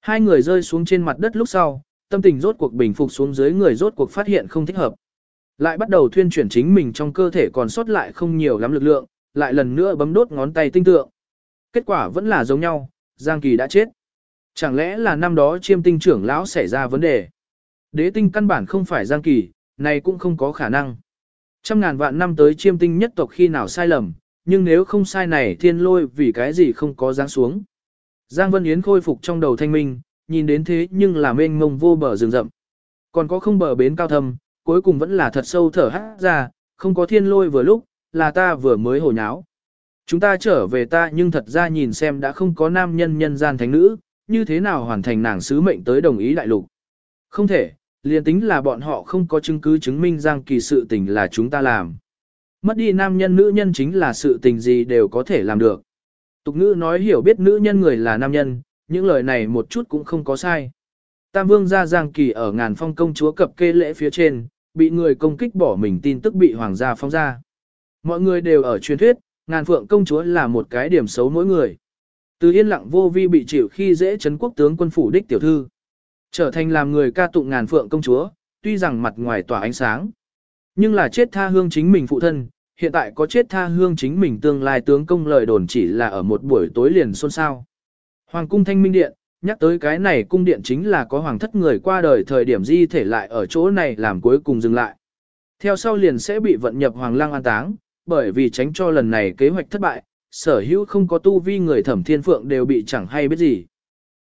Hai người rơi xuống trên mặt đất lúc sau, tâm tình rốt cuộc bình phục xuống dưới người rốt cuộc phát hiện không thích hợp. Lại bắt đầu thuyên chuyển chính mình trong cơ thể còn sót lại không nhiều lắm lực lượng, lại lần nữa bấm đốt ngón tay tinh tượng. Kết quả vẫn là giống nhau, Giang Kỳ đã chết. Chẳng lẽ là năm đó chiêm tinh trưởng lão xảy ra vấn đề? Đế tinh căn bản không phải Giang Kỳ, này cũng không có khả năng. Trăm ngàn vạn năm tới chiêm tinh nhất tộc khi nào sai lầm, nhưng nếu không sai này thiên lôi vì cái gì không có giáng xuống. Giang Vân Yến khôi phục trong đầu thanh minh, nhìn đến thế nhưng là mênh mông vô bờ rừng rậm. Còn có không bờ bến cao thâm, cuối cùng vẫn là thật sâu thở hát ra, không có thiên lôi vừa lúc, là ta vừa mới hồi nháo. Chúng ta trở về ta nhưng thật ra nhìn xem đã không có nam nhân nhân gian thánh nữ, như thế nào hoàn thành nàng sứ mệnh tới đồng ý đại lục. Không thể, liền tính là bọn họ không có chứng cứ chứng minh rằng Kỳ sự tình là chúng ta làm. Mất đi nam nhân nữ nhân chính là sự tình gì đều có thể làm được. Tục ngữ nói hiểu biết nữ nhân người là nam nhân, những lời này một chút cũng không có sai. Tam vương gia Giang Kỳ ở ngàn phong công chúa cập kê lễ phía trên, bị người công kích bỏ mình tin tức bị hoàng gia phong ra. Mọi người đều ở truyền thuyết, ngàn phượng công chúa là một cái điểm xấu mỗi người. Từ yên lặng vô vi bị chịu khi dễ chấn quốc tướng quân phủ đích tiểu thư. Trở thành làm người ca tụng ngàn phượng công chúa, tuy rằng mặt ngoài tỏa ánh sáng. Nhưng là chết tha hương chính mình phụ thân, hiện tại có chết tha hương chính mình tương lai tướng công lời đồn chỉ là ở một buổi tối liền xôn xao. Hoàng cung thanh minh điện, nhắc tới cái này cung điện chính là có hoàng thất người qua đời thời điểm di thể lại ở chỗ này làm cuối cùng dừng lại. Theo sau liền sẽ bị vận nhập hoàng lang an táng, bởi vì tránh cho lần này kế hoạch thất bại, sở hữu không có tu vi người thẩm thiên phượng đều bị chẳng hay biết gì.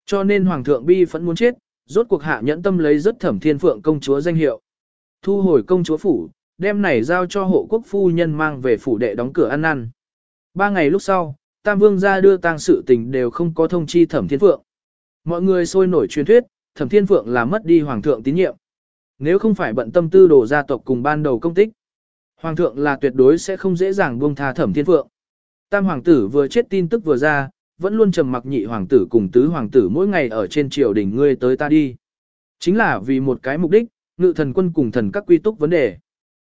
Cho nên hoàng thượng bi vẫn muốn chết, rốt cuộc hạ nhẫn tâm lấy rất thẩm thiên phượng công chúa danh hiệu. Thu hồi công chúa phủ, đem này giao cho hộ quốc phu nhân mang về phủ đệ đóng cửa ăn năn. Ba ngày lúc sau, Tam Vương ra đưa tang sự tình đều không có thông chi Thẩm Thiên Phượng. Mọi người sôi nổi truyền thuyết, Thẩm Thiên Phượng là mất đi Hoàng thượng tín nhiệm. Nếu không phải bận tâm tư đồ gia tộc cùng ban đầu công tích, Hoàng thượng là tuyệt đối sẽ không dễ dàng buông tha Thẩm Thiên Phượng. Tam Hoàng tử vừa chết tin tức vừa ra, vẫn luôn trầm mặc nhị hoàng tử cùng tứ hoàng tử mỗi ngày ở trên triều đình ngươi tới ta đi. Chính là vì một cái mục đích, ngự thần quân cùng thần các quy túc vấn đề.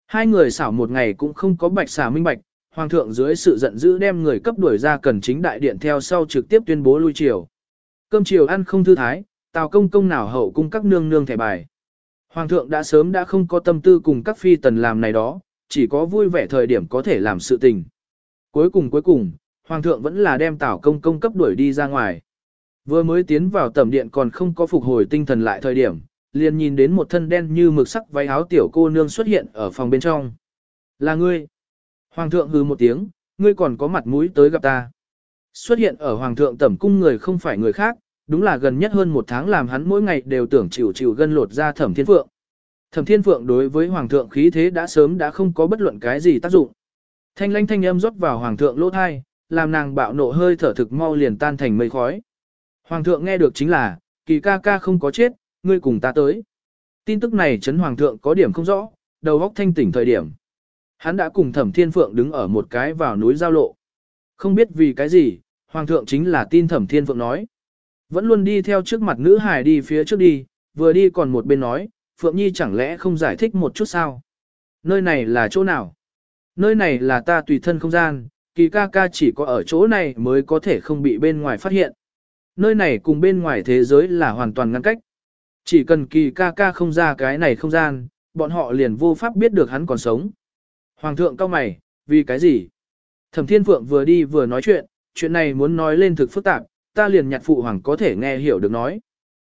Hai người xảo một ngày cũng không có bạch xả minh bạch, hoàng thượng dưới sự giận dữ đem người cấp đuổi ra cần chính đại điện theo sau trực tiếp tuyên bố lui triều. Cơm chiều ăn không thư thái, tào công công nào hậu cung các nương nương thẻ bài. Hoàng thượng đã sớm đã không có tâm tư cùng các phi tần làm này đó, chỉ có vui vẻ thời điểm có thể làm sự tình. Cuối cùng cuối cùng, Hoàng thượng vẫn là đem tảo công công cấp đuổi đi ra ngoài. Vừa mới tiến vào tầm điện còn không có phục hồi tinh thần lại thời điểm, liền nhìn đến một thân đen như mực sắc váy áo tiểu cô nương xuất hiện ở phòng bên trong. Là ngươi. Hoàng thượng hừ một tiếng, ngươi còn có mặt mũi tới gặp ta. Xuất hiện ở hoàng thượng tẩm cung người không phải người khác, đúng là gần nhất hơn một tháng làm hắn mỗi ngày đều tưởng chịu chịu gân lột ra thẩm thiên phượng. Thẩm thiên phượng đối với hoàng thượng khí thế đã sớm đã không có bất luận cái gì tác dụng. Thanh lanh thanh âm rót vào hoàng thượng lỗ thai, làm nàng bạo nộ hơi thở thực mau liền tan thành mây khói. Hoàng thượng nghe được chính là, kỳ ca ca không có chết, ngươi cùng ta tới. Tin tức này chấn hoàng thượng có điểm không rõ, đầu óc thanh tỉnh thời điểm. Hắn đã cùng thẩm thiên phượng đứng ở một cái vào núi giao lộ. Không biết vì cái gì, hoàng thượng chính là tin thẩm thiên phượng nói. Vẫn luôn đi theo trước mặt nữ hải đi phía trước đi, vừa đi còn một bên nói, Phượng Nhi chẳng lẽ không giải thích một chút sao? Nơi này là chỗ nào? Nơi này là ta tùy thân không gian, kỳ ca ca chỉ có ở chỗ này mới có thể không bị bên ngoài phát hiện. Nơi này cùng bên ngoài thế giới là hoàn toàn ngăn cách. Chỉ cần kỳ ca ca không ra cái này không gian, bọn họ liền vô pháp biết được hắn còn sống. Hoàng thượng cao mày, vì cái gì? Thẩm Thiên Phượng vừa đi vừa nói chuyện, chuyện này muốn nói lên thực phức tạp, ta liền nhặt phụ hoàng có thể nghe hiểu được nói.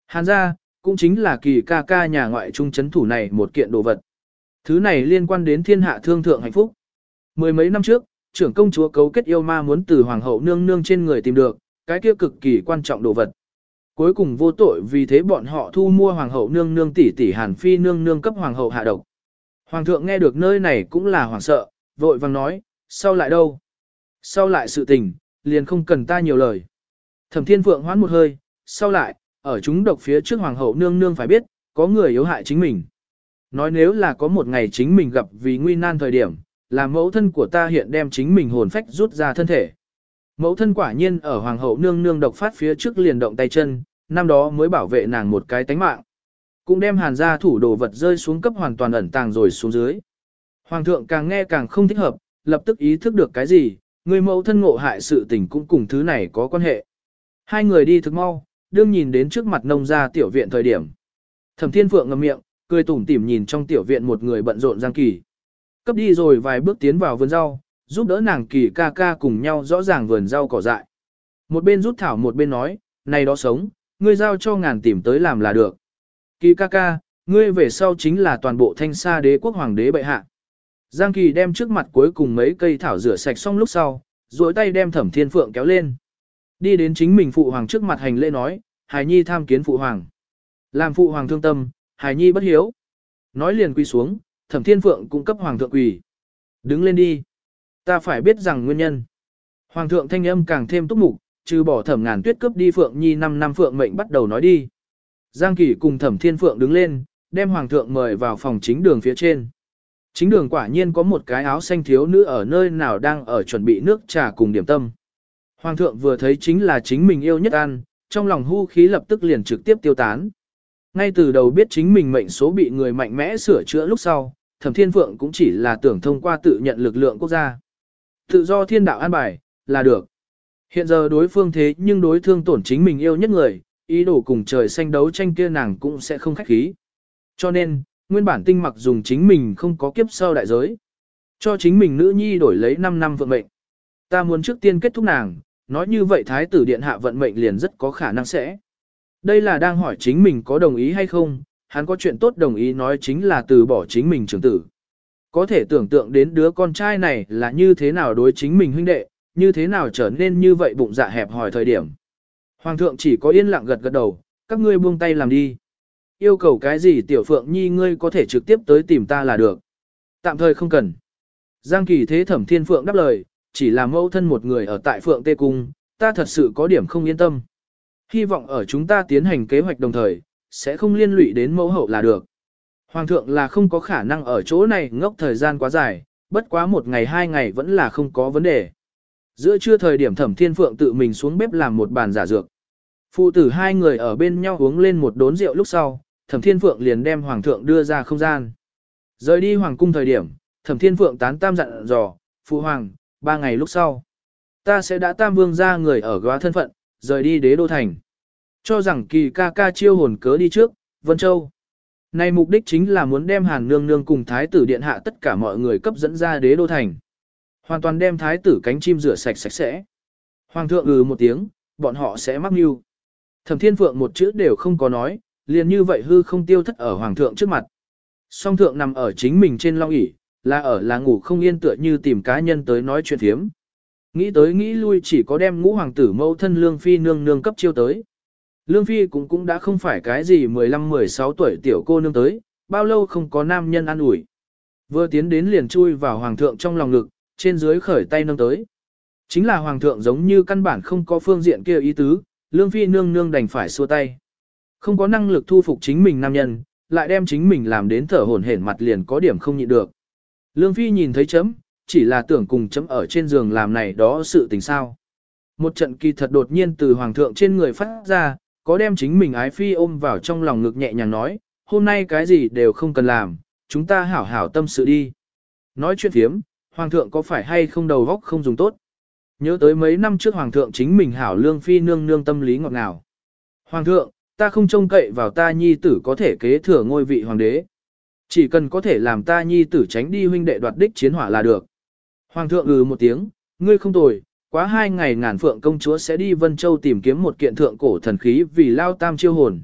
Hàn ra, cũng chính là kỳ ca ca nhà ngoại trung chấn thủ này một kiện đồ vật. Thứ này liên quan đến thiên hạ thương thượng hạnh phúc. Mười mấy năm trước, trưởng công chúa cấu kết yêu ma muốn từ hoàng hậu nương nương trên người tìm được, cái kia cực kỳ quan trọng đồ vật. Cuối cùng vô tội vì thế bọn họ thu mua hoàng hậu nương nương tỷ tỷ Hàn Phi nương nương cấp hoàng hậu hạ độc. Hoàng thượng nghe được nơi này cũng là hoảng sợ, vội vàng nói, sau lại đâu? Sau lại sự tình, liền không cần ta nhiều lời. Thẩm Thiên Phượng hoán một hơi, sau lại, ở chúng độc phía trước hoàng hậu nương nương phải biết, có người yếu hại chính mình. Nói nếu là có một ngày chính mình gặp vì nguy nan thời điểm, là mẫu thân của ta hiện đem chính mình hồn phách rút ra thân thể. Mẫu thân quả nhiên ở hoàng hậu nương nương độc phát phía trước liền động tay chân, năm đó mới bảo vệ nàng một cái tánh mạng. Cũng đem hàn gia thủ đồ vật rơi xuống cấp hoàn toàn ẩn tàng rồi xuống dưới. Hoàng thượng càng nghe càng không thích hợp, lập tức ý thức được cái gì, người mẫu thân ngộ hại sự tình cũng cùng thứ này có quan hệ. Hai người đi thực mau, đương nhìn đến trước mặt nông gia tiểu viện thời điểm. Thẩm Thiên Phượng ngậm miệng, cười tủm tỉm nhìn trong tiểu viện một người bận rộn Giang Kỳ. Cấp đi rồi vài bước tiến vào vườn rau, giúp đỡ nàng Kỳ ca ca cùng nhau rõ ràng vườn rau cỏ dại. Một bên rút thảo một bên nói, này đó sống, ngươi giao cho ngàn tìm tới làm là được. Kỳ ca ca, ngươi về sau chính là toàn bộ thanh sa đế quốc hoàng đế bệ hạ. Giang Kỳ đem trước mặt cuối cùng mấy cây thảo rửa sạch xong lúc sau, duỗi tay đem Thẩm Thiên Phượng kéo lên. Đi đến chính mình phụ hoàng trước mặt hành lễ nói, Hải Nhi tham kiến phụ hoàng. Làm phụ hoàng thương tâm, Hải Nhi bất hiếu. Nói liền quỳ xuống, Thẩm Thiên Phượng cung cấp hoàng thượng quỳ. Đứng lên đi. Ta phải biết rằng nguyên nhân. Hoàng thượng thanh âm càng thêm túc mục, trừ bỏ Thẩm Ngàn Tuyết cướp đi Phượng Nhi 5 năm Phượng mệnh bắt đầu nói đi. Giang Kỳ cùng Thẩm Thiên Phượng đứng lên, đem hoàng thượng mời vào phòng chính đường phía trên. Chính đường quả nhiên có một cái áo xanh thiếu nữ ở nơi nào đang ở chuẩn bị nước trà cùng điểm tâm. Hoàng thượng vừa thấy chính là chính mình yêu nhất ăn, trong lòng hưu khí lập tức liền trực tiếp tiêu tán. Ngay từ đầu biết chính mình mệnh số bị người mạnh mẽ sửa chữa lúc sau, Thẩm Thiên Phượng cũng chỉ là tưởng thông qua tự nhận lực lượng quốc gia. Tự do thiên đạo an bài, là được. Hiện giờ đối phương thế nhưng đối thương tổn chính mình yêu nhất người, ý đồ cùng trời xanh đấu tranh kia nàng cũng sẽ không khách khí. Cho nên, nguyên bản tinh mặc dùng chính mình không có kiếp sau đại giới. Cho chính mình nữ nhi đổi lấy 5 năm vượng mệnh. Ta muốn trước tiên kết thúc nàng, nói như vậy thái tử điện hạ vận mệnh liền rất có khả năng sẽ. Đây là đang hỏi chính mình có đồng ý hay không, hắn có chuyện tốt đồng ý nói chính là từ bỏ chính mình trưởng tử. Có thể tưởng tượng đến đứa con trai này là như thế nào đối chính mình huynh đệ, như thế nào trở nên như vậy bụng dạ hẹp hỏi thời điểm. Hoàng thượng chỉ có yên lặng gật gật đầu, các ngươi buông tay làm đi. Yêu cầu cái gì tiểu phượng nhi ngươi có thể trực tiếp tới tìm ta là được. Tạm thời không cần. Giang kỳ thế thẩm thiên phượng đáp lời, chỉ là mẫu thân một người ở tại phượng tê cung, ta thật sự có điểm không yên tâm. Hy vọng ở chúng ta tiến hành kế hoạch đồng thời, sẽ không liên lụy đến mẫu hậu là được. Hoàng thượng là không có khả năng ở chỗ này ngốc thời gian quá dài, bất quá một ngày hai ngày vẫn là không có vấn đề. Giữa trưa thời điểm thẩm thiên phượng tự mình xuống bếp làm một bàn giả dược. Phụ tử hai người ở bên nhau uống lên một đốn rượu lúc sau, thẩm thiên phượng liền đem hoàng thượng đưa ra không gian. Rời đi hoàng cung thời điểm, thẩm thiên phượng tán tam dặn dò, phụ hoàng, ba ngày lúc sau. Ta sẽ đã tam vương ra người ở góa thân phận, rời đi đế đô thành. Cho rằng kỳ ca ca chiêu hồn cớ đi trước, Vân Châu. Này mục đích chính là muốn đem Hàn Nương Nương cùng Thái tử Điện Hạ tất cả mọi người cấp dẫn ra đế đô thành. Hoàn toàn đem Thái tử cánh chim rửa sạch sạch sẽ. Hoàng thượng ừ một tiếng, bọn họ sẽ mắc mưu. Thẩm Thiên Phượng một chữ đều không có nói, liền như vậy hư không tiêu thất ở Hoàng thượng trước mặt. Song thượng nằm ở chính mình trên long ỷ là ở là ngủ không yên tựa như tìm cá nhân tới nói chuyện thiếm. Nghĩ tới nghĩ lui chỉ có đem ngũ hoàng tử mẫu thân Lương Phi nương nương cấp chiêu tới. Lương Phi cũng cũng đã không phải cái gì 15-16 tuổi tiểu cô nương tới, bao lâu không có nam nhân ăn ủi. Vừa tiến đến liền chui vào hoàng thượng trong lòng ngực, trên dưới khởi tay nâng tới. Chính là hoàng thượng giống như căn bản không có phương diện kia ý tứ, Lương Phi nương nương đành phải xua tay. Không có năng lực thu phục chính mình nam nhân, lại đem chính mình làm đến thở hổn hển mặt liền có điểm không nhịn được. Lương Phi nhìn thấy chấm, chỉ là tưởng cùng chấm ở trên giường làm này đó sự tình sao. Một trận kỳ thật đột nhiên từ hoàng thượng trên người phát ra, có đem chính mình ái phi ôm vào trong lòng ngực nhẹ nhàng nói, hôm nay cái gì đều không cần làm, chúng ta hảo hảo tâm sự đi. Nói chuyện thiếm, hoàng thượng có phải hay không đầu góc không dùng tốt. Nhớ tới mấy năm trước hoàng thượng chính mình hảo lương phi nương nương tâm lý ngọt ngào. Hoàng thượng, ta không trông cậy vào ta nhi tử có thể kế thừa ngôi vị hoàng đế. Chỉ cần có thể làm ta nhi tử tránh đi huynh đệ đoạt đích chiến hỏa là được. Hoàng thượng ừ một tiếng, ngươi không tồi, quá hai ngày ngàn phượng công chúa sẽ đi Vân Châu tìm kiếm một kiện thượng cổ thần khí vì lao tam chiêu hồn.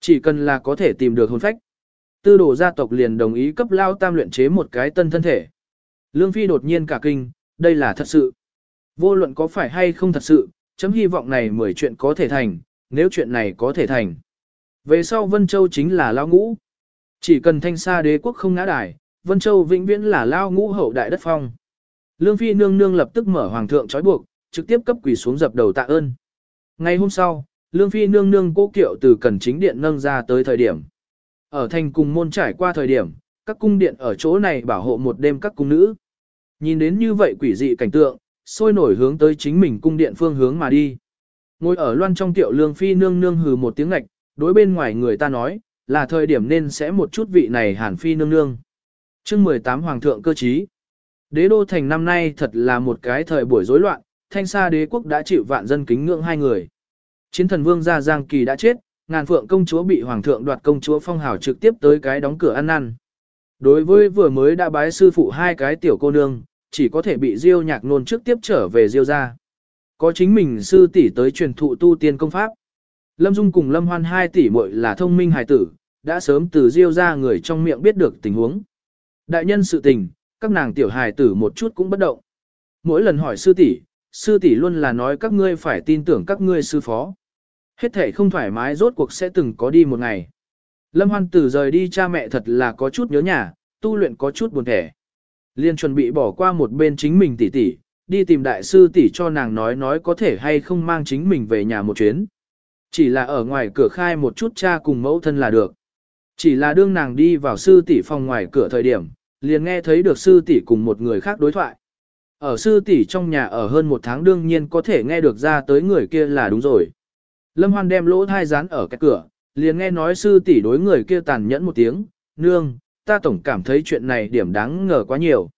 Chỉ cần là có thể tìm được hồn phách. Tư đồ gia tộc liền đồng ý cấp lao tam luyện chế một cái tân thân thể. Lương Phi đột nhiên cả kinh, đây là thật sự. Vô luận có phải hay không thật sự, chấm hy vọng này mười chuyện có thể thành, nếu chuyện này có thể thành. Về sau Vân Châu chính là lao ngũ. Chỉ cần thanh xa đế quốc không ngã đài, Vân Châu vĩnh viễn là lao ngũ hậu đại đất phong. Lương Phi nương nương lập tức mở hoàng thượng trói buộc, trực tiếp cấp quỷ xuống dập đầu tạ ơn. Ngày hôm sau, Lương Phi nương nương cố kiệu từ cần chính điện nâng ra tới thời điểm. Ở thành cùng môn trải qua thời điểm, các cung điện ở chỗ này bảo hộ một đêm các cung nữ. Nhìn đến như vậy quỷ dị cảnh tượng, sôi nổi hướng tới chính mình cung điện phương hướng mà đi. Ngồi ở loan trong tiệu Lương Phi nương nương hừ một tiếng ngạch, đối bên ngoài người ta nói, là thời điểm nên sẽ một chút vị này hàn phi nương nương. chương 18 Hoàng thượng cơ trí. Đế đô thành năm nay thật là một cái thời buổi rối loạn, thanh xa đế quốc đã chịu vạn dân kính ngưỡng hai người. Chiến thần vương gia Giang Kỳ đã chết, ngàn phượng công chúa bị hoàng thượng đoạt công chúa phong hào trực tiếp tới cái đóng cửa ăn năn. Đối với vừa mới đã bái sư phụ hai cái tiểu cô nương, chỉ có thể bị diêu nhạc nôn trước tiếp trở về diêu gia. Có chính mình sư tỷ tới truyền thụ tu tiên công pháp. Lâm Dung cùng Lâm Hoan hai tỷ muội là thông minh hài tử, đã sớm từ diêu ra người trong miệng biết được tình huống. Đại nhân sự tình, các nàng tiểu hài tử một chút cũng bất động. Mỗi lần hỏi sư tỷ, sư tỷ luôn là nói các ngươi phải tin tưởng các ngươi sư phó. Hết thể không thoải mái rốt cuộc sẽ từng có đi một ngày. Lâm Hoan Tử rời đi cha mẹ thật là có chút nhớ nhà, tu luyện có chút buồn thẻ. Liên chuẩn bị bỏ qua một bên chính mình tỷ tỷ, đi tìm đại sư tỷ cho nàng nói nói có thể hay không mang chính mình về nhà một chuyến. Chỉ là ở ngoài cửa khai một chút cha cùng mẫu thân là được. Chỉ là đương nàng đi vào sư tỷ phòng ngoài cửa thời điểm, liền nghe thấy được sư tỷ cùng một người khác đối thoại. Ở sư tỷ trong nhà ở hơn một tháng đương nhiên có thể nghe được ra tới người kia là đúng rồi. Lâm Hoan đem lỗ thai dán ở cái cửa, liền nghe nói sư tỷ đối người kia tàn nhẫn một tiếng, nương, ta tổng cảm thấy chuyện này điểm đáng ngờ quá nhiều.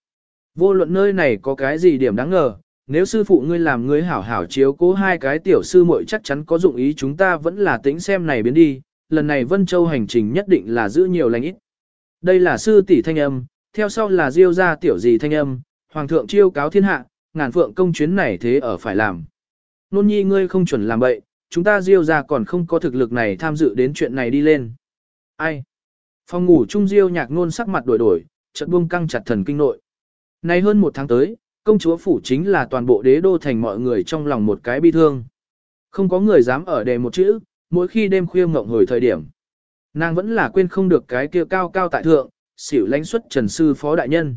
Vô luận nơi này có cái gì điểm đáng ngờ, nếu sư phụ ngươi làm ngươi hảo hảo chiếu cố hai cái tiểu sư muội chắc chắn có dụng ý chúng ta vẫn là tính xem này biến đi, lần này Vân Châu hành trình nhất định là giữ nhiều lành ít. Đây là sư tỷ thanh âm, theo sau là diêu gia tiểu gì thanh âm, hoàng thượng chiêu cáo thiên hạ, ngàn phượng công chuyến này thế ở phải làm. Nôn nhi ngươi không chuẩn làm bậy, chúng ta diêu gia còn không có thực lực này tham dự đến chuyện này đi lên. Ai? Phòng ngủ trung diêu nhạc nôn sắc mặt đổi đổi, chợt buông căng chặt thần kinh nội. Nay hơn một tháng tới, công chúa phủ chính là toàn bộ đế đô thành mọi người trong lòng một cái bi thương. Không có người dám ở đề một chữ, mỗi khi đêm khuya ngộng hồi thời điểm. Nàng vẫn là quên không được cái kia cao cao tại thượng, xỉu lãnh xuất trần sư phó đại nhân.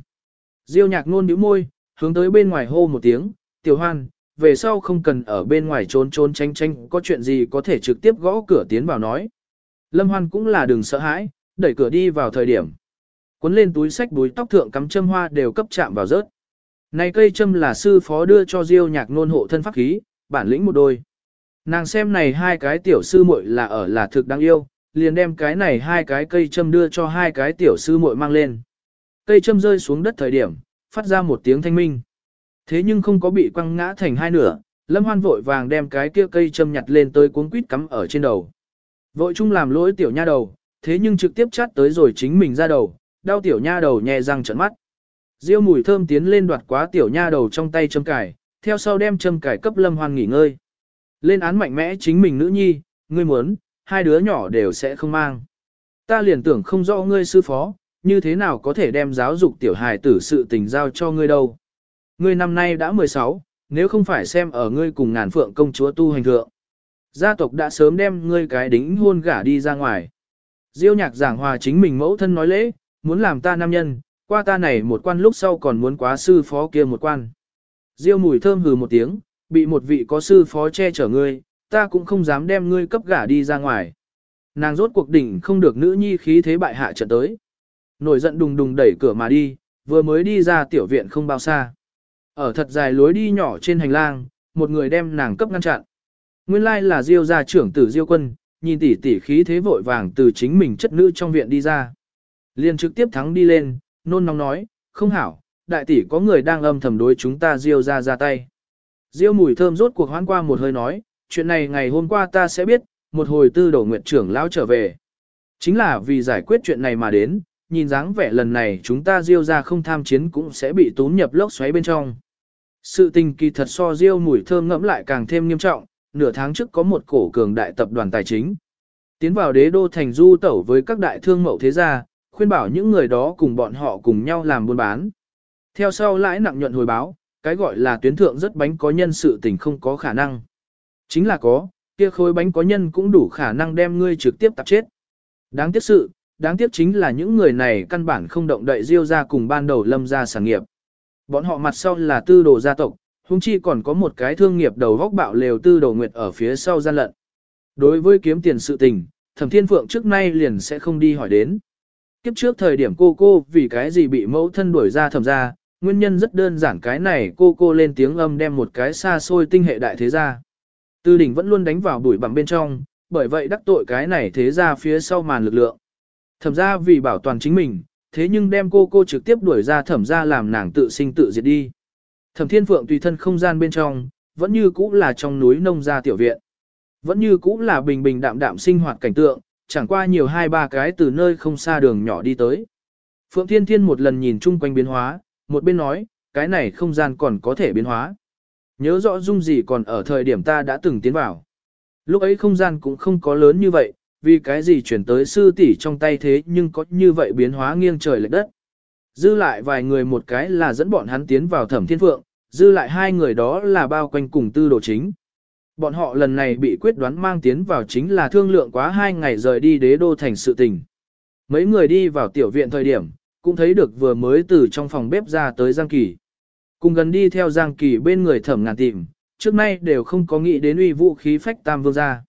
Diêu nhạc nôn nhíu môi, hướng tới bên ngoài hô một tiếng, tiểu hoan, về sau không cần ở bên ngoài trốn trốn tranh tranh, có chuyện gì có thể trực tiếp gõ cửa tiến vào nói. Lâm hoan cũng là đừng sợ hãi, đẩy cửa đi vào thời điểm. Cuốn lên túi sách búi tóc thượng cắm châm hoa đều cấp chạm vào rớt. Này cây châm là sư phó đưa cho Diêu nhạc nôn hộ thân pháp khí, bản lĩnh một đôi. Nàng xem này hai cái tiểu sư muội là ở là thực đáng yêu, liền đem cái này hai cái cây châm đưa cho hai cái tiểu sư muội mang lên. Cây châm rơi xuống đất thời điểm, phát ra một tiếng thanh minh. Thế nhưng không có bị quăng ngã thành hai nửa, Lâm Hoan vội vàng đem cái kia cây châm nhặt lên tới cuốn quýt cắm ở trên đầu. Vội chung làm lỗi tiểu nha đầu, thế nhưng trực tiếp chát tới rồi chính mình ra đầu, đau tiểu nha đầu nhẹ răng trợn mắt. Diêu mùi thơm tiến lên đoạt quá tiểu nha đầu trong tay châm cải, theo sau đem châm cải cấp Lâm Hoan nghỉ ngơi. Lên án mạnh mẽ chính mình nữ nhi, ngươi muốn, hai đứa nhỏ đều sẽ không mang. Ta liền tưởng không rõ ngươi sư phó, như thế nào có thể đem giáo dục tiểu hài tử sự tình giao cho ngươi đâu. Ngươi năm nay đã 16, nếu không phải xem ở ngươi cùng ngàn phượng công chúa tu hành thượng. Gia tộc đã sớm đem ngươi cái đính hôn gả đi ra ngoài. Diêu nhạc giảng hòa chính mình mẫu thân nói lễ, muốn làm ta nam nhân, qua ta này một quan lúc sau còn muốn quá sư phó kia một quan. Diêu mùi thơm hừ một tiếng, bị một vị có sư phó che chở ngươi, ta cũng không dám đem ngươi cấp gả đi ra ngoài. Nàng rốt cuộc đỉnh không được nữ nhi khí thế bại hạ trận tới. Nổi giận đùng đùng đẩy cửa mà đi, vừa mới đi ra tiểu viện không bao xa. Ở thật dài lối đi nhỏ trên hành lang, một người đem nàng cấp ngăn chặn. Nguyên lai là Diêu gia trưởng tử Diêu quân, nhìn tỷ tỷ khí thế vội vàng từ chính mình chất nữ trong viện đi ra. Liền trực tiếp thắng đi lên, nôn nóng nói, không hảo, đại tỷ có người đang âm thầm đối chúng ta Diêu gia ra tay. Diêu mùi thơm rốt cuộc hoán qua một hơi nói, chuyện này ngày hôm qua ta sẽ biết, một hồi tư đổ nguyện trưởng lão trở về. Chính là vì giải quyết chuyện này mà đến, nhìn dáng vẻ lần này chúng ta Diêu ra không tham chiến cũng sẽ bị tốn nhập lốc xoáy bên trong. Sự tình kỳ thật so Diêu mùi thơm ngẫm lại càng thêm nghiêm trọng, nửa tháng trước có một cổ cường đại tập đoàn tài chính. Tiến vào đế đô thành du tẩu với các đại thương mậu thế gia, khuyên bảo những người đó cùng bọn họ cùng nhau làm buôn bán. Theo sau lãi nặng nhuận hồi báo, cái gọi là tuyến thượng rất bánh có nhân sự tình không có khả năng. Chính là có, kia khối bánh có nhân cũng đủ khả năng đem ngươi trực tiếp tạp chết. Đáng tiếc sự, đáng tiếc chính là những người này căn bản không động đậy diêu ra cùng ban đầu lâm ra sản nghiệp. Bọn họ mặt sau là tư đồ gia tộc, huống chi còn có một cái thương nghiệp đầu góc bạo lều tư đồ nguyệt ở phía sau gian lận. Đối với kiếm tiền sự tình, thẩm thiên phượng trước nay liền sẽ không đi hỏi đến. Kiếp trước thời điểm cô cô vì cái gì bị mẫu thân đuổi ra thẩm ra, nguyên nhân rất đơn giản cái này cô cô lên tiếng âm đem một cái xa xôi tinh hệ đại thế gia Tư đỉnh vẫn luôn đánh vào bụi bằng bên trong, bởi vậy đắc tội cái này thế ra phía sau màn lực lượng. Thẩm ra vì bảo toàn chính mình, thế nhưng đem cô cô trực tiếp đuổi ra thẩm ra làm nàng tự sinh tự diệt đi. Thẩm thiên phượng tùy thân không gian bên trong, vẫn như cũ là trong núi nông gia tiểu viện. Vẫn như cũ là bình bình đạm đạm sinh hoạt cảnh tượng, chẳng qua nhiều hai ba cái từ nơi không xa đường nhỏ đi tới. Phượng Thiên Thiên một lần nhìn chung quanh biến hóa, một bên nói, cái này không gian còn có thể biến hóa. Nhớ rõ dung gì còn ở thời điểm ta đã từng tiến vào. Lúc ấy không gian cũng không có lớn như vậy, vì cái gì chuyển tới sư tỷ trong tay thế nhưng có như vậy biến hóa nghiêng trời lệch đất. Dư lại vài người một cái là dẫn bọn hắn tiến vào thẩm thiên phượng, dư lại hai người đó là bao quanh cùng tư đồ chính. Bọn họ lần này bị quyết đoán mang tiến vào chính là thương lượng quá hai ngày rời đi đế đô thành sự tình. Mấy người đi vào tiểu viện thời điểm, cũng thấy được vừa mới từ trong phòng bếp ra tới Giang Kỳ. Cùng gần đi theo Giang Kỳ bên người thẩm ngàn tìm, trước nay đều không có nghĩ đến uy vũ khí phách tam vương gia.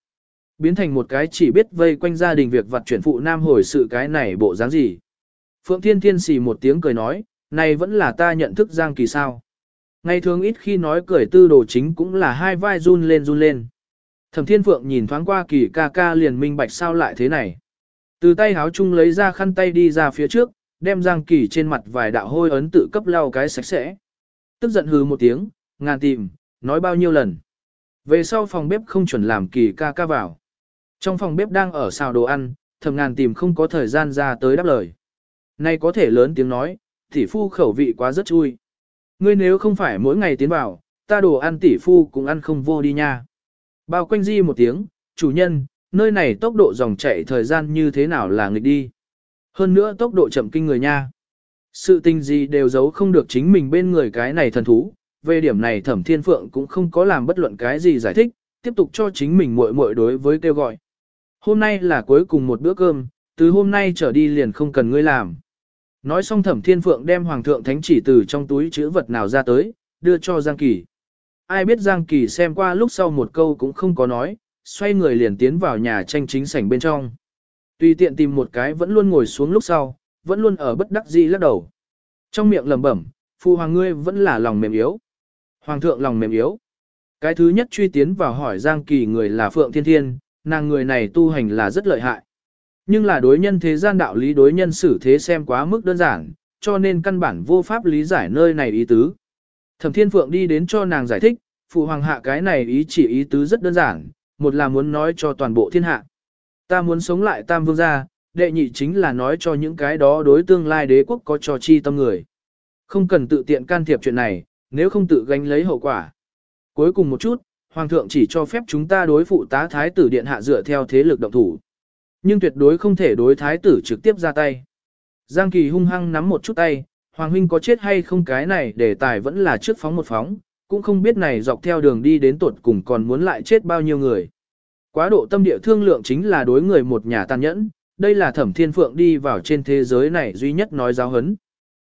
Biến thành một cái chỉ biết vây quanh gia đình việc vặt chuyển phụ nam hồi sự cái này bộ dáng gì. Phượng Thiên Thiên xì một tiếng cười nói, này vẫn là ta nhận thức Giang Kỳ sao. Ngày thường ít khi nói cười tư đồ chính cũng là hai vai run lên run lên. Thẩm Thiên Phượng nhìn thoáng qua Kỳ ca ca liền minh bạch sao lại thế này. Từ tay háo chung lấy ra khăn tay đi ra phía trước, đem Giang Kỳ trên mặt vài đạo hôi ấn tự cấp lau cái sạch sẽ. Tức giận hừ một tiếng, ngàn tìm, nói bao nhiêu lần. Về sau phòng bếp không chuẩn làm Kỳ ca ca vào. Trong phòng bếp đang ở xào đồ ăn, thầm ngàn tìm không có thời gian ra tới đáp lời. Nay có thể lớn tiếng nói, tỷ phu khẩu vị quá rất chui. Ngươi nếu không phải mỗi ngày tiến vào, ta đồ ăn tỷ phu cũng ăn không vô đi nha. Bao quanh di một tiếng, chủ nhân, nơi này tốc độ dòng chảy thời gian như thế nào là nghịch đi. Hơn nữa tốc độ chậm kinh người nha. Sự tình gì đều giấu không được chính mình bên người cái này thần thú, về điểm này thẩm thiên phượng cũng không có làm bất luận cái gì giải thích, tiếp tục cho chính mình muội muội đối với kêu gọi. Hôm nay là cuối cùng một bữa cơm, từ hôm nay trở đi liền không cần ngươi làm. Nói xong thẩm thiên phượng đem hoàng thượng thánh chỉ từ trong túi chữ vật nào ra tới, đưa cho Giang Kỳ. Ai biết Giang Kỳ xem qua lúc sau một câu cũng không có nói, xoay người liền tiến vào nhà tranh chính sảnh bên trong. Tùy tiện tìm một cái vẫn luôn ngồi xuống lúc sau, vẫn luôn ở bất đắc dĩ lắc đầu. Trong miệng lẩm bẩm, phụ hoàng ngươi vẫn là lòng mềm yếu. Hoàng thượng lòng mềm yếu. Cái thứ nhất truy tiến vào hỏi Giang Kỳ người là Phượng Thiên Thiên, nàng người này tu hành là rất lợi hại. Nhưng là đối nhân thế gian đạo lý đối nhân xử thế xem quá mức đơn giản, cho nên căn bản vô pháp lý giải nơi này ý tứ. Thẩm Thiên Phượng đi đến cho nàng giải thích, phụ hoàng hạ cái này ý chỉ ý tứ rất đơn giản, một là muốn nói cho toàn bộ thiên hạ. Ta muốn sống lại tam vương gia, đệ nhị chính là nói cho những cái đó đối tương lai đế quốc có cho chi tâm người. Không cần tự tiện can thiệp chuyện này, nếu không tự gánh lấy hậu quả. Cuối cùng một chút, Hoàng thượng chỉ cho phép chúng ta đối phụ tá thái tử điện hạ dựa theo thế lực động thủ. Nhưng tuyệt đối không thể đối thái tử trực tiếp ra tay. Giang Kỳ hung hăng nắm một chút tay, Hoàng huynh có chết hay không cái này để tài vẫn là trước phóng một phóng, cũng không biết này dọc theo đường đi đến tuột cùng còn muốn lại chết bao nhiêu người. Quá độ tâm địa thương lượng chính là đối người một nhà tàn nhẫn, đây là thẩm thiên phượng đi vào trên thế giới này duy nhất nói giáo hấn.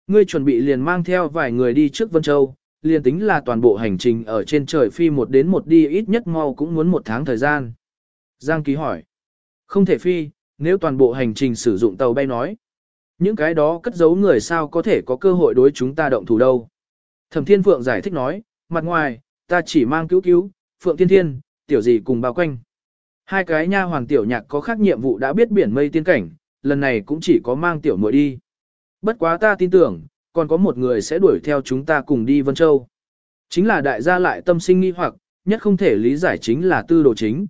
Ngươi chuẩn bị liền mang theo vài người đi trước Vân Châu, liền tính là toàn bộ hành trình ở trên trời phi một đến một đi ít nhất mau cũng muốn một tháng thời gian. Giang Ký hỏi, không thể phi, nếu toàn bộ hành trình sử dụng tàu bay nói. Những cái đó cất giấu người sao có thể có cơ hội đối chúng ta động thủ đâu. Thẩm Thiên Phượng giải thích nói, mặt ngoài, ta chỉ mang cứu cứu, Phượng Thiên Thiên, tiểu gì cùng bao quanh. Hai cái nha hoàng tiểu nhạc có khác nhiệm vụ đã biết biển mây tiên cảnh, lần này cũng chỉ có mang tiểu muội đi. Bất quá ta tin tưởng, còn có một người sẽ đuổi theo chúng ta cùng đi Vân Châu. Chính là đại gia lại tâm sinh nghi hoặc, nhất không thể lý giải chính là tư đồ chính.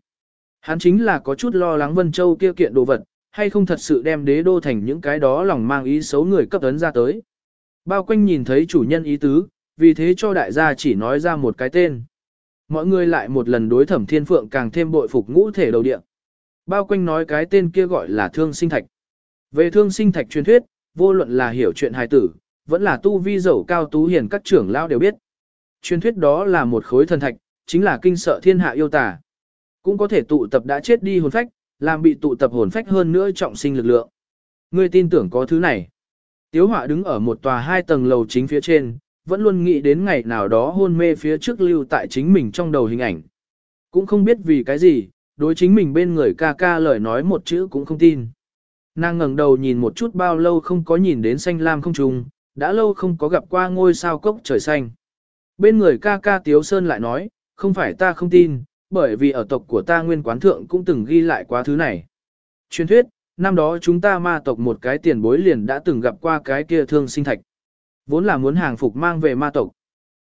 Hắn chính là có chút lo lắng Vân Châu kia kiện đồ vật, hay không thật sự đem đế đô thành những cái đó lòng mang ý xấu người cấp ấn ra tới. Bao quanh nhìn thấy chủ nhân ý tứ, vì thế cho đại gia chỉ nói ra một cái tên. Mọi người lại một lần đối thẩm thiên phượng càng thêm bội phục ngũ thể đầu địa. Bao quanh nói cái tên kia gọi là thương sinh thạch. Về thương sinh thạch truyền thuyết, vô luận là hiểu chuyện hài tử, vẫn là tu vi dầu cao tú hiền các trưởng lao đều biết. Truyền thuyết đó là một khối thần thạch, chính là kinh sợ thiên hạ yêu tà. Cũng có thể tụ tập đã chết đi hồn phách, làm bị tụ tập hồn phách hơn nữa trọng sinh lực lượng. Ngươi tin tưởng có thứ này. Tiếu họa đứng ở một tòa hai tầng lầu chính phía trên, vẫn luôn nghĩ đến ngày nào đó hôn mê phía trước lưu tại chính mình trong đầu hình ảnh. Cũng không biết vì cái gì, đối chính mình bên người ca ca lời nói một chữ cũng không tin. Nàng ngẩng đầu nhìn một chút bao lâu không có nhìn đến xanh lam không trùng, đã lâu không có gặp qua ngôi sao cốc trời xanh. Bên người ca ca Tiếu Sơn lại nói, không phải ta không tin, bởi vì ở tộc của ta nguyên quán thượng cũng từng ghi lại quá thứ này. Truyền thuyết, năm đó chúng ta ma tộc một cái tiền bối liền đã từng gặp qua cái kia thương sinh thạch. Vốn là muốn hàng phục mang về ma tộc.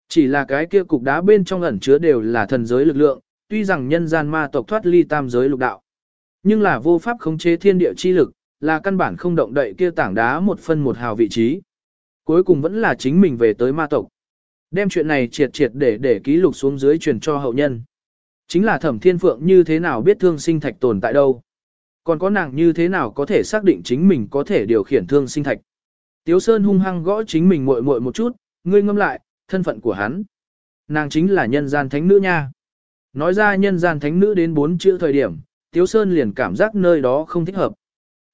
Chỉ là cái kia cục đá bên trong ẩn chứa đều là thần giới lực lượng, tuy rằng nhân gian ma tộc thoát ly tam giới lục đạo. Nhưng là vô pháp khống chế thiên địa chi lực, là căn bản không động đậy kia tảng đá một phân một hào vị trí. Cuối cùng vẫn là chính mình về tới ma tộc. Đem chuyện này triệt triệt để để ký lục xuống dưới truyền cho hậu nhân. Chính là thẩm thiên phượng như thế nào biết thương sinh thạch tồn tại đâu. Còn có nàng như thế nào có thể xác định chính mình có thể điều khiển thương sinh thạch. Tiếu Sơn hung hăng gõ chính mình muội muội một chút, ngươi ngâm lại, thân phận của hắn. Nàng chính là nhân gian thánh nữ nha. Nói ra nhân gian thánh nữ đến bốn chữ thời điểm, Tiếu Sơn liền cảm giác nơi đó không thích hợp.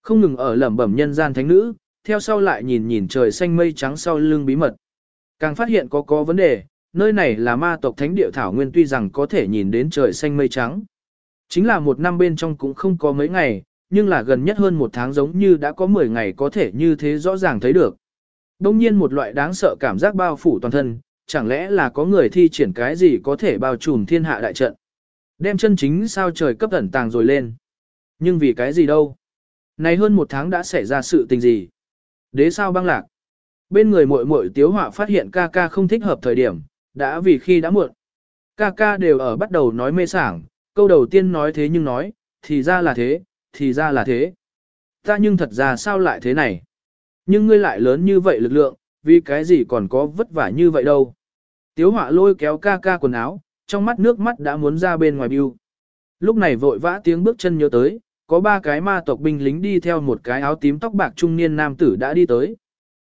Không ngừng ở lẩm bẩm nhân gian thánh nữ, theo sau lại nhìn nhìn trời xanh mây trắng sau lưng bí mật. Càng phát hiện có có vấn đề, nơi này là ma tộc thánh địa thảo nguyên tuy rằng có thể nhìn đến trời xanh mây trắng. Chính là một năm bên trong cũng không có mấy ngày, nhưng là gần nhất hơn một tháng giống như đã có 10 ngày có thể như thế rõ ràng thấy được. Đông nhiên một loại đáng sợ cảm giác bao phủ toàn thân, chẳng lẽ là có người thi triển cái gì có thể bao trùm thiên hạ đại trận. Đem chân chính sao trời cấp ẩn tàng rồi lên. Nhưng vì cái gì đâu? Này hơn một tháng đã xảy ra sự tình gì? Đế sao băng lạc? Bên người muội muội tiếu họa phát hiện ca ca không thích hợp thời điểm, đã vì khi đã muộn. Ca ca đều ở bắt đầu nói mê sảng, câu đầu tiên nói thế nhưng nói, thì ra là thế, thì ra là thế. Ta nhưng thật ra sao lại thế này? Nhưng ngươi lại lớn như vậy lực lượng, vì cái gì còn có vất vả như vậy đâu? Tiếu họa lôi kéo ca ca quần áo, trong mắt nước mắt đã muốn ra bên ngoài biêu. Lúc này vội vã tiếng bước chân nhớ tới, có ba cái ma tộc binh lính đi theo một cái áo tím tóc bạc trung niên nam tử đã đi tới.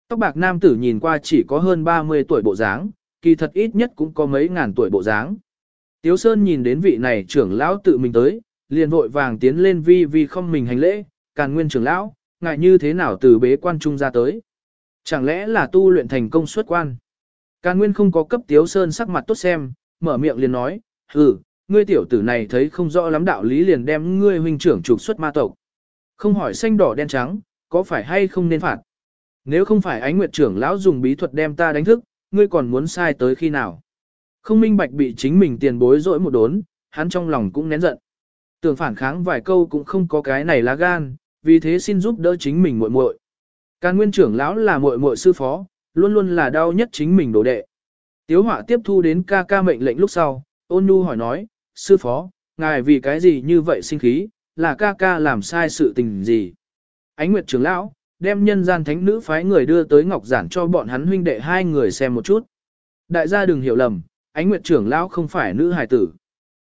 Tóc bạc nam tử nhìn qua chỉ có hơn 30 tuổi bộ dáng, kỳ thật ít nhất cũng có mấy ngàn tuổi bộ dáng. Tiếu Sơn nhìn đến vị này trưởng lão tự mình tới, liền vội vàng tiến lên vi vi không mình hành lễ, càn nguyên trưởng lão, ngại như thế nào từ bế quan trung ra tới. Chẳng lẽ là tu luyện thành công xuất quan? Càn nguyên không có cấp Tiếu Sơn sắc mặt tốt xem, mở miệng liền nói, hừ, ngươi tiểu tử này thấy không rõ lắm đạo lý liền đem ngươi huynh trưởng trục xuất ma tộc. Không hỏi xanh đỏ đen trắng, có phải hay không nên phạt? Nếu không phải ánh nguyệt trưởng lão dùng bí thuật đem ta đánh thức, ngươi còn muốn sai tới khi nào. Không minh bạch bị chính mình tiền bối rỗi một đốn, hắn trong lòng cũng nén giận. Tưởng phản kháng vài câu cũng không có cái này lá gan, vì thế xin giúp đỡ chính mình muội muội. Càn nguyên trưởng lão là muội muội sư phó, luôn luôn là đau nhất chính mình đồ đệ. Tiếu họa tiếp thu đến ca ca mệnh lệnh lúc sau, ôn nhu hỏi nói, sư phó, ngài vì cái gì như vậy sinh khí, là ca ca làm sai sự tình gì. Ánh nguyệt trưởng lão, đem nhân gian thánh nữ phái người đưa tới ngọc giản cho bọn hắn huynh đệ hai người xem một chút. Đại gia đừng hiểu lầm, ánh nguyệt trưởng lão không phải nữ hài tử,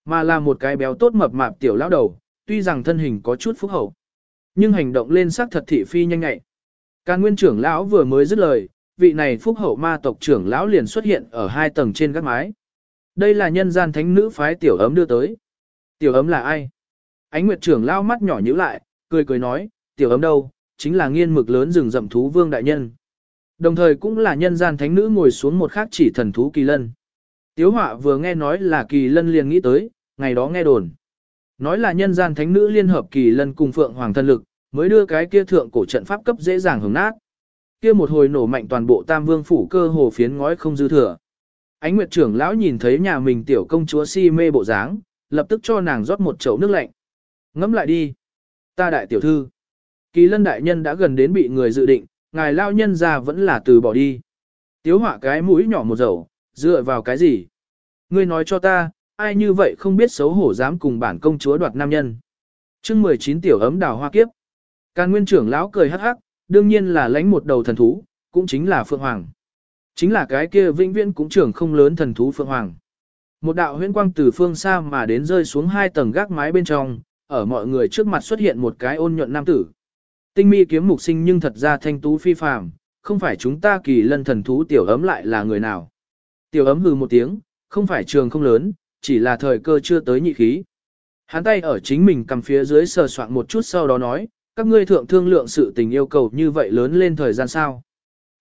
mà là một cái béo tốt mập mạp tiểu lão đầu, tuy rằng thân hình có chút phúc hậu, nhưng hành động lên sắc thật thị phi nhanh nhạy. Càn nguyên trưởng lão vừa mới dứt lời, vị này phúc hậu ma tộc trưởng lão liền xuất hiện ở hai tầng trên gác mái. Đây là nhân gian thánh nữ phái tiểu ấm đưa tới. Tiểu ấm là ai? Ánh nguyệt trưởng lão mắt nhỏ nhíu lại, cười cười nói, tiểu ấm đâu, chính là nghiên mực lớn rừng rậm thú vương đại nhân. Đồng thời cũng là nhân gian thánh nữ ngồi xuống một khác chỉ thần thú kỳ lân. Tiếu họa vừa nghe nói là kỳ lân liền nghĩ tới, ngày đó nghe đồn. Nói là nhân gian thánh nữ liên hợp kỳ lân cùng phượng hoàng thân lực, mới đưa cái kia thượng cổ trận pháp cấp dễ dàng hứng nát. Kia một hồi nổ mạnh toàn bộ tam vương phủ cơ hồ phiến ngói không dư thừa. Ánh Nguyệt trưởng lão nhìn thấy nhà mình tiểu công chúa si mê bộ dáng, lập tức cho nàng rót một chậu nước lạnh. Ngẫm lại đi. Ta đại tiểu thư. Kỳ lân đại nhân đã gần đến bị người dự định, ngài lao nhân ra vẫn là từ bỏ đi. Tiếu họa cái mũi nhỏ một dầu, dựa vào cái gì? Ngươi nói cho ta, ai như vậy không biết xấu hổ dám cùng bản công chúa đoạt nam nhân. chương 19 tiểu ấm đào hoa kiếp. Càn nguyên trưởng lão cười hắc hắc, đương nhiên là lãnh một đầu thần thú, cũng chính là Phượng Hoàng. Chính là cái kia vĩnh viễn cũng trưởng không lớn thần thú Phượng Hoàng. Một đạo huyễn quang từ phương xa mà đến rơi xuống hai tầng gác mái bên trong, ở mọi người trước mặt xuất hiện một cái ôn nhuận nam tử. Tinh mi kiếm mục sinh nhưng thật ra thanh tú phi phàm, không phải chúng ta kỳ lân thần thú tiểu ấm lại là người nào. Tiểu ấm hừ một tiếng, không phải trường không lớn, chỉ là thời cơ chưa tới nhị khí. Hắn tay ở chính mình cầm phía dưới sờ soạn một chút sau đó nói, các ngươi thượng thương lượng sự tình yêu cầu như vậy lớn lên thời gian sao.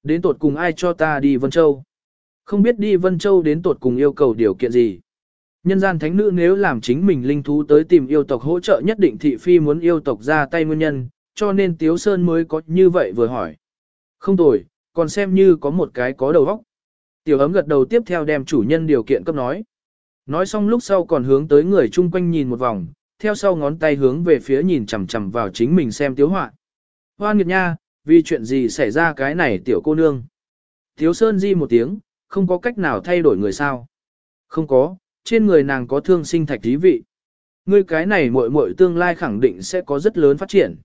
Đến tột cùng ai cho ta đi Vân Châu? Không biết đi Vân Châu đến tột cùng yêu cầu điều kiện gì? Nhân gian thánh nữ nếu làm chính mình linh thú tới tìm yêu tộc hỗ trợ nhất định thị phi muốn yêu tộc ra tay nguyên nhân, cho nên Tiếu Sơn mới có như vậy vừa hỏi. Không tồi, còn xem như có một cái có đầu óc. Tiểu ấm gật đầu tiếp theo đem chủ nhân điều kiện cấp nói. Nói xong lúc sau còn hướng tới người chung quanh nhìn một vòng, theo sau ngón tay hướng về phía nhìn chằm chằm vào chính mình xem tiếu họa. Hoa nghiệt nha, vì chuyện gì xảy ra cái này tiểu cô nương. Tiếu Sơn di một tiếng, không có cách nào thay đổi người sao. Không có, trên người nàng có thương sinh thạch thí vị. Ngươi cái này muội muội tương lai khẳng định sẽ có rất lớn phát triển.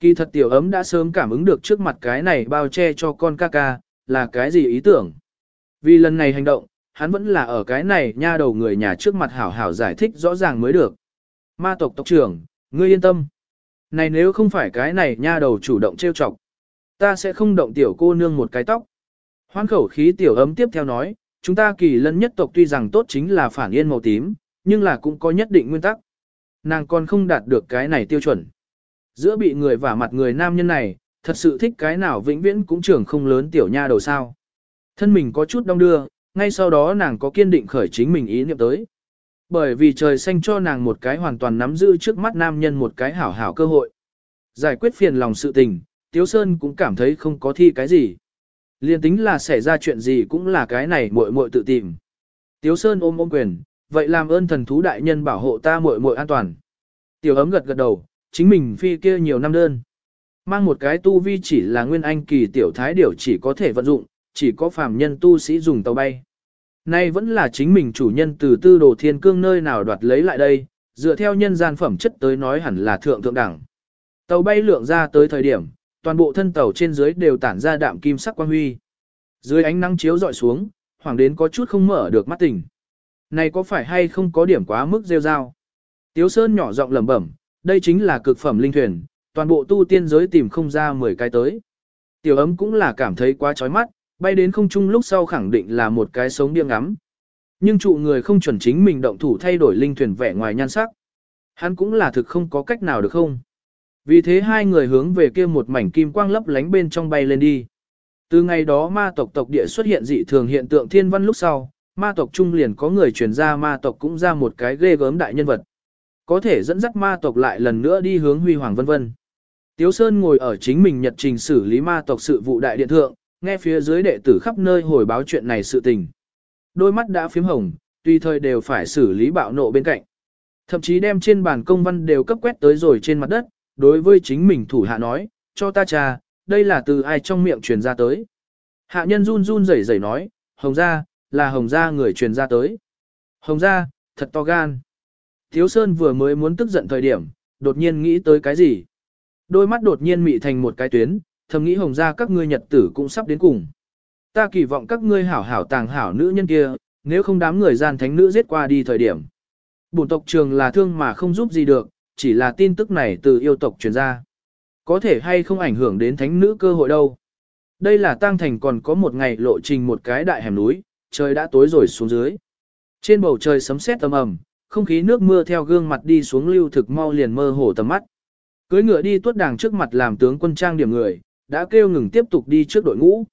Kỳ thật tiểu ấm đã sớm cảm ứng được trước mặt cái này bao che cho con ca ca, là cái gì ý tưởng. Vì lần này hành động, hắn vẫn là ở cái này nha đầu người nhà trước mặt hảo hảo giải thích rõ ràng mới được. Ma tộc tộc trưởng, ngươi yên tâm. Này nếu không phải cái này nha đầu chủ động trêu chọc, ta sẽ không động tiểu cô nương một cái tóc. Hoan khẩu khí tiểu ấm tiếp theo nói, chúng ta kỳ lân nhất tộc tuy rằng tốt chính là phản yên màu tím, nhưng là cũng có nhất định nguyên tắc. Nàng còn không đạt được cái này tiêu chuẩn. Giữa bị người vả mặt người nam nhân này, thật sự thích cái nào vĩnh viễn cũng trưởng không lớn tiểu nha đầu sao. Thân mình có chút đông đưa, ngay sau đó nàng có kiên định khởi chính mình ý niệm tới. Bởi vì trời xanh cho nàng một cái hoàn toàn nắm giữ trước mắt nam nhân một cái hảo hảo cơ hội. Giải quyết phiền lòng sự tình, Tiếu Sơn cũng cảm thấy không có thi cái gì. Liên tính là xảy ra chuyện gì cũng là cái này muội muội tự tìm. Tiếu Sơn ôm ôm quyền, vậy làm ơn thần thú đại nhân bảo hộ ta muội muội an toàn. Tiểu ấm gật gật đầu, chính mình phi kia nhiều năm đơn. Mang một cái tu vi chỉ là nguyên anh kỳ tiểu thái điểu chỉ có thể vận dụng, chỉ có phàm nhân tu sĩ dùng tàu bay. Nay vẫn là chính mình chủ nhân từ tư đồ thiên cương nơi nào đoạt lấy lại đây, dựa theo nhân gian phẩm chất tới nói hẳn là thượng thượng đẳng. Tàu bay lượng ra tới thời điểm, toàn bộ thân tàu trên dưới đều tản ra đạm kim sắc quang huy. Dưới ánh nắng chiếu dọi xuống, hoàng đến có chút không mở được mắt tỉnh. Này có phải hay không có điểm quá mức rêu rao? Tiếu Sơn nhỏ giọng lẩm bẩm, đây chính là cực phẩm linh thuyền, toàn bộ tu tiên giới tìm không ra 10 cái tới. Tiểu ấm cũng là cảm thấy quá chói mắt, bay đến không trung lúc sau khẳng định là một cái sống điên ngắm. Nhưng trụ người không chuẩn chính mình động thủ thay đổi linh thuyền vẻ ngoài nhan sắc. Hắn cũng là thực không có cách nào được không? Vì thế hai người hướng về kia một mảnh kim quang lấp lánh bên trong bay lên đi. Từ ngày đó ma tộc tộc địa xuất hiện dị thường hiện tượng thiên văn lúc sau, ma tộc trung liền có người truyền ra ma tộc cũng ra một cái ghê gớm đại nhân vật. Có thể dẫn dắt ma tộc lại lần nữa đi hướng huy hoàng vân vân. Tiếu Sơn ngồi ở chính mình nhật trình xử lý ma tộc sự vụ đại điện thượng, nghe phía dưới đệ tử khắp nơi hồi báo chuyện này sự tình. Đôi mắt đã phím hồng, tùy thời đều phải xử lý bạo nộ bên cạnh. Thậm chí đem trên bàn công văn đều cấp quét tới rồi trên mặt đất, đối với chính mình thủ hạ nói, cho ta trà, đây là từ ai trong miệng truyền ra tới. Hạ nhân run run rẩy rẩy nói, hồng gia, là hồng gia người truyền ra tới. Hồng gia, thật to gan. Thiếu Sơn vừa mới muốn tức giận thời điểm, đột nhiên nghĩ tới cái gì. Đôi mắt đột nhiên mị thành một cái tuyến, thầm nghĩ hồng gia các ngươi nhật tử cũng sắp đến cùng. Ta kỳ vọng các ngươi hảo hảo tàng hảo nữ nhân kia, nếu không đám người gian thánh nữ giết qua đi thời điểm. Bổn tộc trường là thương mà không giúp gì được, chỉ là tin tức này từ yêu tộc truyền ra. Có thể hay không ảnh hưởng đến thánh nữ cơ hội đâu. Đây là tăng thành còn có một ngày lộ trình một cái đại hẻm núi, trời đã tối rồi xuống dưới. Trên bầu trời sấm sét âm ầm, không khí nước mưa theo gương mặt đi xuống lưu thực mau liền mơ hồ tầm mắt. Cưới ngựa đi tuốt đàng trước mặt làm tướng quân trang điểm người, đã kêu ngừng tiếp tục đi trước đội ngũ.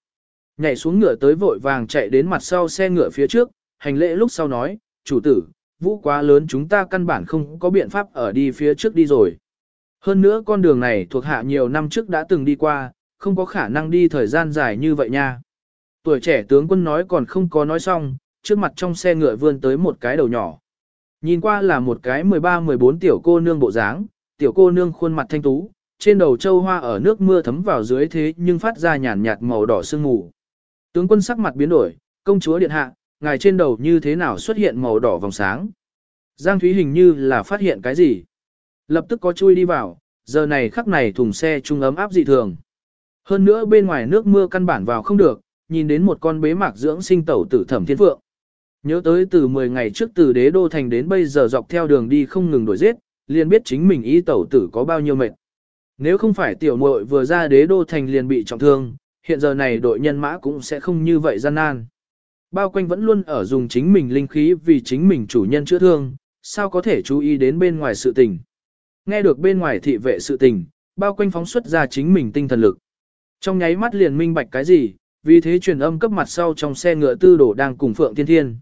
Nhảy xuống ngựa tới vội vàng chạy đến mặt sau xe ngựa phía trước, hành lễ lúc sau nói, chủ tử, vũ quá lớn chúng ta căn bản không có biện pháp ở đi phía trước đi rồi. Hơn nữa con đường này thuộc hạ nhiều năm trước đã từng đi qua, không có khả năng đi thời gian dài như vậy nha. Tuổi trẻ tướng quân nói còn không có nói xong, trước mặt trong xe ngựa vươn tới một cái đầu nhỏ. Nhìn qua là một cái 13-14 tiểu cô nương bộ dáng, tiểu cô nương khuôn mặt thanh tú, trên đầu châu hoa ở nước mưa thấm vào dưới thế nhưng phát ra nhàn nhạt màu đỏ sương mù. Tướng quân sắc mặt biến đổi, công chúa điện hạ, ngài trên đầu như thế nào xuất hiện màu đỏ vòng sáng. Giang Thúy hình như là phát hiện cái gì. Lập tức có chui đi vào, giờ này khắc này thùng xe trung ấm áp dị thường. Hơn nữa bên ngoài nước mưa căn bản vào không được, nhìn đến một con bế mạc dưỡng sinh tẩu tử thẩm thiên phượng. Nhớ tới từ 10 ngày trước từ đế đô thành đến bây giờ dọc theo đường đi không ngừng đuổi giết, liền biết chính mình ý tẩu tử có bao nhiêu mệt. Nếu không phải tiểu muội vừa ra đế đô thành liền bị trọng thương, hiện giờ này đội nhân mã cũng sẽ không như vậy gian nan. Bao quanh vẫn luôn ở dùng chính mình linh khí vì chính mình chủ nhân chữa thương, sao có thể chú ý đến bên ngoài sự tình. Nghe được bên ngoài thị vệ sự tình, bao quanh phóng xuất ra chính mình tinh thần lực. Trong nháy mắt liền minh bạch cái gì, vì thế truyền âm cấp mặt sau trong xe ngựa tư đổ đang cùng Phượng Thiên Thiên.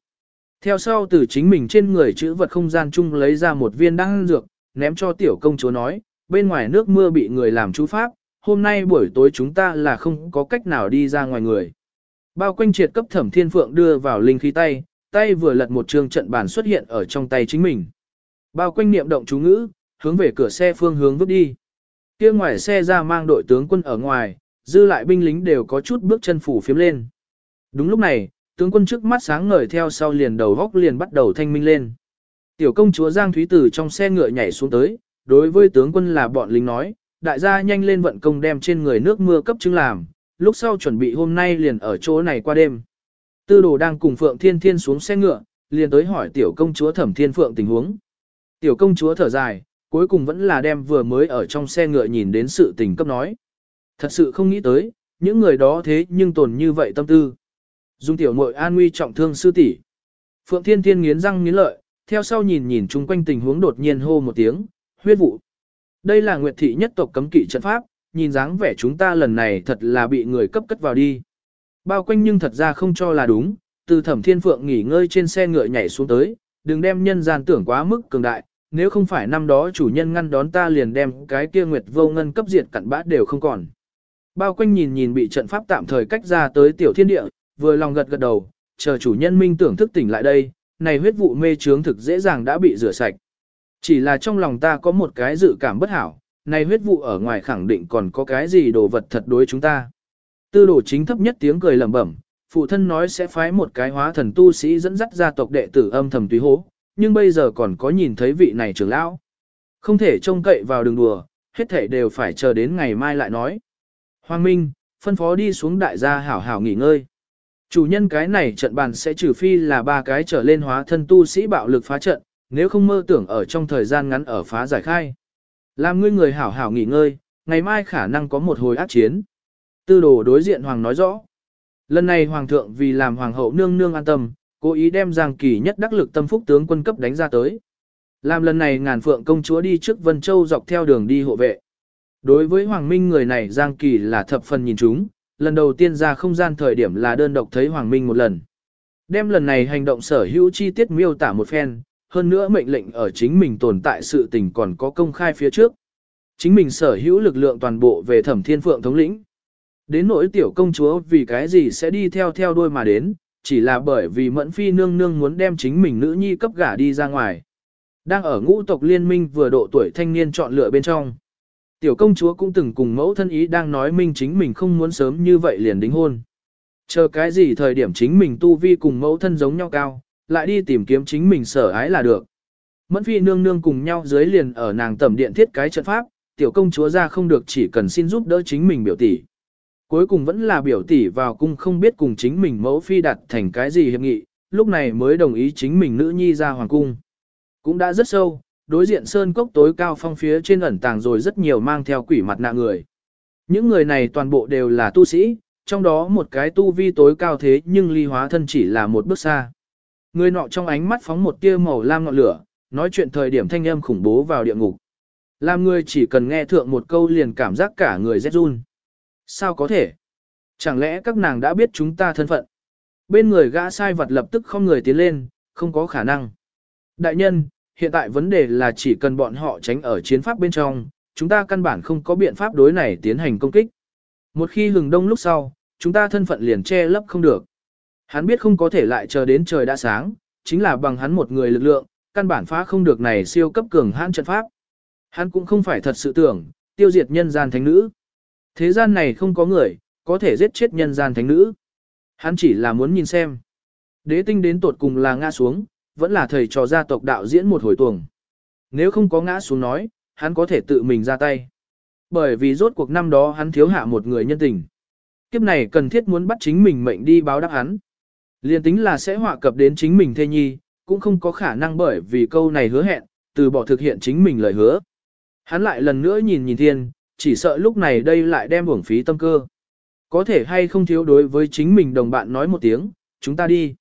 Theo sau từ chính mình trên người chữ vật không gian chung lấy ra một viên đan dược, ném cho tiểu công chúa nói, bên ngoài nước mưa bị người làm chú pháp, hôm nay buổi tối chúng ta là không có cách nào đi ra ngoài người. Bao quanh triệt cấp thẩm thiên phượng đưa vào linh khí tay, tay vừa lật một trường trận bàn xuất hiện ở trong tay chính mình. Bao quanh niệm động chú ngữ, hướng về cửa xe phương hướng vứt đi. Kia ngoài xe ra mang đội tướng quân ở ngoài, dư lại binh lính đều có chút bước chân phủ phiếm lên. Đúng lúc này, tướng quân trước mắt sáng ngời theo sau liền đầu góc liền bắt đầu thanh minh lên. Tiểu công chúa Giang Thúy Tử trong xe ngựa nhảy xuống tới, đối với tướng quân là bọn lính nói, đại gia nhanh lên vận công đem trên người nước mưa cấp chứng làm, lúc sau chuẩn bị hôm nay liền ở chỗ này qua đêm. Tư đồ đang cùng Phượng Thiên Thiên xuống xe ngựa, liền tới hỏi tiểu công chúa Thẩm Thiên Phượng tình huống. Tiểu công chúa thở dài, cuối cùng vẫn là đem vừa mới ở trong xe ngựa nhìn đến sự tình cấp nói. Thật sự không nghĩ tới, những người đó thế nhưng tồn như vậy tâm tư. Dung tiểu muội an nguy trọng thương sư tỷ. Phượng Thiên Thiên nghiến răng nghiến lợi, theo sau nhìn nhìn chung quanh tình huống đột nhiên hô một tiếng, huyết vụ. Đây là Nguyệt thị nhất tộc cấm kỵ trận pháp, nhìn dáng vẻ chúng ta lần này thật là bị người cấp cất vào đi. Bao quanh nhưng thật ra không cho là đúng, từ thẩm thiên phượng nghỉ ngơi trên xe ngựa nhảy xuống tới, đừng đem nhân gian tưởng quá mức cường đại, nếu không phải năm đó chủ nhân ngăn đón ta liền đem cái kia Nguyệt vô ngân cấp diệt cặn bát đều không còn. Bao quanh nhìn nhìn bị trận pháp tạm thời cách ra tới tiểu thiên địa, vừa lòng gật gật đầu, chờ chủ nhân minh tưởng thức tỉnh lại đây, này huyết vụ mê trướng thực dễ dàng đã bị rửa sạch. Chỉ là trong lòng ta có một cái dự cảm bất hảo, này huyết vụ ở ngoài khẳng định còn có cái gì đồ vật thật đối chúng ta. Tư đồ chính thấp nhất tiếng cười lẩm bẩm, phụ thân nói sẽ phái một cái hóa thần tu sĩ dẫn dắt gia tộc đệ tử âm thầm tùy hố, nhưng bây giờ còn có nhìn thấy vị này trưởng lão. Không thể trông cậy vào đường đùa, hết thể đều phải chờ đến ngày mai lại nói. Hoàng Minh, phân phó đi xuống đại gia hảo hảo nghỉ ngơi. Chủ nhân cái này trận bàn sẽ trừ phi là ba cái trở lên hóa thân tu sĩ bạo lực phá trận, nếu không mơ tưởng ở trong thời gian ngắn ở phá giải khai. Làm ngươi người hảo hảo nghỉ ngơi, ngày mai khả năng có một hồi ác chiến. Tư đồ đối diện hoàng nói rõ. Lần này hoàng thượng vì làm hoàng hậu nương nương an tâm, cố ý đem giang kỳ nhất đắc lực tâm phúc tướng quân cấp đánh ra tới. Làm lần này ngàn phượng công chúa đi trước Vân Châu dọc theo đường đi hộ vệ. Đối với Hoàng Minh người này Giang Kỳ là thập phần nhìn chúng, lần đầu tiên ra không gian thời điểm là đơn độc thấy Hoàng Minh một lần. Đem lần này hành động sở hữu chi tiết miêu tả một phen, hơn nữa mệnh lệnh ở chính mình tồn tại sự tình còn có công khai phía trước. Chính mình sở hữu lực lượng toàn bộ về thẩm thiên phượng thống lĩnh. Đến nỗi tiểu công chúa vì cái gì sẽ đi theo theo đuôi mà đến, chỉ là bởi vì mẫn phi nương nương muốn đem chính mình nữ nhi cấp gả đi ra ngoài. Đang ở ngũ tộc liên minh vừa độ tuổi thanh niên chọn lựa bên trong. Tiểu công chúa cũng từng cùng mẫu thân ý đang nói minh chính mình không muốn sớm như vậy liền đính hôn. Chờ cái gì thời điểm chính mình tu vi cùng mẫu thân giống nhau cao, lại đi tìm kiếm chính mình sở ái là được. Mẫn phi nương nương cùng nhau dưới liền ở nàng tẩm điện thiết cái trận pháp, tiểu công chúa ra không được chỉ cần xin giúp đỡ chính mình biểu tỷ. Cuối cùng vẫn là biểu tỷ vào cung không biết cùng chính mình mẫu phi đặt thành cái gì hiệp nghị, lúc này mới đồng ý chính mình nữ nhi ra hoàng cung. Cũng đã rất sâu, đối diện sơn cốc tối cao phong phía trên ẩn tàng rồi rất nhiều mang theo quỷ mặt nạ người. Những người này toàn bộ đều là tu sĩ, trong đó một cái tu vi tối cao thế nhưng ly hóa thân chỉ là một bước xa. Người nọ trong ánh mắt phóng một tia màu lam ngọn lửa, nói chuyện thời điểm thanh âm khủng bố vào địa ngục. Làm người chỉ cần nghe thượng một câu liền cảm giác cả người rét run. Sao có thể? Chẳng lẽ các nàng đã biết chúng ta thân phận? Bên người gã sai vật lập tức không người tiến lên, không có khả năng. Đại nhân, hiện tại vấn đề là chỉ cần bọn họ tránh ở chiến pháp bên trong, chúng ta căn bản không có biện pháp đối này tiến hành công kích. Một khi hừng đông lúc sau, chúng ta thân phận liền che lấp không được. Hắn biết không có thể lại chờ đến trời đã sáng, chính là bằng hắn một người lực lượng, căn bản phá không được này siêu cấp cường hãn trận pháp. Hắn cũng không phải thật sự tưởng, tiêu diệt nhân gian thánh nữ. Thế gian này không có người, có thể giết chết nhân gian thánh nữ. Hắn chỉ là muốn nhìn xem. Đế tinh đến tột cùng là ngã xuống, vẫn là thầy trò gia tộc đạo diễn một hồi tuồng. Nếu không có ngã xuống nói, hắn có thể tự mình ra tay. Bởi vì rốt cuộc năm đó hắn thiếu hạ một người nhân tình. Kiếp này cần thiết muốn bắt chính mình mệnh đi báo đáp hắn. Liên tính là sẽ họa cập đến chính mình thê nhi, cũng không có khả năng bởi vì câu này hứa hẹn, từ bỏ thực hiện chính mình lời hứa. Hắn lại lần nữa nhìn nhìn thiên, chỉ sợ lúc này đây lại đem uổng phí tâm cơ. Có thể hay không thiếu đối với chính mình đồng bạn nói một tiếng, chúng ta đi.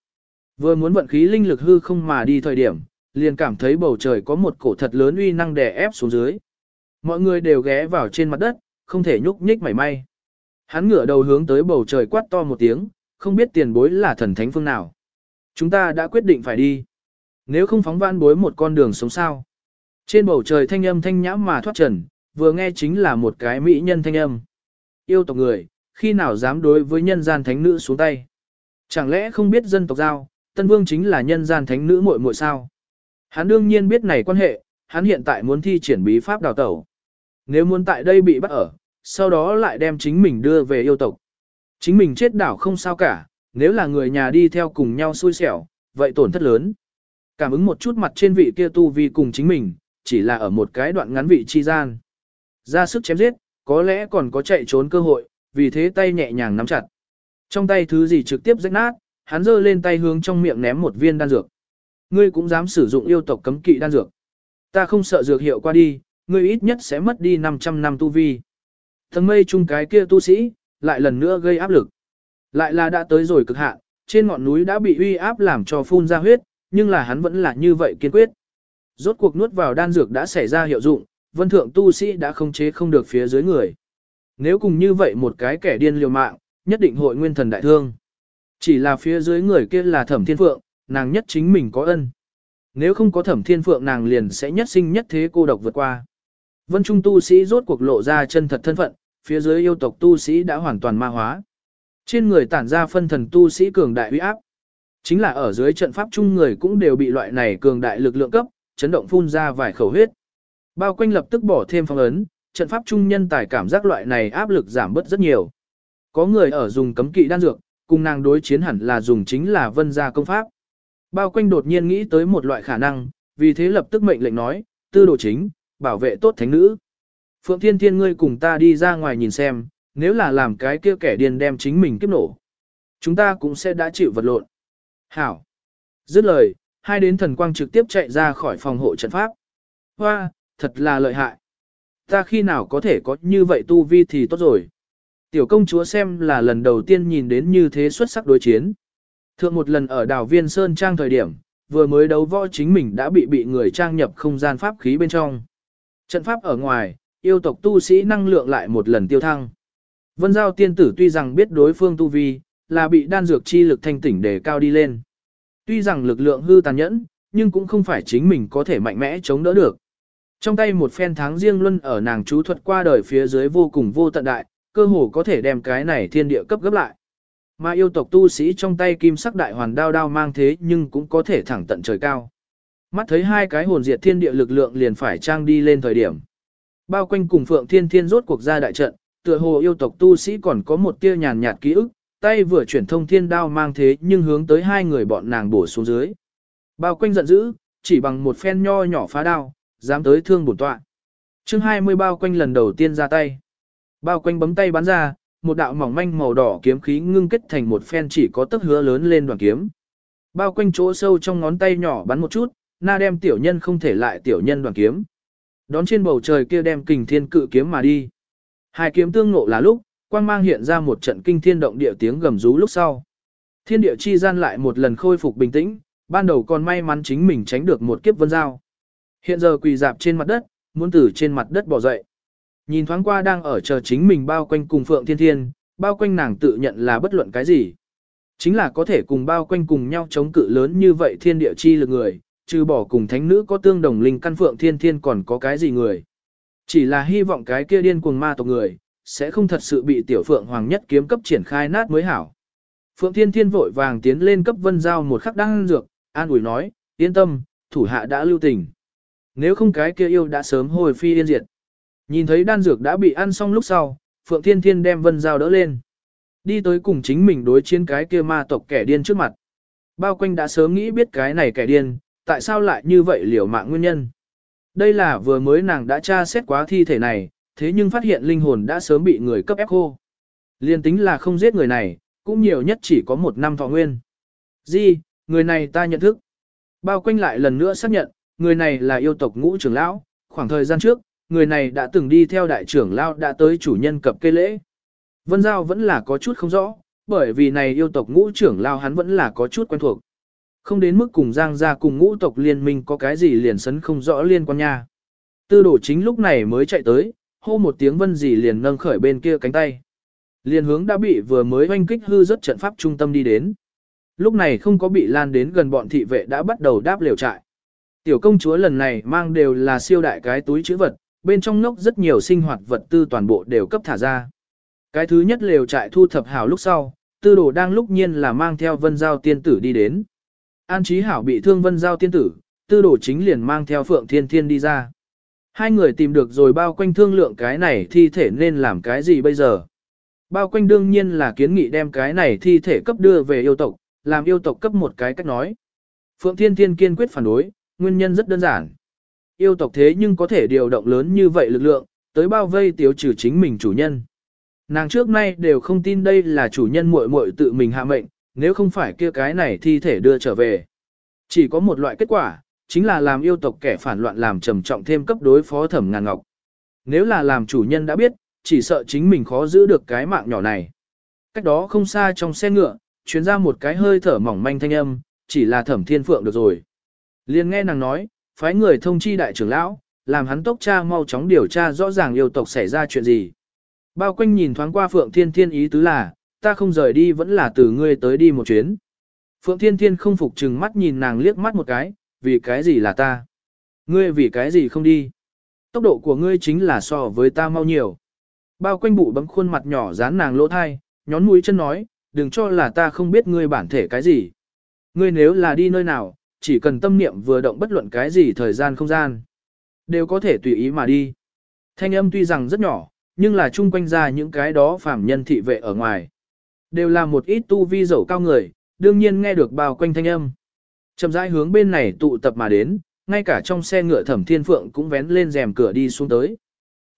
Vừa muốn vận khí linh lực hư không mà đi thời điểm, liền cảm thấy bầu trời có một cổ thật lớn uy năng đè ép xuống dưới. Mọi người đều ghé vào trên mặt đất, không thể nhúc nhích mảy may. Hắn ngửa đầu hướng tới bầu trời quát to một tiếng, không biết tiền bối là thần thánh phương nào. Chúng ta đã quyết định phải đi. Nếu không phóng vãn bối một con đường sống sao. Trên bầu trời thanh âm thanh nhãm mà thoát trần, vừa nghe chính là một cái mỹ nhân thanh âm. Yêu tộc người, khi nào dám đối với nhân gian thánh nữ xuống tay. Chẳng lẽ không biết dân tộc giao, Tân Vương chính là nhân gian thánh nữ muội muội sao? Hắn đương nhiên biết này quan hệ, hắn hiện tại muốn thi triển bí pháp đào tẩu. Nếu muốn tại đây bị bắt ở, sau đó lại đem chính mình đưa về yêu tộc. Chính mình chết đảo không sao cả, nếu là người nhà đi theo cùng nhau xui xẻo, vậy tổn thất lớn. Cảm ứng một chút mặt trên vị kia tu vi cùng chính mình, chỉ là ở một cái đoạn ngắn vị chi gian. Ra sức chém giết, có lẽ còn có chạy trốn cơ hội, vì thế tay nhẹ nhàng nắm chặt. Trong tay thứ gì trực tiếp rách nát, hắn giơ lên tay hướng trong miệng ném một viên đan dược. Ngươi cũng dám sử dụng yêu tộc cấm kỵ đan dược. Ta không sợ dược hiệu qua đi, ngươi ít nhất sẽ mất đi 500 năm tu vi. Thằng mây chung cái kia tu sĩ, lại lần nữa gây áp lực. Lại là đã tới rồi cực hạn, trên ngọn núi đã bị uy áp làm cho phun ra huyết, nhưng là hắn vẫn là như vậy kiên quyết. Rốt cuộc nuốt vào đan dược đã xảy ra hiệu dụng, vân thượng tu sĩ đã không chế không được phía dưới người. Nếu cùng như vậy một cái kẻ điên liều mạng, nhất định hội nguyên thần đại thương. Chỉ là phía dưới người kia là thẩm thiên phượng, nàng nhất chính mình có ân. Nếu không có thẩm thiên phượng nàng liền sẽ nhất sinh nhất thế cô độc vượt qua. Vân Trung tu sĩ rốt cuộc lộ ra chân thật thân phận, phía dưới yêu tộc tu sĩ đã hoàn toàn ma hóa. Trên người tản ra phân thần tu sĩ cường đại uy áp. Chính là ở dưới trận pháp chung người cũng đều bị loại này cường đại lực lượng cấp, chấn động phun ra vài khẩu huyết. Bao quanh lập tức bỏ thêm phong ấn, trận pháp trung nhân tài cảm giác loại này áp lực giảm bớt rất nhiều. Có người ở dùng cấm kỵ đan dược, cùng nàng đối chiến hẳn là dùng chính là vân gia công pháp. Bao quanh đột nhiên nghĩ tới một loại khả năng, vì thế lập tức mệnh lệnh nói, tư đồ chính, bảo vệ tốt thánh nữ. Phượng Thiên Thiên ngươi cùng ta đi ra ngoài nhìn xem, nếu là làm cái kia kẻ điên đem chính mình kiếp nổ. Chúng ta cũng sẽ đã chịu vật lộn. Hảo. Dứt lời, hai đến thần quang trực tiếp chạy ra khỏi phòng hộ trận pháp. Hoa, thật là lợi hại. Ta khi nào có thể có như vậy tu vi thì tốt rồi. Tiểu công chúa xem là lần đầu tiên nhìn đến như thế xuất sắc đối chiến. Thượng một lần ở đảo Viên Sơn Trang thời điểm, vừa mới đấu võ chính mình đã bị bị người trang nhập không gian pháp khí bên trong. Trận pháp ở ngoài, yêu tộc tu sĩ năng lượng lại một lần tiêu thăng. Vân Giao tiên tử tuy rằng biết đối phương tu vi, là bị đan dược chi lực thanh tỉnh để cao đi lên. Tuy rằng lực lượng hư tàn nhẫn, nhưng cũng không phải chính mình có thể mạnh mẽ chống đỡ được. Trong tay một phen tháng riêng luân ở nàng chú thuật qua đời phía dưới vô cùng vô tận đại, cơ hồ có thể đem cái này thiên địa cấp gấp lại. Mà yêu tộc tu sĩ trong tay kim sắc đại hoàn đao đao mang thế nhưng cũng có thể thẳng tận trời cao. Mắt thấy hai cái hồn diệt thiên địa lực lượng liền phải trang đi lên thời điểm. Bao quanh cùng Phượng Thiên Thiên rốt cuộc ra đại trận, tựa hồ yêu tộc tu sĩ còn có một tia nhàn nhạt ký ức, tay vừa chuyển thông thiên đao mang thế nhưng hướng tới hai người bọn nàng bổ xuống dưới. Bao quanh giận dữ, chỉ bằng một phen nho nhỏ phá đao, dám tới thương bổn tọa. chương 20 bao quanh lần đầu tiên ra tay. Bao quanh bấm tay bắn ra, một đạo mỏng manh màu đỏ kiếm khí ngưng kết thành một phen chỉ có tấc hứa lớn lên đoàn kiếm. Bao quanh chỗ sâu trong ngón tay nhỏ bắn một chút, na đem tiểu nhân không thể lại tiểu nhân đoàn kiếm. Đón trên bầu trời kia đem kình thiên cự kiếm mà đi. Hai kiếm tương ngộ là lúc, quang mang hiện ra một trận kinh thiên động địa tiếng gầm rú lúc sau. Thiên địa chi gian lại một lần khôi phục bình tĩnh, ban đầu còn may mắn chính mình tránh được một kiếp vân giao. Hiện giờ quỳ dạp trên mặt đất, muốn từ trên mặt đất bỏ dậy. Nhìn thoáng qua đang ở chờ chính mình bao quanh cùng Phượng Thiên Thiên, bao quanh nàng tự nhận là bất luận cái gì. Chính là có thể cùng bao quanh cùng nhau chống cự lớn như vậy thiên địa chi lực người, trừ bỏ cùng thánh nữ có tương đồng linh căn Phượng Thiên Thiên còn có cái gì người. Chỉ là hy vọng cái kia điên cuồng ma tộc người, sẽ không thật sự bị tiểu Phượng Hoàng nhất kiếm cấp triển khai nát mới hảo. Phượng Thiên Thiên vội vàng tiến lên cấp vân giao một khắc đang dược, an ủi nói, yên tâm, thủ hạ đã lưu tình. Nếu không cái kia yêu đã sớm hồi phi yên diệt. Nhìn thấy đan dược đã bị ăn xong lúc sau, Phượng Thiên Thiên đem Vân Giao đỡ lên. Đi tới cùng chính mình đối chiến cái kia ma tộc kẻ điên trước mặt. Bao quanh đã sớm nghĩ biết cái này kẻ điên, tại sao lại như vậy liều mạng nguyên nhân. Đây là vừa mới nàng đã tra xét quá thi thể này, thế nhưng phát hiện linh hồn đã sớm bị người cấp ép khô. Liên tính là không giết người này, cũng nhiều nhất chỉ có một năm thọ nguyên. Di, người này ta nhận thức. Bao quanh lại lần nữa xác nhận, người này là yêu tộc ngũ trưởng lão, khoảng thời gian trước, người này đã từng đi theo đại trưởng lão đã tới chủ nhân cập cây lễ. Vân Giao vẫn là có chút không rõ, bởi vì này yêu tộc ngũ trưởng lão hắn vẫn là có chút quen thuộc. Không đến mức cùng Giang gia cùng ngũ tộc liên minh có cái gì liền sấn không rõ liên quan nha. Tư đổ chính lúc này mới chạy tới, hô một tiếng vân gì liền nâng khởi bên kia cánh tay. Liền hướng đã bị vừa mới oanh kích hư rất trận pháp trung tâm đi đến. Lúc này không có bị lan đến gần bọn thị vệ đã bắt đầu đáp liều trại. Tiểu công chúa lần này mang đều là siêu đại cái túi chữ vật, bên trong nốc rất nhiều sinh hoạt vật tư toàn bộ đều cấp thả ra. Cái thứ nhất lều trại thu thập hảo lúc sau, tư đồ đang lúc nhiên là mang theo vân giao tiên tử đi đến. An Chí hảo bị thương vân giao tiên tử, tư đồ chính liền mang theo phượng thiên thiên đi ra. Hai người tìm được rồi bao quanh thương lượng cái này thi thể nên làm cái gì bây giờ. Bao quanh đương nhiên là kiến nghị đem cái này thi thể cấp đưa về yêu tộc, làm yêu tộc cấp một cái cách nói. Phượng Thiên Thiên kiên quyết phản đối, nguyên nhân rất đơn giản. Yêu tộc thế nhưng có thể điều động lớn như vậy lực lượng, tới bao vây tiêu trừ chính mình chủ nhân. Nàng trước nay đều không tin đây là chủ nhân muội muội tự mình hạ mệnh, nếu không phải kia cái này thi thể đưa trở về. Chỉ có một loại kết quả, chính là làm yêu tộc kẻ phản loạn làm trầm trọng thêm cấp đối phó thẩm ngàn ngọc. Nếu là làm chủ nhân đã biết, chỉ sợ chính mình khó giữ được cái mạng nhỏ này. Cách đó không xa trong xe ngựa, chuyến ra một cái hơi thở mỏng manh thanh âm, chỉ là thẩm thiên phượng được rồi. Liền nghe nàng nói, phái người thông chi đại trưởng lão, làm hắn tốc cha mau chóng điều tra rõ ràng yêu tộc xảy ra chuyện gì. Bao quanh nhìn thoáng qua Phượng Thiên Thiên ý tứ là, ta không rời đi vẫn là từ ngươi tới đi một chuyến. Phượng Thiên Thiên không phục chừng mắt nhìn nàng liếc mắt một cái, vì cái gì là ta? Ngươi vì cái gì không đi? Tốc độ của ngươi chính là so với ta mau nhiều. Bao quanh bụ bấm khuôn mặt nhỏ dán nàng lỗ thai, nhón mũi chân nói, đừng cho là ta không biết ngươi bản thể cái gì. Ngươi nếu là đi nơi nào, chỉ cần tâm niệm vừa động bất luận cái gì thời gian không gian, đều có thể tùy ý mà đi. Thanh âm tuy rằng rất nhỏ, nhưng là chung quanh ra những cái đó phàm nhân thị vệ ở ngoài. Đều là một ít tu vi dẫu cao người, đương nhiên nghe được bao quanh thanh âm. Chậm rãi hướng bên này tụ tập mà đến, ngay cả trong xe ngựa thẩm thiên phượng cũng vén lên rèm cửa đi xuống tới.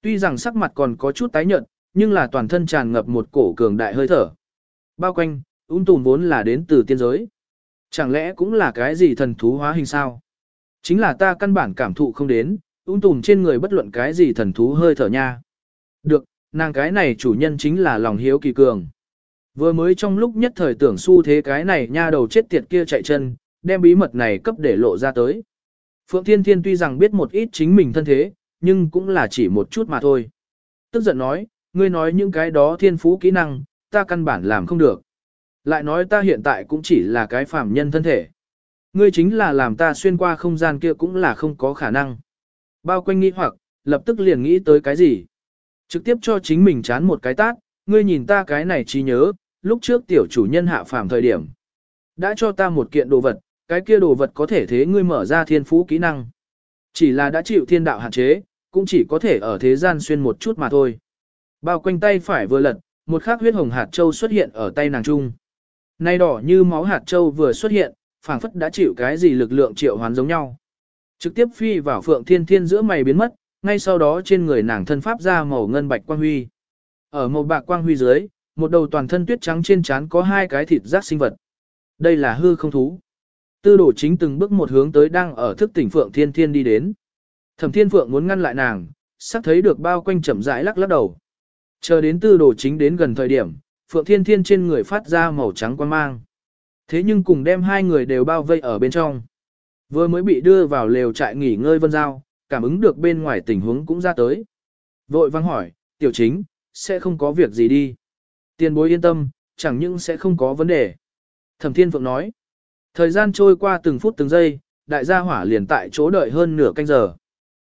Tuy rằng sắc mặt còn có chút tái nhợt, nhưng là toàn thân tràn ngập một cổ cường đại hơi thở. Bao quanh, ung tùn vốn là đến từ tiên giới. Chẳng lẽ cũng là cái gì thần thú hóa hình sao? Chính là ta căn bản cảm thụ không đến, ung tùm trên người bất luận cái gì thần thú hơi thở nha. Được, nàng cái này chủ nhân chính là lòng hiếu kỳ cường. Vừa mới trong lúc nhất thời tưởng su thế cái này nha đầu chết tiệt kia chạy chân, đem bí mật này cấp để lộ ra tới. Phượng Thiên Thiên tuy rằng biết một ít chính mình thân thế, nhưng cũng là chỉ một chút mà thôi. Tức giận nói, ngươi nói những cái đó thiên phú kỹ năng, ta căn bản làm không được. Lại nói ta hiện tại cũng chỉ là cái phàm nhân thân thể. Ngươi chính là làm ta xuyên qua không gian kia cũng là không có khả năng. Bao quanh nghĩ hoặc, lập tức liền nghĩ tới cái gì. Trực tiếp cho chính mình chán một cái tát, ngươi nhìn ta cái này trí nhớ, lúc trước tiểu chủ nhân hạ phàm thời điểm. Đã cho ta một kiện đồ vật, cái kia đồ vật có thể thế ngươi mở ra thiên phú kỹ năng. Chỉ là đã chịu thiên đạo hạn chế, cũng chỉ có thể ở thế gian xuyên một chút mà thôi. Bao quanh tay phải vừa lật, một khắc huyết hồng hạt châu xuất hiện ở tay nàng trung. Nay đỏ như máu hạt châu vừa xuất hiện, phảng phất đã chịu cái gì lực lượng triệu hoán giống nhau. Trực tiếp phi vào phượng thiên thiên giữa mày biến mất, ngay sau đó trên người nàng thân pháp ra màu ngân bạch quang huy. Ở màu bạc quang huy dưới, một đầu toàn thân tuyết trắng trên trán có hai cái thịt rác sinh vật. Đây là hư không thú. Tư đổ chính từng bước một hướng tới đang ở thức tỉnh phượng thiên thiên đi đến. Thẩm thiên phượng muốn ngăn lại nàng, sắp thấy được bao quanh chậm rãi lắc lắc đầu. Chờ đến tư đồ chính đến gần thời điểm, phượng thiên thiên trên người phát ra màu trắng quan mang. Thế nhưng cùng đem hai người đều bao vây ở bên trong. Vừa mới bị đưa vào lều trại nghỉ ngơi vân giao, cảm ứng được bên ngoài tình huống cũng ra tới. Vội vang hỏi, tiểu chính, sẽ không có việc gì đi. Tiền bối yên tâm, chẳng những sẽ không có vấn đề. Thẩm Thiên Phượng nói, thời gian trôi qua từng phút từng giây, đại gia hỏa liền tại chỗ đợi hơn nửa canh giờ.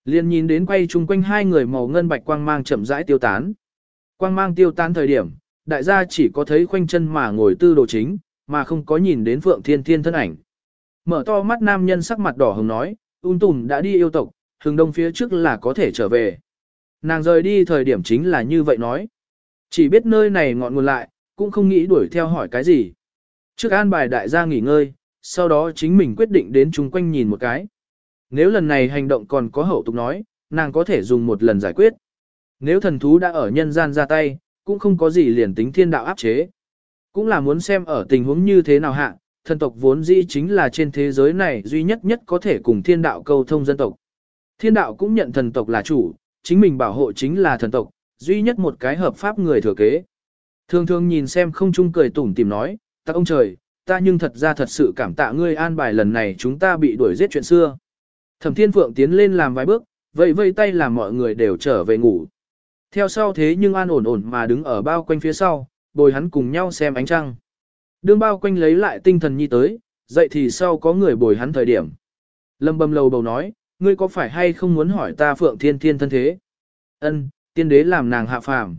Liền nhìn đến quay chung quanh hai người màu ngân bạch quang mang chậm rãi tiêu tán. Quang mang tiêu tán thời điểm, đại gia chỉ có thấy khoanh chân mà ngồi tư đồ chính, mà không có nhìn đến Phượng Thiên Thiên thân ảnh. Mở to mắt nam nhân sắc mặt đỏ hồng nói, ung tùm đã đi yêu tộc, hừng đông phía trước là có thể trở về. Nàng rời đi thời điểm chính là như vậy nói. Chỉ biết nơi này ngọn nguồn lại, cũng không nghĩ đuổi theo hỏi cái gì. Trước an bài đại gia nghỉ ngơi, sau đó chính mình quyết định đến chung quanh nhìn một cái. Nếu lần này hành động còn có hậu tục nói, nàng có thể dùng một lần giải quyết. Nếu thần thú đã ở nhân gian ra tay, cũng không có gì liền tính thiên đạo áp chế. Cũng là muốn xem ở tình huống như thế nào hạ, thần tộc vốn dĩ chính là trên thế giới này duy nhất nhất có thể cùng thiên đạo câu thông dân tộc. Thiên đạo cũng nhận thần tộc là chủ, chính mình bảo hộ chính là thần tộc, duy nhất một cái hợp pháp người thừa kế. Thường thường nhìn xem không chung cười tủm tìm nói, ta ông trời, ta nhưng thật ra thật sự cảm tạ ngươi an bài lần này chúng ta bị đuổi giết chuyện xưa. Thẩm Thiên Phượng tiến lên làm vài bước, vẫy vây tay làm mọi người đều trở về ngủ. Theo sau thế nhưng an ổn ổn mà đứng ở bao quanh phía sau, bồi hắn cùng nhau xem ánh trăng. Đương bao quanh lấy lại tinh thần nhi tới, dậy thì sau có người bồi hắn thời điểm. Lâm bầm lầu bầu nói, ngươi có phải hay không muốn hỏi ta Phượng Thiên Thiên thân thế? Ân, tiên đế làm nàng hạ phàm.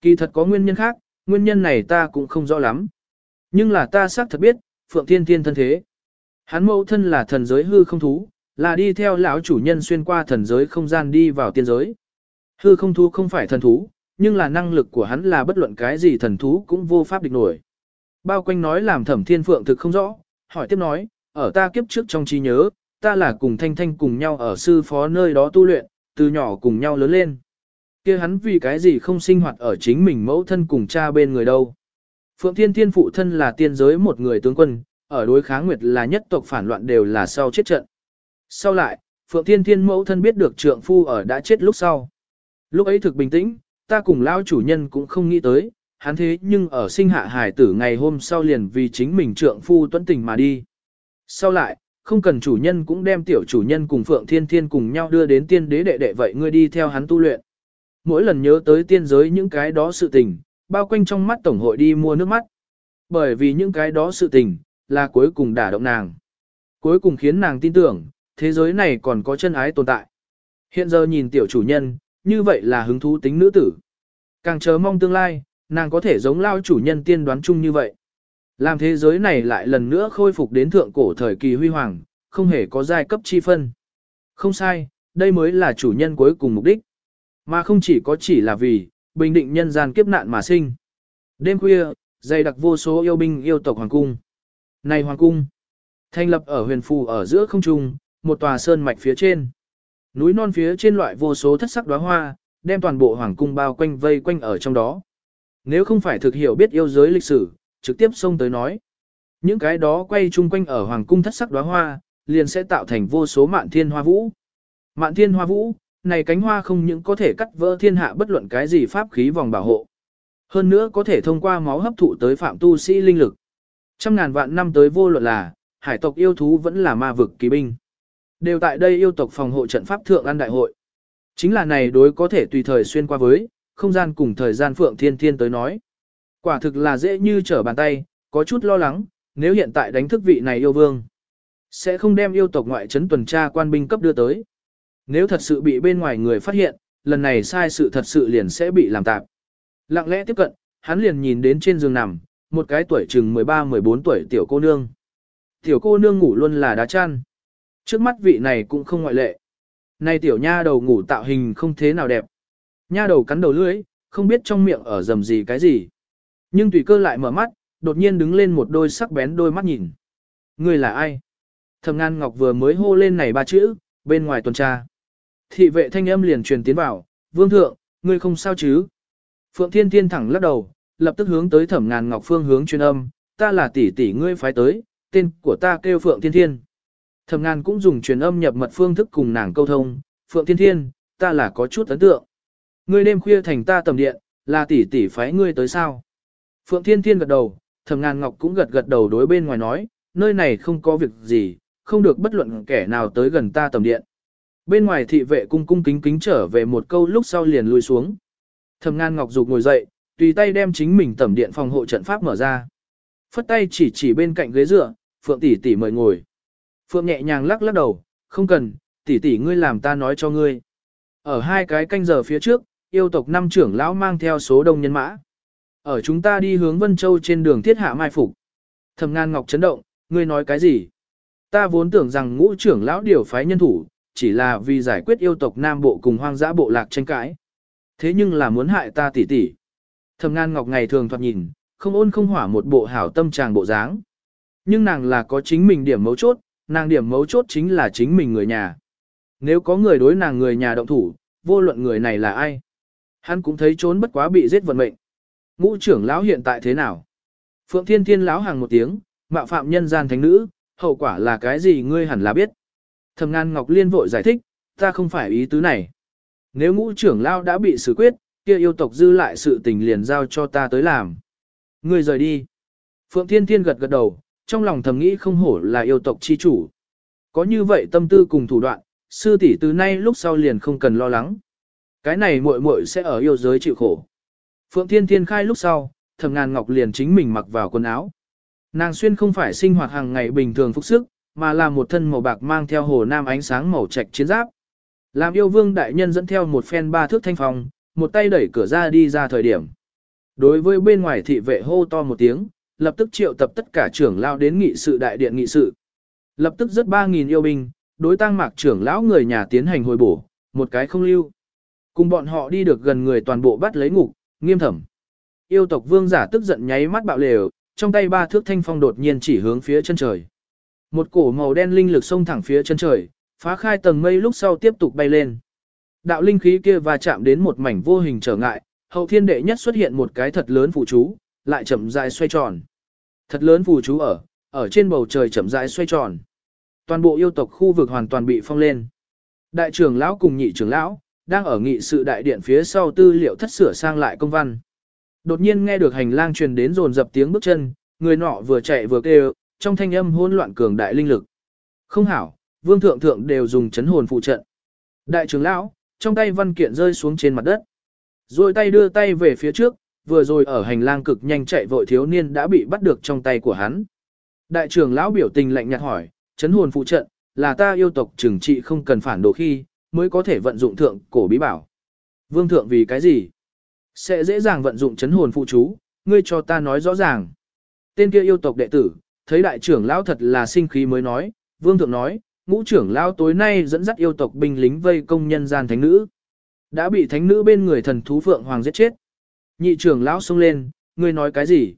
Kỳ thật có nguyên nhân khác, nguyên nhân này ta cũng không rõ lắm. Nhưng là ta xác thật biết, Phượng Thiên Thiên thân thế. Hắn mẫu thân là thần giới hư không thú, là đi theo lão chủ nhân xuyên qua thần giới không gian đi vào tiên giới. Hư không thú không phải thần thú, nhưng là năng lực của hắn là bất luận cái gì thần thú cũng vô pháp địch nổi. Bao quanh nói làm thẩm thiên phượng thực không rõ, hỏi tiếp nói, ở ta kiếp trước trong trí nhớ, ta là cùng thanh thanh cùng nhau ở sư phó nơi đó tu luyện, từ nhỏ cùng nhau lớn lên kia hắn vì cái gì không sinh hoạt ở chính mình mẫu thân cùng cha bên người đâu. Phượng Thiên Thiên phụ thân là tiên giới một người tướng quân, ở đối kháng nguyệt là nhất tộc phản loạn đều là sau chết trận. Sau lại, Phượng Thiên Thiên mẫu thân biết được trượng phu ở đã chết lúc sau. Lúc ấy thực bình tĩnh, ta cùng lão chủ nhân cũng không nghĩ tới, hắn thế nhưng ở sinh hạ hài tử ngày hôm sau liền vì chính mình trượng phu tuấn tình mà đi. Sau lại, không cần chủ nhân cũng đem tiểu chủ nhân cùng Phượng Thiên Thiên cùng nhau đưa đến tiên đế đệ đệ vậy ngươi đi theo hắn tu luyện. Mỗi lần nhớ tới tiên giới những cái đó sự tình, bao quanh trong mắt tổng hội đi mua nước mắt. Bởi vì những cái đó sự tình, là cuối cùng đả động nàng. Cuối cùng khiến nàng tin tưởng, thế giới này còn có chân ái tồn tại. Hiện giờ nhìn tiểu chủ nhân, như vậy là hứng thú tính nữ tử. Càng chờ mong tương lai, nàng có thể giống lao chủ nhân tiên đoán chung như vậy. Làm thế giới này lại lần nữa khôi phục đến thượng cổ thời kỳ huy hoàng, không hề có giai cấp chi phân. Không sai, đây mới là chủ nhân cuối cùng mục đích. Mà không chỉ có chỉ là vì, bình định nhân gian kiếp nạn mà sinh. Đêm khuya, dày đặc vô số yêu binh yêu tộc hoàng cung. Này hoàng cung, thành lập ở huyền phù ở giữa không trung, một tòa sơn mạch phía trên. Núi non phía trên loại vô số thất sắc đóa hoa, đem toàn bộ hoàng cung bao quanh vây quanh ở trong đó. Nếu không phải thực hiểu biết yêu giới lịch sử, trực tiếp xông tới nói. Những cái đó quay chung quanh ở hoàng cung thất sắc đóa hoa, liền sẽ tạo thành vô số mạn thiên hoa vũ. Mạn thiên hoa vũ, này cánh hoa không những có thể cắt vỡ thiên hạ bất luận cái gì pháp khí vòng bảo hộ. Hơn nữa có thể thông qua máu hấp thụ tới phạm tu sĩ linh lực. Trăm ngàn vạn năm tới vô luận là, hải tộc yêu thú vẫn là ma vực kỳ binh. Đều tại đây yêu tộc phòng hộ trận pháp thượng an đại hội. Chính là này đối có thể tùy thời xuyên qua với, không gian cùng thời gian phượng thiên thiên tới nói. Quả thực là dễ như trở bàn tay, có chút lo lắng, nếu hiện tại đánh thức vị này yêu vương. Sẽ không đem yêu tộc ngoại trấn tuần tra quan binh cấp đưa tới. Nếu thật sự bị bên ngoài người phát hiện, lần này sai sự thật sự liền sẽ bị làm tạp. Lặng lẽ tiếp cận, hắn liền nhìn đến trên giường nằm, một cái tuổi chừng 13-14 tuổi tiểu cô nương. Tiểu cô nương ngủ luôn là đá chăn. Trước mắt vị này cũng không ngoại lệ. Này tiểu nha đầu ngủ tạo hình không thế nào đẹp. Nha đầu cắn đầu lưỡi, không biết trong miệng ở dầm gì cái gì. Nhưng tùy cơ lại mở mắt, đột nhiên đứng lên một đôi sắc bén đôi mắt nhìn. Người là ai? Thầm Ngan Ngọc vừa mới hô lên này ba chữ, bên ngoài tuần tra. Thị vệ thanh âm liền truyền tiến vào, vương thượng, ngươi không sao chứ? Phượng Thiên Thiên thẳng lắc đầu, lập tức hướng tới Thẩm Ngàn Ngọc phương hướng truyền âm, ta là tỷ tỷ ngươi phái tới, tên của ta kêu Phượng Thiên Thiên. Thẩm Ngàn cũng dùng truyền âm nhập mật phương thức cùng nàng câu thông, Phượng Thiên Thiên, ta là có chút ấn tượng. Ngươi đêm khuya thành ta tầm điện, là tỷ tỷ phái ngươi tới sao? Phượng Thiên Thiên gật đầu, Thẩm Ngàn Ngọc cũng gật gật đầu đối bên ngoài nói, nơi này không có việc gì, không được bất luận kẻ nào tới gần ta tầm điện. Bên ngoài thị vệ cung cung kính kính trở về một câu lúc sau liền lùi xuống. Thẩm Ngan Ngọc dục ngồi dậy, tùy tay đem chính mình tẩm điện phòng hộ trận pháp mở ra. Phất tay chỉ chỉ bên cạnh ghế dựa, Phượng tỷ tỷ mời ngồi. Phượng nhẹ nhàng lắc lắc đầu, không cần, tỷ tỷ ngươi làm ta nói cho ngươi. Ở hai cái canh giờ phía trước, yêu tộc năm trưởng lão mang theo số đông nhân mã. Ở chúng ta đi hướng Vân Châu trên đường thiết hạ mai phục. Thẩm Ngan Ngọc chấn động, ngươi nói cái gì? Ta vốn tưởng rằng ngũ trưởng lão điều phái nhân thủ, chỉ là vì giải quyết yêu tộc Nam Bộ cùng hoang dã bộ lạc tranh cãi. Thế nhưng là muốn hại ta tỷ tỷ. Thẩm Ngan Ngọc ngày thường thoạt nhìn, không ôn không hỏa một bộ hảo tâm tràng bộ dáng. Nhưng nàng là có chính mình điểm mấu chốt, nàng điểm mấu chốt chính là chính mình người nhà. Nếu có người đối nàng người nhà động thủ, vô luận người này là ai. Hắn cũng thấy trốn bất quá bị giết vận mệnh. Ngũ trưởng lão hiện tại thế nào? Phượng Thiên Thiên lão hàng một tiếng, mạo phạm nhân gian thánh nữ, hậu quả là cái gì ngươi hẳn là biết. Thẩm Ngan Ngọc Liên vội giải thích, ta không phải ý tứ này. Nếu ngũ trưởng lao đã bị xử quyết, kia yêu tộc dư lại sự tình liền giao cho ta tới làm. Ngươi rời đi. Phượng Thiên Thiên gật gật đầu, trong lòng thầm nghĩ không hổ là yêu tộc chi chủ. Có như vậy tâm tư cùng thủ đoạn, sư tỷ từ nay lúc sau liền không cần lo lắng. Cái này muội muội sẽ ở yêu giới chịu khổ. Phượng Thiên Thiên khai lúc sau, Thẩm Ngàn Ngọc liền chính mình mặc vào quần áo. Nàng xuyên không phải sinh hoạt hàng ngày bình thường phục sức, mà là một thân màu bạc mang theo hồ nam ánh sáng màu trạch chiến giáp. Làm yêu vương đại nhân dẫn theo một phen ba thước thanh phong, một tay đẩy cửa ra đi ra thời điểm. Đối với bên ngoài thị vệ hô to một tiếng, lập tức triệu tập tất cả trưởng lao đến nghị sự đại điện nghị sự. Lập tức rất 3.000 yêu binh, đối tăng mạc trưởng lão người nhà tiến hành hồi bổ, một cái không lưu. Cùng bọn họ đi được gần người toàn bộ bắt lấy ngục, nghiêm thẩm. Yêu tộc vương giả tức giận nháy mắt bạo lều, trong tay ba thước thanh phong đột nhiên chỉ hướng phía chân trời. Một cổ màu đen linh lực xông thẳng phía chân trời, phá khai tầng mây lúc sau tiếp tục bay lên. Đạo linh khí kia va chạm đến một mảnh vô hình trở ngại, hậu thiên đệ nhất xuất hiện một cái thật lớn phù chú, lại chậm rãi xoay tròn. Thật lớn phù chú ở, ở trên bầu trời chậm rãi xoay tròn. Toàn bộ yêu tộc khu vực hoàn toàn bị phong lên. Đại trưởng lão cùng nhị trưởng lão đang ở nghị sự đại điện phía sau tư liệu thất sửa sang lại công văn. Đột nhiên nghe được hành lang truyền đến rồn dập tiếng bước chân, người nọ vừa chạy vừa kêu, trong thanh âm hỗn loạn cường đại linh lực. Không hảo, vương thượng thượng đều dùng chấn hồn phụ trận. Đại trưởng lão, trong tay văn kiện rơi xuống trên mặt đất. Rồi tay đưa tay về phía trước, vừa rồi ở hành lang cực nhanh chạy vội thiếu niên đã bị bắt được trong tay của hắn. Đại trưởng lão biểu tình lạnh nhạt hỏi, chấn hồn phụ trận, là ta yêu tộc trừng trị không cần phản đồ khi, mới có thể vận dụng thượng cổ bí bảo. Vương thượng vì cái gì? Sẽ dễ dàng vận dụng chấn hồn phụ chú, ngươi cho ta nói rõ ràng. Tên kia yêu tộc đệ tử, thấy đại trưởng lão thật là sinh khí mới nói, vương thượng nói, ngũ trưởng lão tối nay dẫn dắt yêu tộc binh lính vây công nhân gian thánh nữ. Đã bị thánh nữ bên người thần thú phượng hoàng giết chết. Nhị trưởng lão xông lên, ngươi nói cái gì?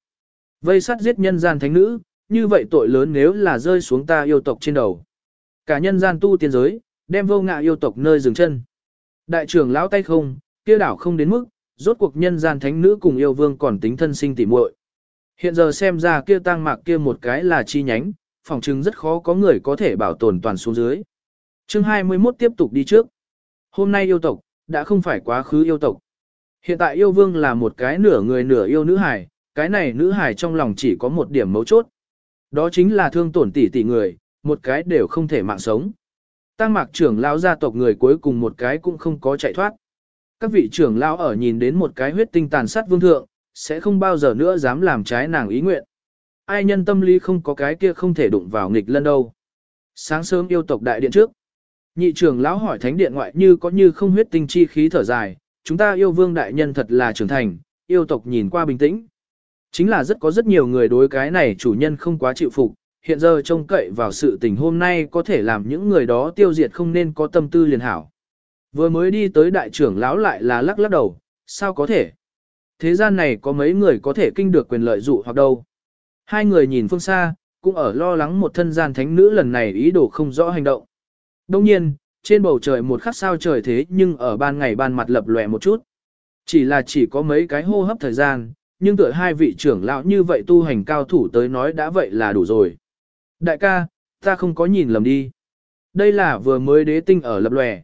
Vây sát giết nhân gian thánh nữ, như vậy tội lớn nếu là rơi xuống ta yêu tộc trên đầu. Cả nhân gian tu tiên giới, đem vô ngạ yêu tộc nơi dừng chân. Đại trưởng lão tay không, kia đảo không đến mức, rốt cuộc nhân gian thánh nữ cùng yêu vương còn tính thân sinh tỉ muội. Hiện giờ xem ra kia tang mạc kia một cái là chi nhánh, phòng chứng rất khó có người có thể bảo tồn toàn xuống dưới. Chương 21 tiếp tục đi trước. Hôm nay yêu tộc, đã không phải quá khứ yêu tộc. Hiện tại yêu vương là một cái nửa người nửa yêu nữ hài, cái này nữ hài trong lòng chỉ có một điểm mấu chốt. Đó chính là thương tổn tỷ tỷ người, một cái đều không thể mạng sống. Tăng mạc trưởng lão gia tộc người cuối cùng một cái cũng không có chạy thoát. Các vị trưởng lão ở nhìn đến một cái huyết tinh tàn sát vương thượng, sẽ không bao giờ nữa dám làm trái nàng ý nguyện. Ai nhân tâm lý không có cái kia không thể đụng vào nghịch lân đâu. Sáng sớm yêu tộc đại điện trước. Nhị trưởng lão hỏi thánh điện ngoại như có như không huyết tinh chi khí thở dài, chúng ta yêu vương đại nhân thật là trưởng thành, yêu tộc nhìn qua bình tĩnh. Chính là rất có rất nhiều người đối cái này chủ nhân không quá chịu phục, hiện giờ trông cậy vào sự tình hôm nay có thể làm những người đó tiêu diệt không nên có tâm tư liền hảo. Vừa mới đi tới đại trưởng lão lại là lắc lắc đầu, sao có thể? Thế gian này có mấy người có thể kinh được quyền lợi dụ hoặc đâu? Hai người nhìn phương xa, cũng ở lo lắng một thân gian thánh nữ lần này ý đồ không rõ hành động. Đông nhiên, trên bầu trời một khắc sao trời thế nhưng ở ban ngày ban mặt lập lòe một chút. Chỉ là chỉ có mấy cái hô hấp thời gian, nhưng tựa hai vị trưởng lão như vậy tu hành cao thủ tới nói đã vậy là đủ rồi. Đại ca, ta không có nhìn lầm đi. Đây là vừa mới đế tinh ở lập lòe.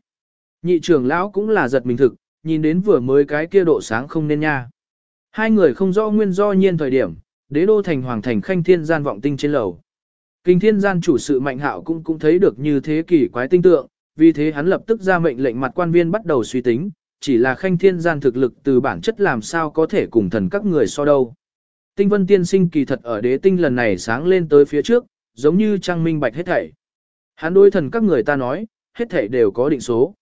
Nhị trưởng lão cũng là giật mình thực, nhìn đến vừa mới cái kia độ sáng không nên nha. Hai người không rõ nguyên do nhiên thời điểm, đế đô thành hoàng thành khanh thiên gian vọng tinh trên lầu. Kinh thiên gian chủ sự mạnh hạo cũng cũng thấy được như thế kỷ quái tinh tượng, vì thế hắn lập tức ra mệnh lệnh mặt quan viên bắt đầu suy tính, chỉ là khanh thiên gian thực lực từ bản chất làm sao có thể cùng thần các người so đâu. Tinh vân tiên sinh kỳ thật ở đế tinh lần này sáng lên tới phía trước, giống như trăng minh bạch hết thảy. Hắn đối thần các người ta nói, hết thảy đều có định số.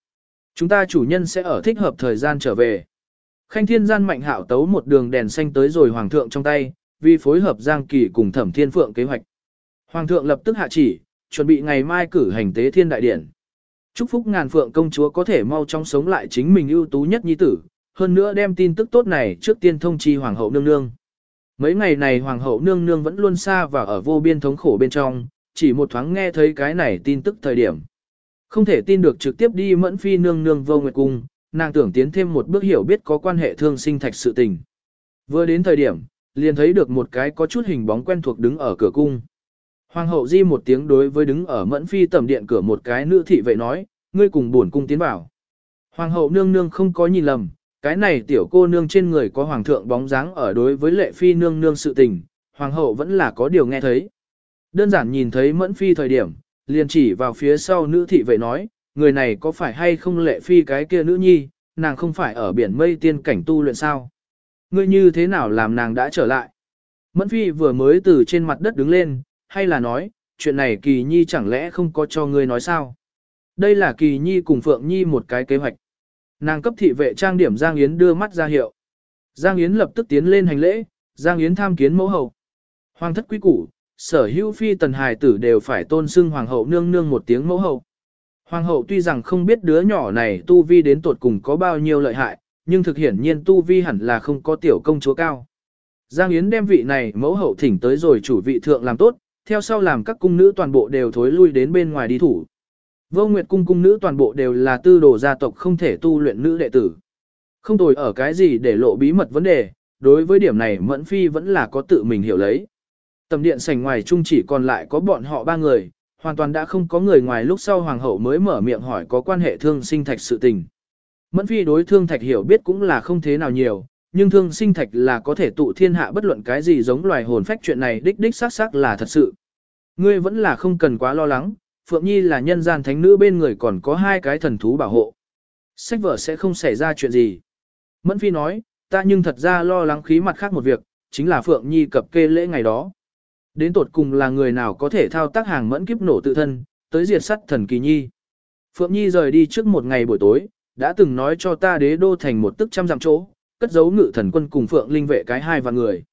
Chúng ta chủ nhân sẽ ở thích hợp thời gian trở về. Khanh thiên gian mạnh hạo tấu một đường đèn xanh tới rồi hoàng thượng trong tay, vì phối hợp Giang Kỳ cùng Thẩm Thiên Phượng kế hoạch. Hoàng thượng lập tức hạ chỉ, chuẩn bị ngày mai cử hành tế thiên đại điển. Chúc phúc ngàn phượng công chúa có thể mau chóng sống lại chính mình ưu tú nhất nhi tử, hơn nữa đem tin tức tốt này trước tiên thông chi hoàng hậu nương nương. Mấy ngày này hoàng hậu nương nương vẫn luôn xa và ở vô biên thống khổ bên trong, chỉ một thoáng nghe thấy cái này tin tức thời điểm. Không thể tin được trực tiếp đi mẫn phi nương nương vô nguyệt cung, nàng tưởng tiến thêm một bước hiểu biết có quan hệ thương sinh thạch sự tình. Vừa đến thời điểm, liền thấy được một cái có chút hình bóng quen thuộc đứng ở cửa cung. Hoàng hậu di một tiếng đối với đứng ở mẫn phi tầm điện cửa một cái nữ thị vệ nói, ngươi cùng buồn cung tiến vào. Hoàng hậu nương nương không có nhìn lầm, cái này tiểu cô nương trên người có hoàng thượng bóng dáng ở đối với lệ phi nương nương sự tình, hoàng hậu vẫn là có điều nghe thấy. Đơn giản nhìn thấy mẫn phi thời điểm, liền chỉ vào phía sau nữ thị vệ nói, người này có phải hay không lệ phi cái kia nữ nhi, nàng không phải ở biển mây tiên cảnh tu luyện sao. Ngươi như thế nào làm nàng đã trở lại? Mẫn phi vừa mới từ trên mặt đất đứng lên, hay là nói, chuyện này kỳ nhi chẳng lẽ không có cho ngươi nói sao? Đây là kỳ nhi cùng phượng nhi một cái kế hoạch. Nàng cấp thị vệ trang điểm Giang Yến đưa mắt ra hiệu. Giang Yến lập tức tiến lên hành lễ, Giang Yến tham kiến mẫu hậu. Hoàng thất quý củ, sở hữu phi tần hài tử đều phải tôn xưng hoàng hậu nương nương một tiếng mẫu hậu. Hoàng hậu tuy rằng không biết đứa nhỏ này tu vi đến tột cùng có bao nhiêu lợi hại, nhưng thực hiển nhiên tu vi hẳn là không có tiểu công chúa cao. Giang Yến đem vị này mẫu hậu thỉnh tới rồi chủ vị thượng làm tốt, theo sau làm các cung nữ toàn bộ đều thối lui đến bên ngoài đi thủ. Vô Nguyệt cung cung nữ toàn bộ đều là tư đồ gia tộc không thể tu luyện nữ đệ tử. Không tồi ở cái gì để lộ bí mật vấn đề, đối với điểm này Mẫn Phi vẫn là có tự mình hiểu lấy. Tầm điện sảnh ngoài chung chỉ còn lại có bọn họ ba người, hoàn toàn đã không có người ngoài lúc sau hoàng hậu mới mở miệng hỏi có quan hệ thương sinh thạch sự tình. Mẫn Phi đối thương thạch hiểu biết cũng là không thế nào nhiều, nhưng thương sinh thạch là có thể tụ thiên hạ bất luận cái gì giống loài hồn phách chuyện này đích đích xác xác là thật sự. Ngươi vẫn là không cần quá lo lắng, Phượng Nhi là nhân gian thánh nữ bên người còn có hai cái thần thú bảo hộ. Sách vở sẽ không xảy ra chuyện gì. Mẫn Phi nói, ta nhưng thật ra lo lắng khí mặt khác một việc, chính là Phượng Nhi cập kê lễ ngày đó. Đến tột cùng là người nào có thể thao tác hàng mẫn kiếp nổ tự thân, tới diệt sắt thần kỳ nhi. Phượng Nhi rời đi trước một ngày buổi tối, đã từng nói cho ta đế đô thành một tức trăm dặm chỗ, cất giấu ngự thần quân cùng Phượng Linh vệ cái hai và người.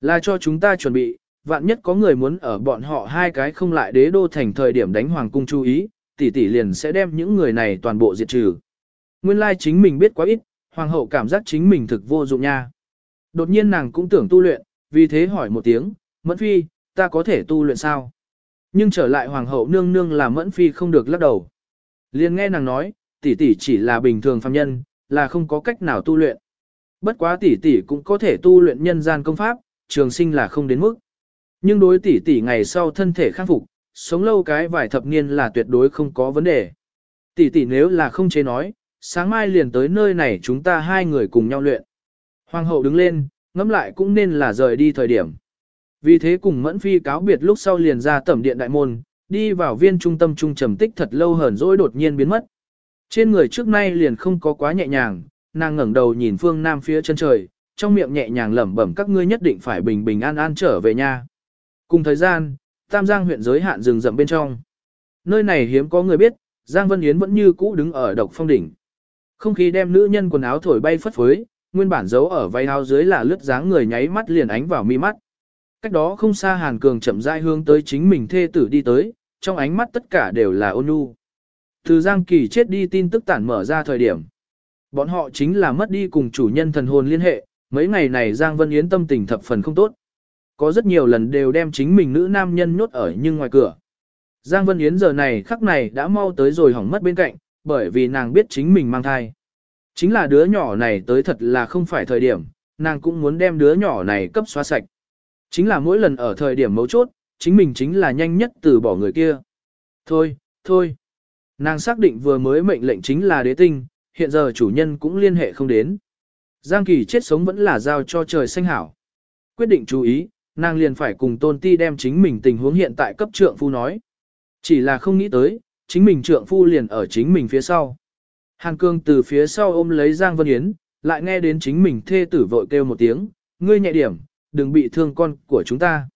Là cho chúng ta chuẩn bị, vạn nhất có người muốn ở bọn họ hai cái không lại đế đô thành thời điểm đánh hoàng cung chú ý, tỷ tỷ liền sẽ đem những người này toàn bộ diệt trừ. Nguyên lai chính mình biết quá ít, hoàng hậu cảm giác chính mình thực vô dụng nha. Đột nhiên nàng cũng tưởng tu luyện, vì thế hỏi một tiếng, Mẫn Phi, ta có thể tu luyện sao? Nhưng trở lại hoàng hậu nương nương là Mẫn Phi không được lắc đầu. Liền nghe nàng nói, tỷ tỷ chỉ là bình thường phàm nhân, là không có cách nào tu luyện. Bất quá tỷ tỷ cũng có thể tu luyện nhân gian công pháp, trường sinh là không đến mức. Nhưng đối tỷ tỷ ngày sau thân thể khắc phục, sống lâu cái vài thập niên là tuyệt đối không có vấn đề. Tỷ tỷ nếu là không chế nói, sáng mai liền tới nơi này chúng ta hai người cùng nhau luyện. Hoàng hậu đứng lên, ngẫm lại cũng nên là rời đi thời điểm. Vì thế cùng Mẫn Phi cáo biệt lúc sau liền ra tẩm điện đại môn, đi vào viên trung tâm trung trầm tích thật lâu hờn dỗi đột nhiên biến mất. Trên người trước nay liền không có quá nhẹ nhàng, nàng ngẩng đầu nhìn phương nam phía chân trời, trong miệng nhẹ nhàng lẩm bẩm các ngươi nhất định phải bình bình an an trở về nhà. Cùng thời gian, Tam Giang huyện giới hạn rừng rậm bên trong. Nơi này hiếm có người biết, Giang Vân Yến vẫn như cũ đứng ở độc phong đỉnh. Không khí đem nữ nhân quần áo thổi bay phất phới, nguyên bản giấu ở váy áo dưới là lướt dáng người nháy mắt liền ánh vào mi mắt. Cách đó không xa Hàn Cường chậm rãi hướng tới chính mình thê tử đi tới, trong ánh mắt tất cả đều là ôn nhu. Từ Giang Kỳ chết đi tin tức tản mở ra thời điểm. Bọn họ chính là mất đi cùng chủ nhân thần hồn liên hệ, mấy ngày này Giang Vân Yến tâm tình thập phần không tốt. Có rất nhiều lần đều đem chính mình nữ nam nhân nhốt ở nhưng ngoài cửa. Giang Vân Yến giờ này khắc này đã mau tới rồi hỏng mất bên cạnh, bởi vì nàng biết chính mình mang thai. Chính là đứa nhỏ này tới thật là không phải thời điểm, nàng cũng muốn đem đứa nhỏ này cấp xóa sạch. Chính là mỗi lần ở thời điểm mấu chốt, chính mình chính là nhanh nhất từ bỏ người kia. Thôi, thôi. Nàng xác định vừa mới mệnh lệnh chính là đế tinh, hiện giờ chủ nhân cũng liên hệ không đến. Giang Kỳ chết sống vẫn là giao cho trời xanh hảo. Quyết định chú ý, nàng liền phải cùng tôn ti đem chính mình tình huống hiện tại cấp trượng phu nói. Chỉ là không nghĩ tới, chính mình trượng phu liền ở chính mình phía sau. Hàn Cương từ phía sau ôm lấy Giang Vân Yến, lại nghe đến chính mình thê tử vội kêu một tiếng, ngươi nhẹ điểm, đừng bị thương con của chúng ta.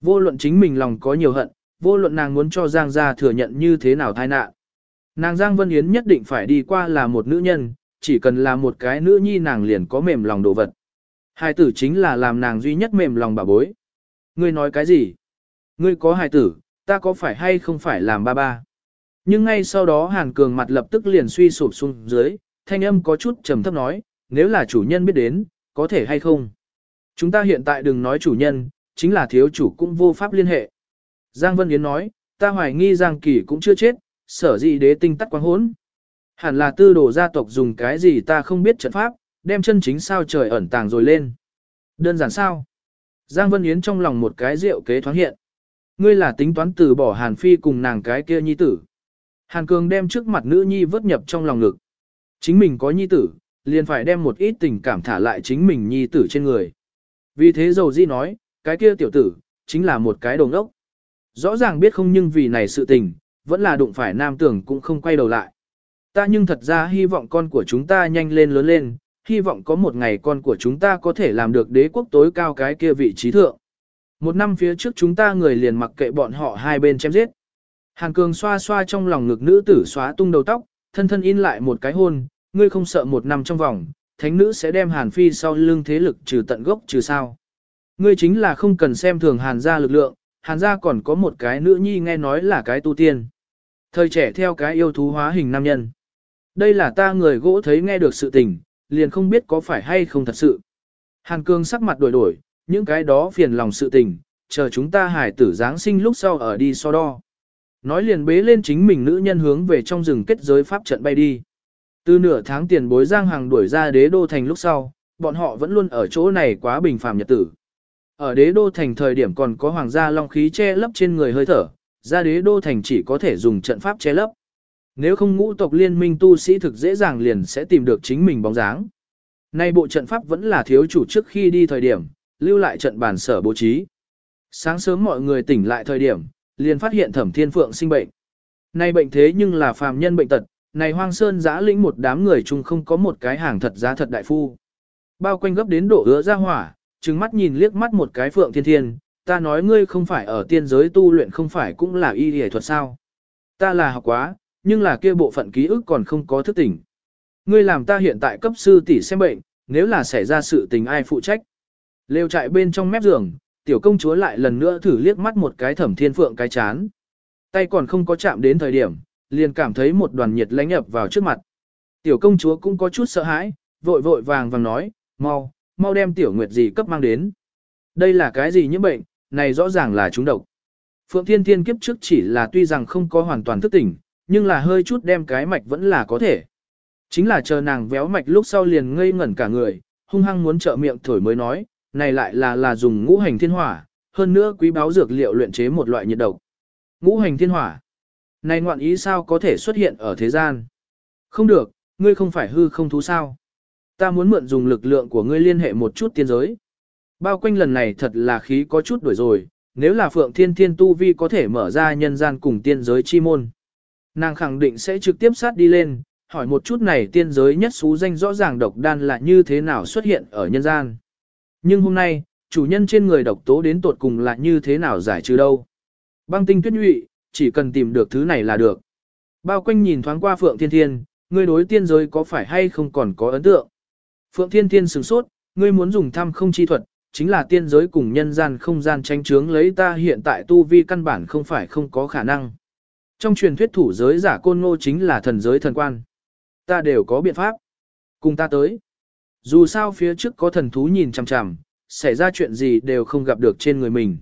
Vô luận chính mình lòng có nhiều hận, vô luận nàng muốn cho Giang gia thừa nhận như thế nào tai nạn. Nàng Giang Vân Yến nhất định phải đi qua là một nữ nhân, chỉ cần là một cái nữ nhi nàng liền có mềm lòng đồ vật. Hai tử chính là làm nàng duy nhất mềm lòng bà bối. Ngươi nói cái gì? Ngươi có hài tử, ta có phải hay không phải làm ba ba? Nhưng ngay sau đó Hàn Cường mặt lập tức liền suy sụp xuống dưới, thanh âm có chút trầm thấp nói, nếu là chủ nhân biết đến, có thể hay không? Chúng ta hiện tại đừng nói chủ nhân, chính là thiếu chủ cũng vô pháp liên hệ. Giang Vân Yến nói, ta hoài nghi Giang Kỳ cũng chưa chết, sở dĩ đế tinh tắt quang hốn. Hẳn là tư đồ gia tộc dùng cái gì ta không biết trận pháp, đem chân chính sao trời ẩn tàng rồi lên. Đơn giản sao? Giang Vân Yến trong lòng một cái rượu kế thoáng hiện. Ngươi là tính toán từ bỏ Hàn Phi cùng nàng cái kia nhi tử. Hàn Cường đem trước mặt nữ nhi vớt nhập trong lòng ngực. Chính mình có nhi tử, liền phải đem một ít tình cảm thả lại chính mình nhi tử trên người. Vì thế dầu di nói, cái kia tiểu tử, chính là một cái đồng ốc. Rõ ràng biết không nhưng vì này sự tình, vẫn là đụng phải nam tưởng cũng không quay đầu lại. Ta nhưng thật ra hy vọng con của chúng ta nhanh lên lớn lên, hy vọng có một ngày con của chúng ta có thể làm được đế quốc tối cao cái kia vị trí thượng. Một năm phía trước chúng ta người liền mặc kệ bọn họ hai bên chém giết. Hàn Cường xoa xoa trong lòng ngực nữ tử xóa tung đầu tóc, thân thân in lại một cái hôn, ngươi không sợ một năm trong vòng, thánh nữ sẽ đem Hàn Phi sau lưng thế lực trừ tận gốc trừ sao. Ngươi chính là không cần xem thường Hàn gia lực lượng, Hàn gia còn có một cái nữ nhi nghe nói là cái tu tiên. Thời trẻ theo cái yêu thú hóa hình nam nhân. Đây là ta người gỗ thấy nghe được sự tình, liền không biết có phải hay không thật sự. Hàn Cương sắc mặt đổi đổi, những cái đó phiền lòng sự tình, chờ chúng ta hải tử Giáng sinh lúc sau ở đi so đo. Nói liền bế lên chính mình nữ nhân hướng về trong rừng kết giới pháp trận bay đi. Từ nửa tháng tiền bối giang Hằng đuổi ra đế đô thành lúc sau, bọn họ vẫn luôn ở chỗ này quá bình phàm nhật tử. Ở đế đô thành thời điểm còn có hoàng gia long khí che lấp trên người hơi thở, ra đế đô thành chỉ có thể dùng trận pháp che lấp. Nếu không ngũ tộc liên minh tu sĩ thực dễ dàng liền sẽ tìm được chính mình bóng dáng. Nay bộ trận pháp vẫn là thiếu chủ trước khi đi thời điểm, lưu lại trận bản sở bố trí. Sáng sớm mọi người tỉnh lại thời điểm, liền phát hiện thẩm thiên phượng sinh bệnh. Nay bệnh thế nhưng là phàm nhân bệnh tật, này hoang sơn giã lĩnh một đám người chung không có một cái hàng thật giá thật đại phu. Bao quanh gấp đến độ ứa ra hỏa, trừng mắt nhìn liếc mắt một cái phượng thiên thiên, ta nói ngươi không phải ở tiên giới tu luyện không phải cũng là y y thuật sao. Ta là học quá, nhưng là kia bộ phận ký ức còn không có thức tỉnh. Ngươi làm ta hiện tại cấp sư tỷ xem bệnh, nếu là xảy ra sự tình ai phụ trách. Lêu chạy bên trong mép giường, tiểu công chúa lại lần nữa thử liếc mắt một cái thẩm thiên phượng cái chán. Tay còn không có chạm đến thời điểm, liền cảm thấy một đoàn nhiệt lánh ập vào trước mặt. Tiểu công chúa cũng có chút sợ hãi, vội vội vàng vàng nói, mau, mau đem tiểu nguyệt gì cấp mang đến. Đây là cái gì những bệnh, này rõ ràng là chúng độc. Phượng Thiên Thiên kiếp trước chỉ là tuy rằng không có hoàn toàn thức tỉnh, nhưng là hơi chút đem cái mạch vẫn là có thể. Chính là chờ nàng véo mạch lúc sau liền ngây ngẩn cả người, hung hăng muốn trợ miệng thổi mới nói, này lại là là dùng ngũ hành thiên hỏa, hơn nữa quý báo dược liệu luyện chế một loại nhiệt độc. Ngũ hành thiên hỏa. Này ngoạn ý sao có thể xuất hiện ở thế gian? Không được, ngươi không phải hư không thú sao? Ta muốn mượn dùng lực lượng của ngươi liên hệ một chút tiên giới. Bao quanh lần này thật là khí có chút đuổi rồi, nếu là Phượng Thiên Thiên Tu Vi có thể mở ra nhân gian cùng tiên giới chi môn. Nàng khẳng định sẽ trực tiếp sát đi lên, hỏi một chút này tiên giới nhất xú danh rõ ràng độc đan là như thế nào xuất hiện ở nhân gian. Nhưng hôm nay, chủ nhân trên người độc tố đến tột cùng là như thế nào giải trừ đâu. Băng tinh tuyết nhụy, chỉ cần tìm được thứ này là được. Bao quanh nhìn thoáng qua Phượng Thiên Thiên, ngươi đối tiên giới có phải hay không còn có ấn tượng. Phượng Thiên Thiên sửng sốt, ngươi muốn dùng thăm không chi thuật, chính là tiên giới cùng nhân gian không gian tranh chướng lấy ta hiện tại tu vi căn bản không phải không có khả năng. Trong truyền thuyết thủ giới giả côn ngô chính là thần giới thần quan. Ta đều có biện pháp. Cùng ta tới. Dù sao phía trước có thần thú nhìn chằm chằm, xảy ra chuyện gì đều không gặp được trên người mình.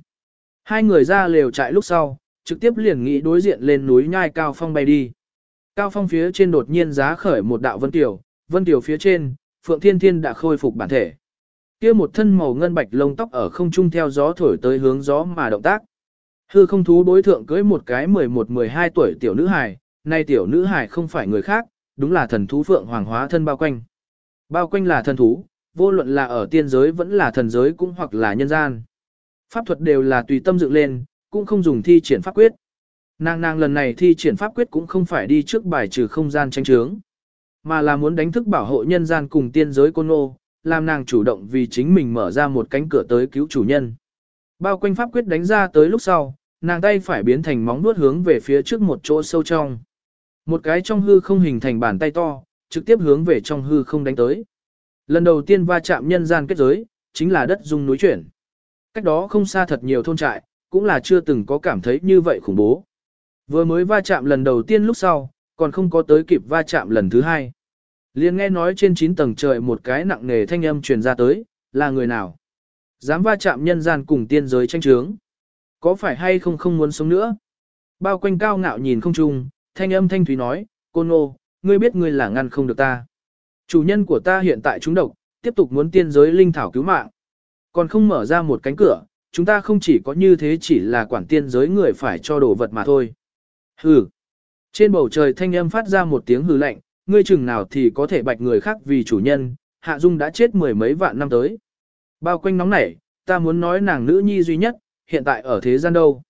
Hai người ra lều trại lúc sau, trực tiếp liền nghĩ đối diện lên núi nhai cao phong bay đi. Cao phong phía trên đột nhiên giá khởi một đạo vân tiểu, vân tiểu phía trên, Phượng Thiên Thiên đã khôi phục bản thể. Kia một thân màu ngân bạch lông tóc ở không trung theo gió thổi tới hướng gió mà động tác. Hư không thú đối thượng cưới một cái 11-12 tuổi tiểu nữ hài, nay tiểu nữ hài không phải người khác, đúng là thần thú Phượng Hoàng hóa thân bao quanh. Bao quanh là thần thú, vô luận là ở tiên giới vẫn là thần giới cũng hoặc là nhân gian. Pháp thuật đều là tùy tâm dựng lên, cũng không dùng thi triển pháp quyết. Nàng nàng lần này thi triển pháp quyết cũng không phải đi trước bài trừ không gian tranh trướng, mà là muốn đánh thức bảo hộ nhân gian cùng tiên giới côn ô, làm nàng chủ động vì chính mình mở ra một cánh cửa tới cứu chủ nhân. Bao quanh pháp quyết đánh ra tới lúc sau, nàng tay phải biến thành móng vuốt hướng về phía trước một chỗ sâu trong. Một cái trong hư không hình thành bàn tay to, trực tiếp hướng về trong hư không đánh tới. Lần đầu tiên va chạm nhân gian kết giới, chính là đất dung núi chuyển. Cách đó không xa thật nhiều thôn trại, cũng là chưa từng có cảm thấy như vậy khủng bố. Vừa mới va chạm lần đầu tiên lúc sau, còn không có tới kịp va chạm lần thứ hai. Liên nghe nói trên 9 tầng trời một cái nặng nề thanh âm truyền ra tới, là người nào? Dám va chạm nhân gian cùng tiên giới tranh trướng. Có phải hay không không muốn sống nữa? Bao quanh cao ngạo nhìn không trung, thanh âm thanh thúy nói, cô nô, ngươi biết ngươi là ngăn không được ta. Chủ nhân của ta hiện tại trúng độc, tiếp tục muốn tiên giới linh thảo cứu mạng. Còn không mở ra một cánh cửa, chúng ta không chỉ có như thế chỉ là quản tiên giới người phải cho đồ vật mà thôi. Hừ. Trên bầu trời thanh âm phát ra một tiếng hừ lạnh, ngươi chừng nào thì có thể bạch người khác vì chủ nhân, Hạ Dung đã chết mười mấy vạn năm tới. Bao quanh nóng nảy, ta muốn nói nàng nữ nhi duy nhất, hiện tại ở thế gian đâu.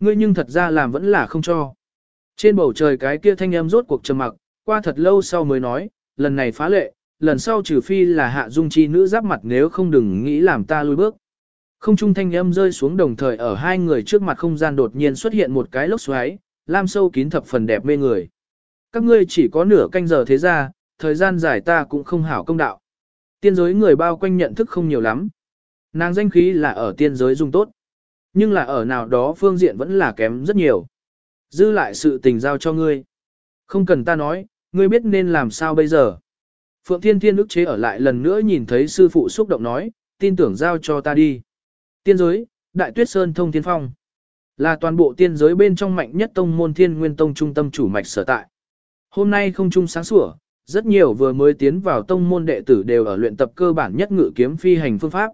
Ngươi nhưng thật ra làm vẫn là không cho. Trên bầu trời cái kia thanh âm rốt cuộc trầm mặc, qua thật lâu sau mới nói, lần này phá lệ, lần sau trừ phi là hạ dung chi nữ giáp mặt nếu không đừng nghĩ làm ta lùi bước. Không trung thanh âm rơi xuống đồng thời ở hai người trước mặt không gian đột nhiên xuất hiện một cái lốc xoáy, lam sâu kín thập phần đẹp mê người. Các ngươi chỉ có nửa canh giờ thế ra, thời gian dài ta cũng không hảo công đạo. Tiên giới người bao quanh nhận thức không nhiều lắm. Nàng danh khí là ở tiên giới dùng tốt. Nhưng là ở nào đó phương diện vẫn là kém rất nhiều. Dư lại sự tình giao cho ngươi. Không cần ta nói, ngươi biết nên làm sao bây giờ. Phượng Thiên Thiên ức chế ở lại lần nữa nhìn thấy sư phụ xúc động nói, tin tưởng giao cho ta đi. Tiên giới, Đại Tuyết Sơn thông thiên phong. Là toàn bộ tiên giới bên trong mạnh nhất tông môn thiên nguyên tông trung tâm chủ mạch sở tại. Hôm nay không trung sáng sủa, rất nhiều vừa mới tiến vào tông môn đệ tử đều ở luyện tập cơ bản nhất ngự kiếm phi hành phương pháp.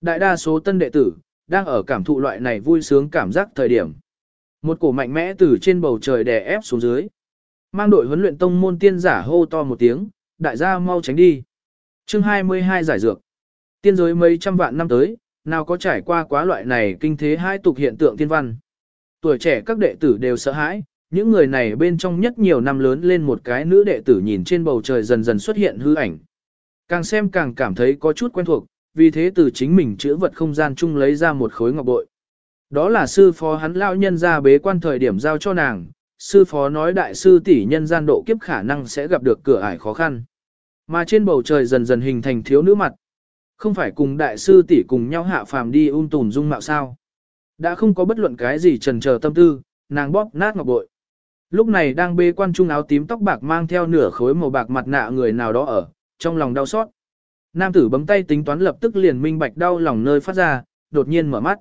Đại đa số tân đệ tử, đang ở cảm thụ loại này vui sướng cảm giác thời điểm. Một cổ mạnh mẽ từ trên bầu trời đè ép xuống dưới. Mang đội huấn luyện tông môn tiên giả hô to một tiếng, đại gia mau tránh đi. chương 22 giải dược. Tiên giới mấy trăm vạn năm tới, nào có trải qua quá loại này kinh thế hai tục hiện tượng tiên văn. Tuổi trẻ các đệ tử đều sợ hãi, những người này bên trong nhất nhiều năm lớn lên một cái nữ đệ tử nhìn trên bầu trời dần dần xuất hiện hư ảnh. Càng xem càng cảm thấy có chút quen thuộc, vì thế từ chính mình chữa vật không gian chung lấy ra một khối ngọc bội. Đó là sư phó hắn lão nhân ra bế quan thời điểm giao cho nàng, sư phó nói đại sư tỷ nhân gian độ kiếp khả năng sẽ gặp được cửa ải khó khăn. Mà trên bầu trời dần dần hình thành thiếu nữ mặt. Không phải cùng đại sư tỷ cùng nhau hạ phàm đi ung tùm dung mạo sao. Đã không có bất luận cái gì trần chờ tâm tư, nàng bóp nát ngọc bội. Lúc này đang bê quan trung áo tím tóc bạc mang theo nửa khối màu bạc mặt nạ người nào đó ở, trong lòng đau xót. Nam tử bấm tay tính toán lập tức liền minh bạch đau lòng nơi phát ra, đột nhiên mở mắt.